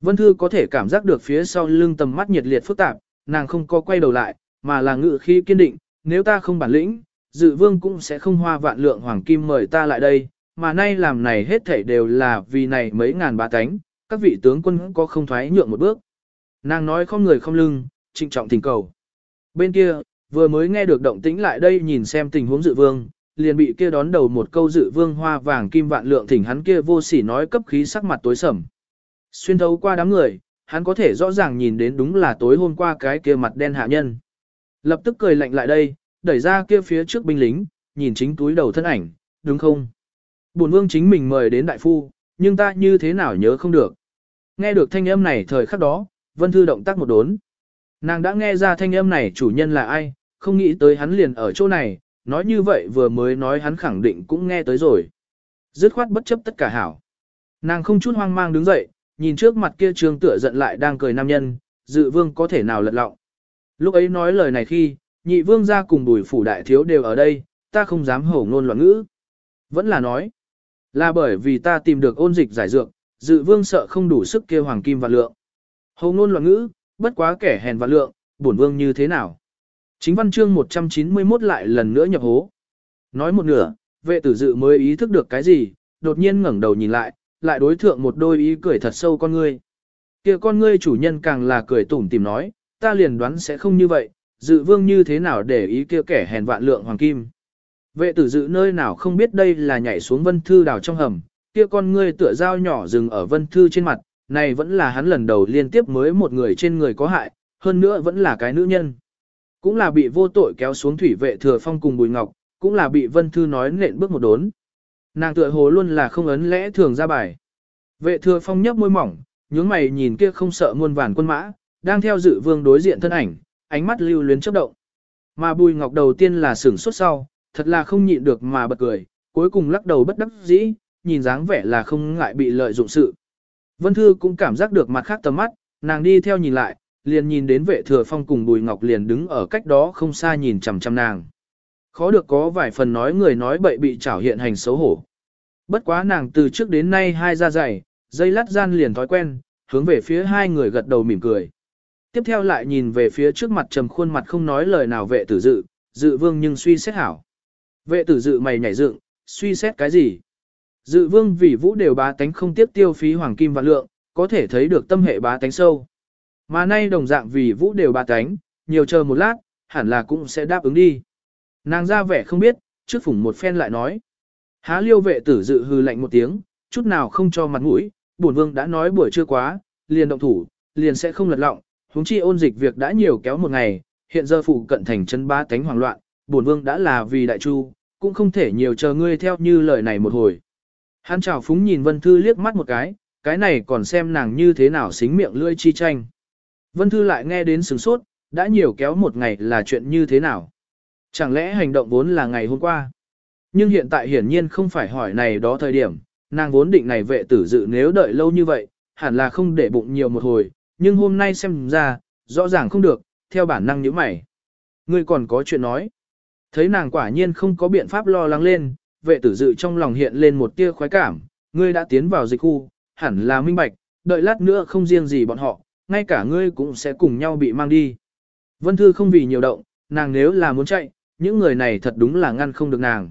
Vân Thư có thể cảm giác được phía sau lưng tầm mắt nhiệt liệt phức tạp, nàng không có quay đầu lại, mà là ngự khi kiên định, nếu ta không bản lĩnh, dự vương cũng sẽ không hoa vạn lượng hoàng kim mời ta lại đây, mà nay làm này hết thảy đều là vì này mấy ngàn bá tánh, các vị tướng quân có không thoái nhượng một bước. Nàng nói không người không lưng, trịnh trọng thỉnh cầu. Bên kia, vừa mới nghe được động tĩnh lại đây nhìn xem tình huống dự vương, liền bị kia đón đầu một câu dự vương hoa vàng kim vạn lượng thỉnh hắn kia vô sỉ nói cấp khí sắc mặt tối sầm. Xuyên thấu qua đám người, hắn có thể rõ ràng nhìn đến đúng là tối hôm qua cái kia mặt đen hạ nhân. Lập tức cười lạnh lại đây, đẩy ra kia phía trước binh lính, nhìn chính túi đầu thân ảnh, đúng không? Bổn vương chính mình mời đến đại phu, nhưng ta như thế nào nhớ không được. Nghe được thanh âm này thời khắc đó, Vân Thư động tác một đốn. Nàng đã nghe ra thanh âm này chủ nhân là ai, không nghĩ tới hắn liền ở chỗ này, nói như vậy vừa mới nói hắn khẳng định cũng nghe tới rồi. Dứt khoát bất chấp tất cả hảo. Nàng không chút hoang mang đứng dậy, nhìn trước mặt kia trương tựa giận lại đang cười nam nhân, dự vương có thể nào lật lọng. Lúc ấy nói lời này khi, nhị vương ra cùng bùi phủ đại thiếu đều ở đây, ta không dám hổ ngôn loạn ngữ. Vẫn là nói, là bởi vì ta tìm được ôn dịch giải dược, dự vương sợ không đủ sức kêu hoàng kim và lượng. Hổ ngôn loạn ngữ, bất quá kẻ hèn và lượng, bổn vương như thế nào. Chính văn chương 191 lại lần nữa nhập hố. Nói một nửa, vệ tử dự mới ý thức được cái gì, đột nhiên ngẩng đầu nhìn lại, lại đối thượng một đôi ý cười thật sâu con ngươi. kia con ngươi chủ nhân càng là cười tủm tìm nói, ta liền đoán sẽ không như vậy, dự vương như thế nào để ý kia kẻ hèn vạn lượng hoàng kim. Vệ tử dự nơi nào không biết đây là nhảy xuống vân thư đào trong hầm, kia con ngươi tựa dao nhỏ dừng ở vân thư trên mặt, này vẫn là hắn lần đầu liên tiếp mới một người trên người có hại, hơn nữa vẫn là cái nữ nhân. Cũng là bị vô tội kéo xuống thủy vệ thừa phong cùng bùi ngọc, cũng là bị vân thư nói nện bước một đốn. Nàng tựa hồ luôn là không ấn lẽ thường ra bài. Vệ thừa phong nhấp môi mỏng, nhướng mày nhìn kia không sợ muôn vàn quân mã, đang theo dự vương đối diện thân ảnh, ánh mắt lưu luyến chớp động. Mà bùi ngọc đầu tiên là sửng sốt sau, thật là không nhịn được mà bật cười, cuối cùng lắc đầu bất đắc dĩ, nhìn dáng vẻ là không ngại bị lợi dụng sự. Vân Thư cũng cảm giác được mặt khác tầm mắt, nàng đi theo nhìn lại, liền nhìn đến vệ thừa phong cùng bùi ngọc liền đứng ở cách đó không xa nhìn chằm chằm nàng. Khó được có vài phần nói người nói bậy bị trảo hiện hành xấu hổ. Bất quá nàng từ trước đến nay hai ra dày, dây lát gian liền thói quen, hướng về phía hai người gật đầu mỉm cười. Tiếp theo lại nhìn về phía trước mặt trầm khuôn mặt không nói lời nào vệ tử dự, dự vương nhưng suy xét hảo. Vệ tử dự mày nhảy dựng, suy xét cái gì? Dự vương vì vũ đều bá tánh không tiếp tiêu phí hoàng kim và lượng, có thể thấy được tâm hệ bá tánh sâu. Mà nay đồng dạng vì vũ đều bá tánh, nhiều chờ một lát, hẳn là cũng sẽ đáp ứng đi. Nàng ra vẻ không biết, trước phủng một phen lại nói. Há liêu vệ tử dự hư lạnh một tiếng, chút nào không cho mặt mũi, bổn vương đã nói buổi trưa quá, liền động thủ, liền sẽ không lật lọng, huống chi ôn dịch việc đã nhiều kéo một ngày, hiện giờ phụ cận thành chân ba tánh hoảng loạn, bổn vương đã là vì đại chu, cũng không thể nhiều chờ ngươi theo như lời này một hồi. Hắn chào phúng nhìn Vân Thư liếc mắt một cái, cái này còn xem nàng như thế nào xính miệng lưỡi chi tranh. Vân Thư lại nghe đến sừng sốt, đã nhiều kéo một ngày là chuyện như thế nào. Chẳng lẽ hành động vốn là ngày hôm qua? Nhưng hiện tại hiển nhiên không phải hỏi này đó thời điểm, nàng vốn định này vệ tử dự nếu đợi lâu như vậy, hẳn là không để bụng nhiều một hồi, nhưng hôm nay xem ra, rõ ràng không được, theo bản năng như mày. Ngươi còn có chuyện nói. Thấy nàng quả nhiên không có biện pháp lo lắng lên, vệ tử dự trong lòng hiện lên một tia khoái cảm, ngươi đã tiến vào dịch khu, hẳn là minh bạch, đợi lát nữa không riêng gì bọn họ, ngay cả ngươi cũng sẽ cùng nhau bị mang đi. Vân Thư không vì nhiều động, nàng nếu là muốn chạy, những người này thật đúng là ngăn không được nàng.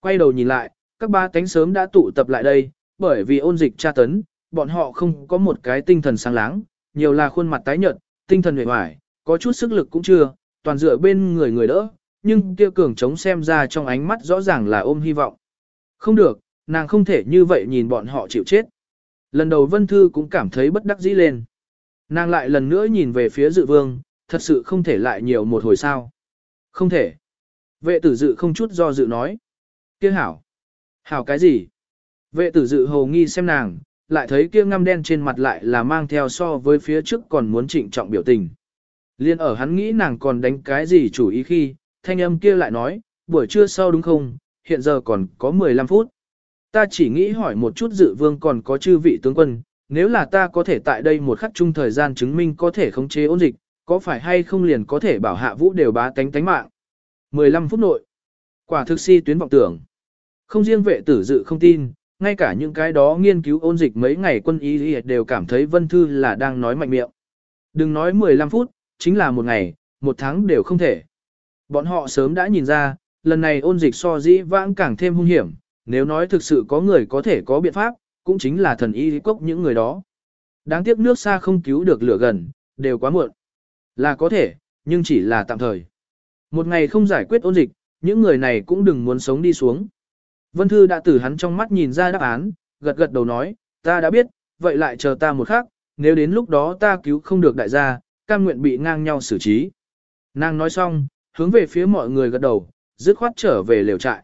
Quay đầu nhìn lại, các ba cánh sớm đã tụ tập lại đây, bởi vì ôn dịch tra tấn, bọn họ không có một cái tinh thần sáng láng, nhiều là khuôn mặt tái nhợt, tinh thần hề hoài, có chút sức lực cũng chưa, toàn dựa bên người người đỡ, nhưng kia cường chống xem ra trong ánh mắt rõ ràng là ôm hy vọng. Không được, nàng không thể như vậy nhìn bọn họ chịu chết. Lần đầu Vân Thư cũng cảm thấy bất đắc dĩ lên. Nàng lại lần nữa nhìn về phía dự vương, thật sự không thể lại nhiều một hồi sao. Không thể. Vệ tử dự không chút do dự nói. kia hảo. Hảo cái gì? Vệ tử dự hồ nghi xem nàng, lại thấy kia ngăm đen trên mặt lại là mang theo so với phía trước còn muốn trịnh trọng biểu tình. Liên ở hắn nghĩ nàng còn đánh cái gì chủ ý khi, thanh âm kia lại nói, buổi trưa sau đúng không, hiện giờ còn có 15 phút. Ta chỉ nghĩ hỏi một chút dự vương còn có chư vị tướng quân, nếu là ta có thể tại đây một khắc chung thời gian chứng minh có thể khống chế ôn dịch, có phải hay không liền có thể bảo hạ vũ đều bá tánh tánh mạng. 15 phút nội. Quả thực si tuyến vọng tưởng. Không riêng vệ tử dự không tin, ngay cả những cái đó nghiên cứu ôn dịch mấy ngày quân y đều cảm thấy Vân Thư là đang nói mạnh miệng. Đừng nói 15 phút, chính là một ngày, một tháng đều không thể. Bọn họ sớm đã nhìn ra, lần này ôn dịch so dĩ vãng càng thêm hung hiểm, nếu nói thực sự có người có thể có biện pháp, cũng chính là thần y cốc những người đó. Đáng tiếc nước xa không cứu được lửa gần, đều quá muộn. Là có thể, nhưng chỉ là tạm thời. Một ngày không giải quyết ôn dịch, những người này cũng đừng muốn sống đi xuống. Vân Thư đã từ hắn trong mắt nhìn ra đáp án, gật gật đầu nói, ta đã biết, vậy lại chờ ta một khắc, nếu đến lúc đó ta cứu không được đại gia, cam nguyện bị ngang nhau xử trí. Nàng nói xong, hướng về phía mọi người gật đầu, dứt khoát trở về lều trại.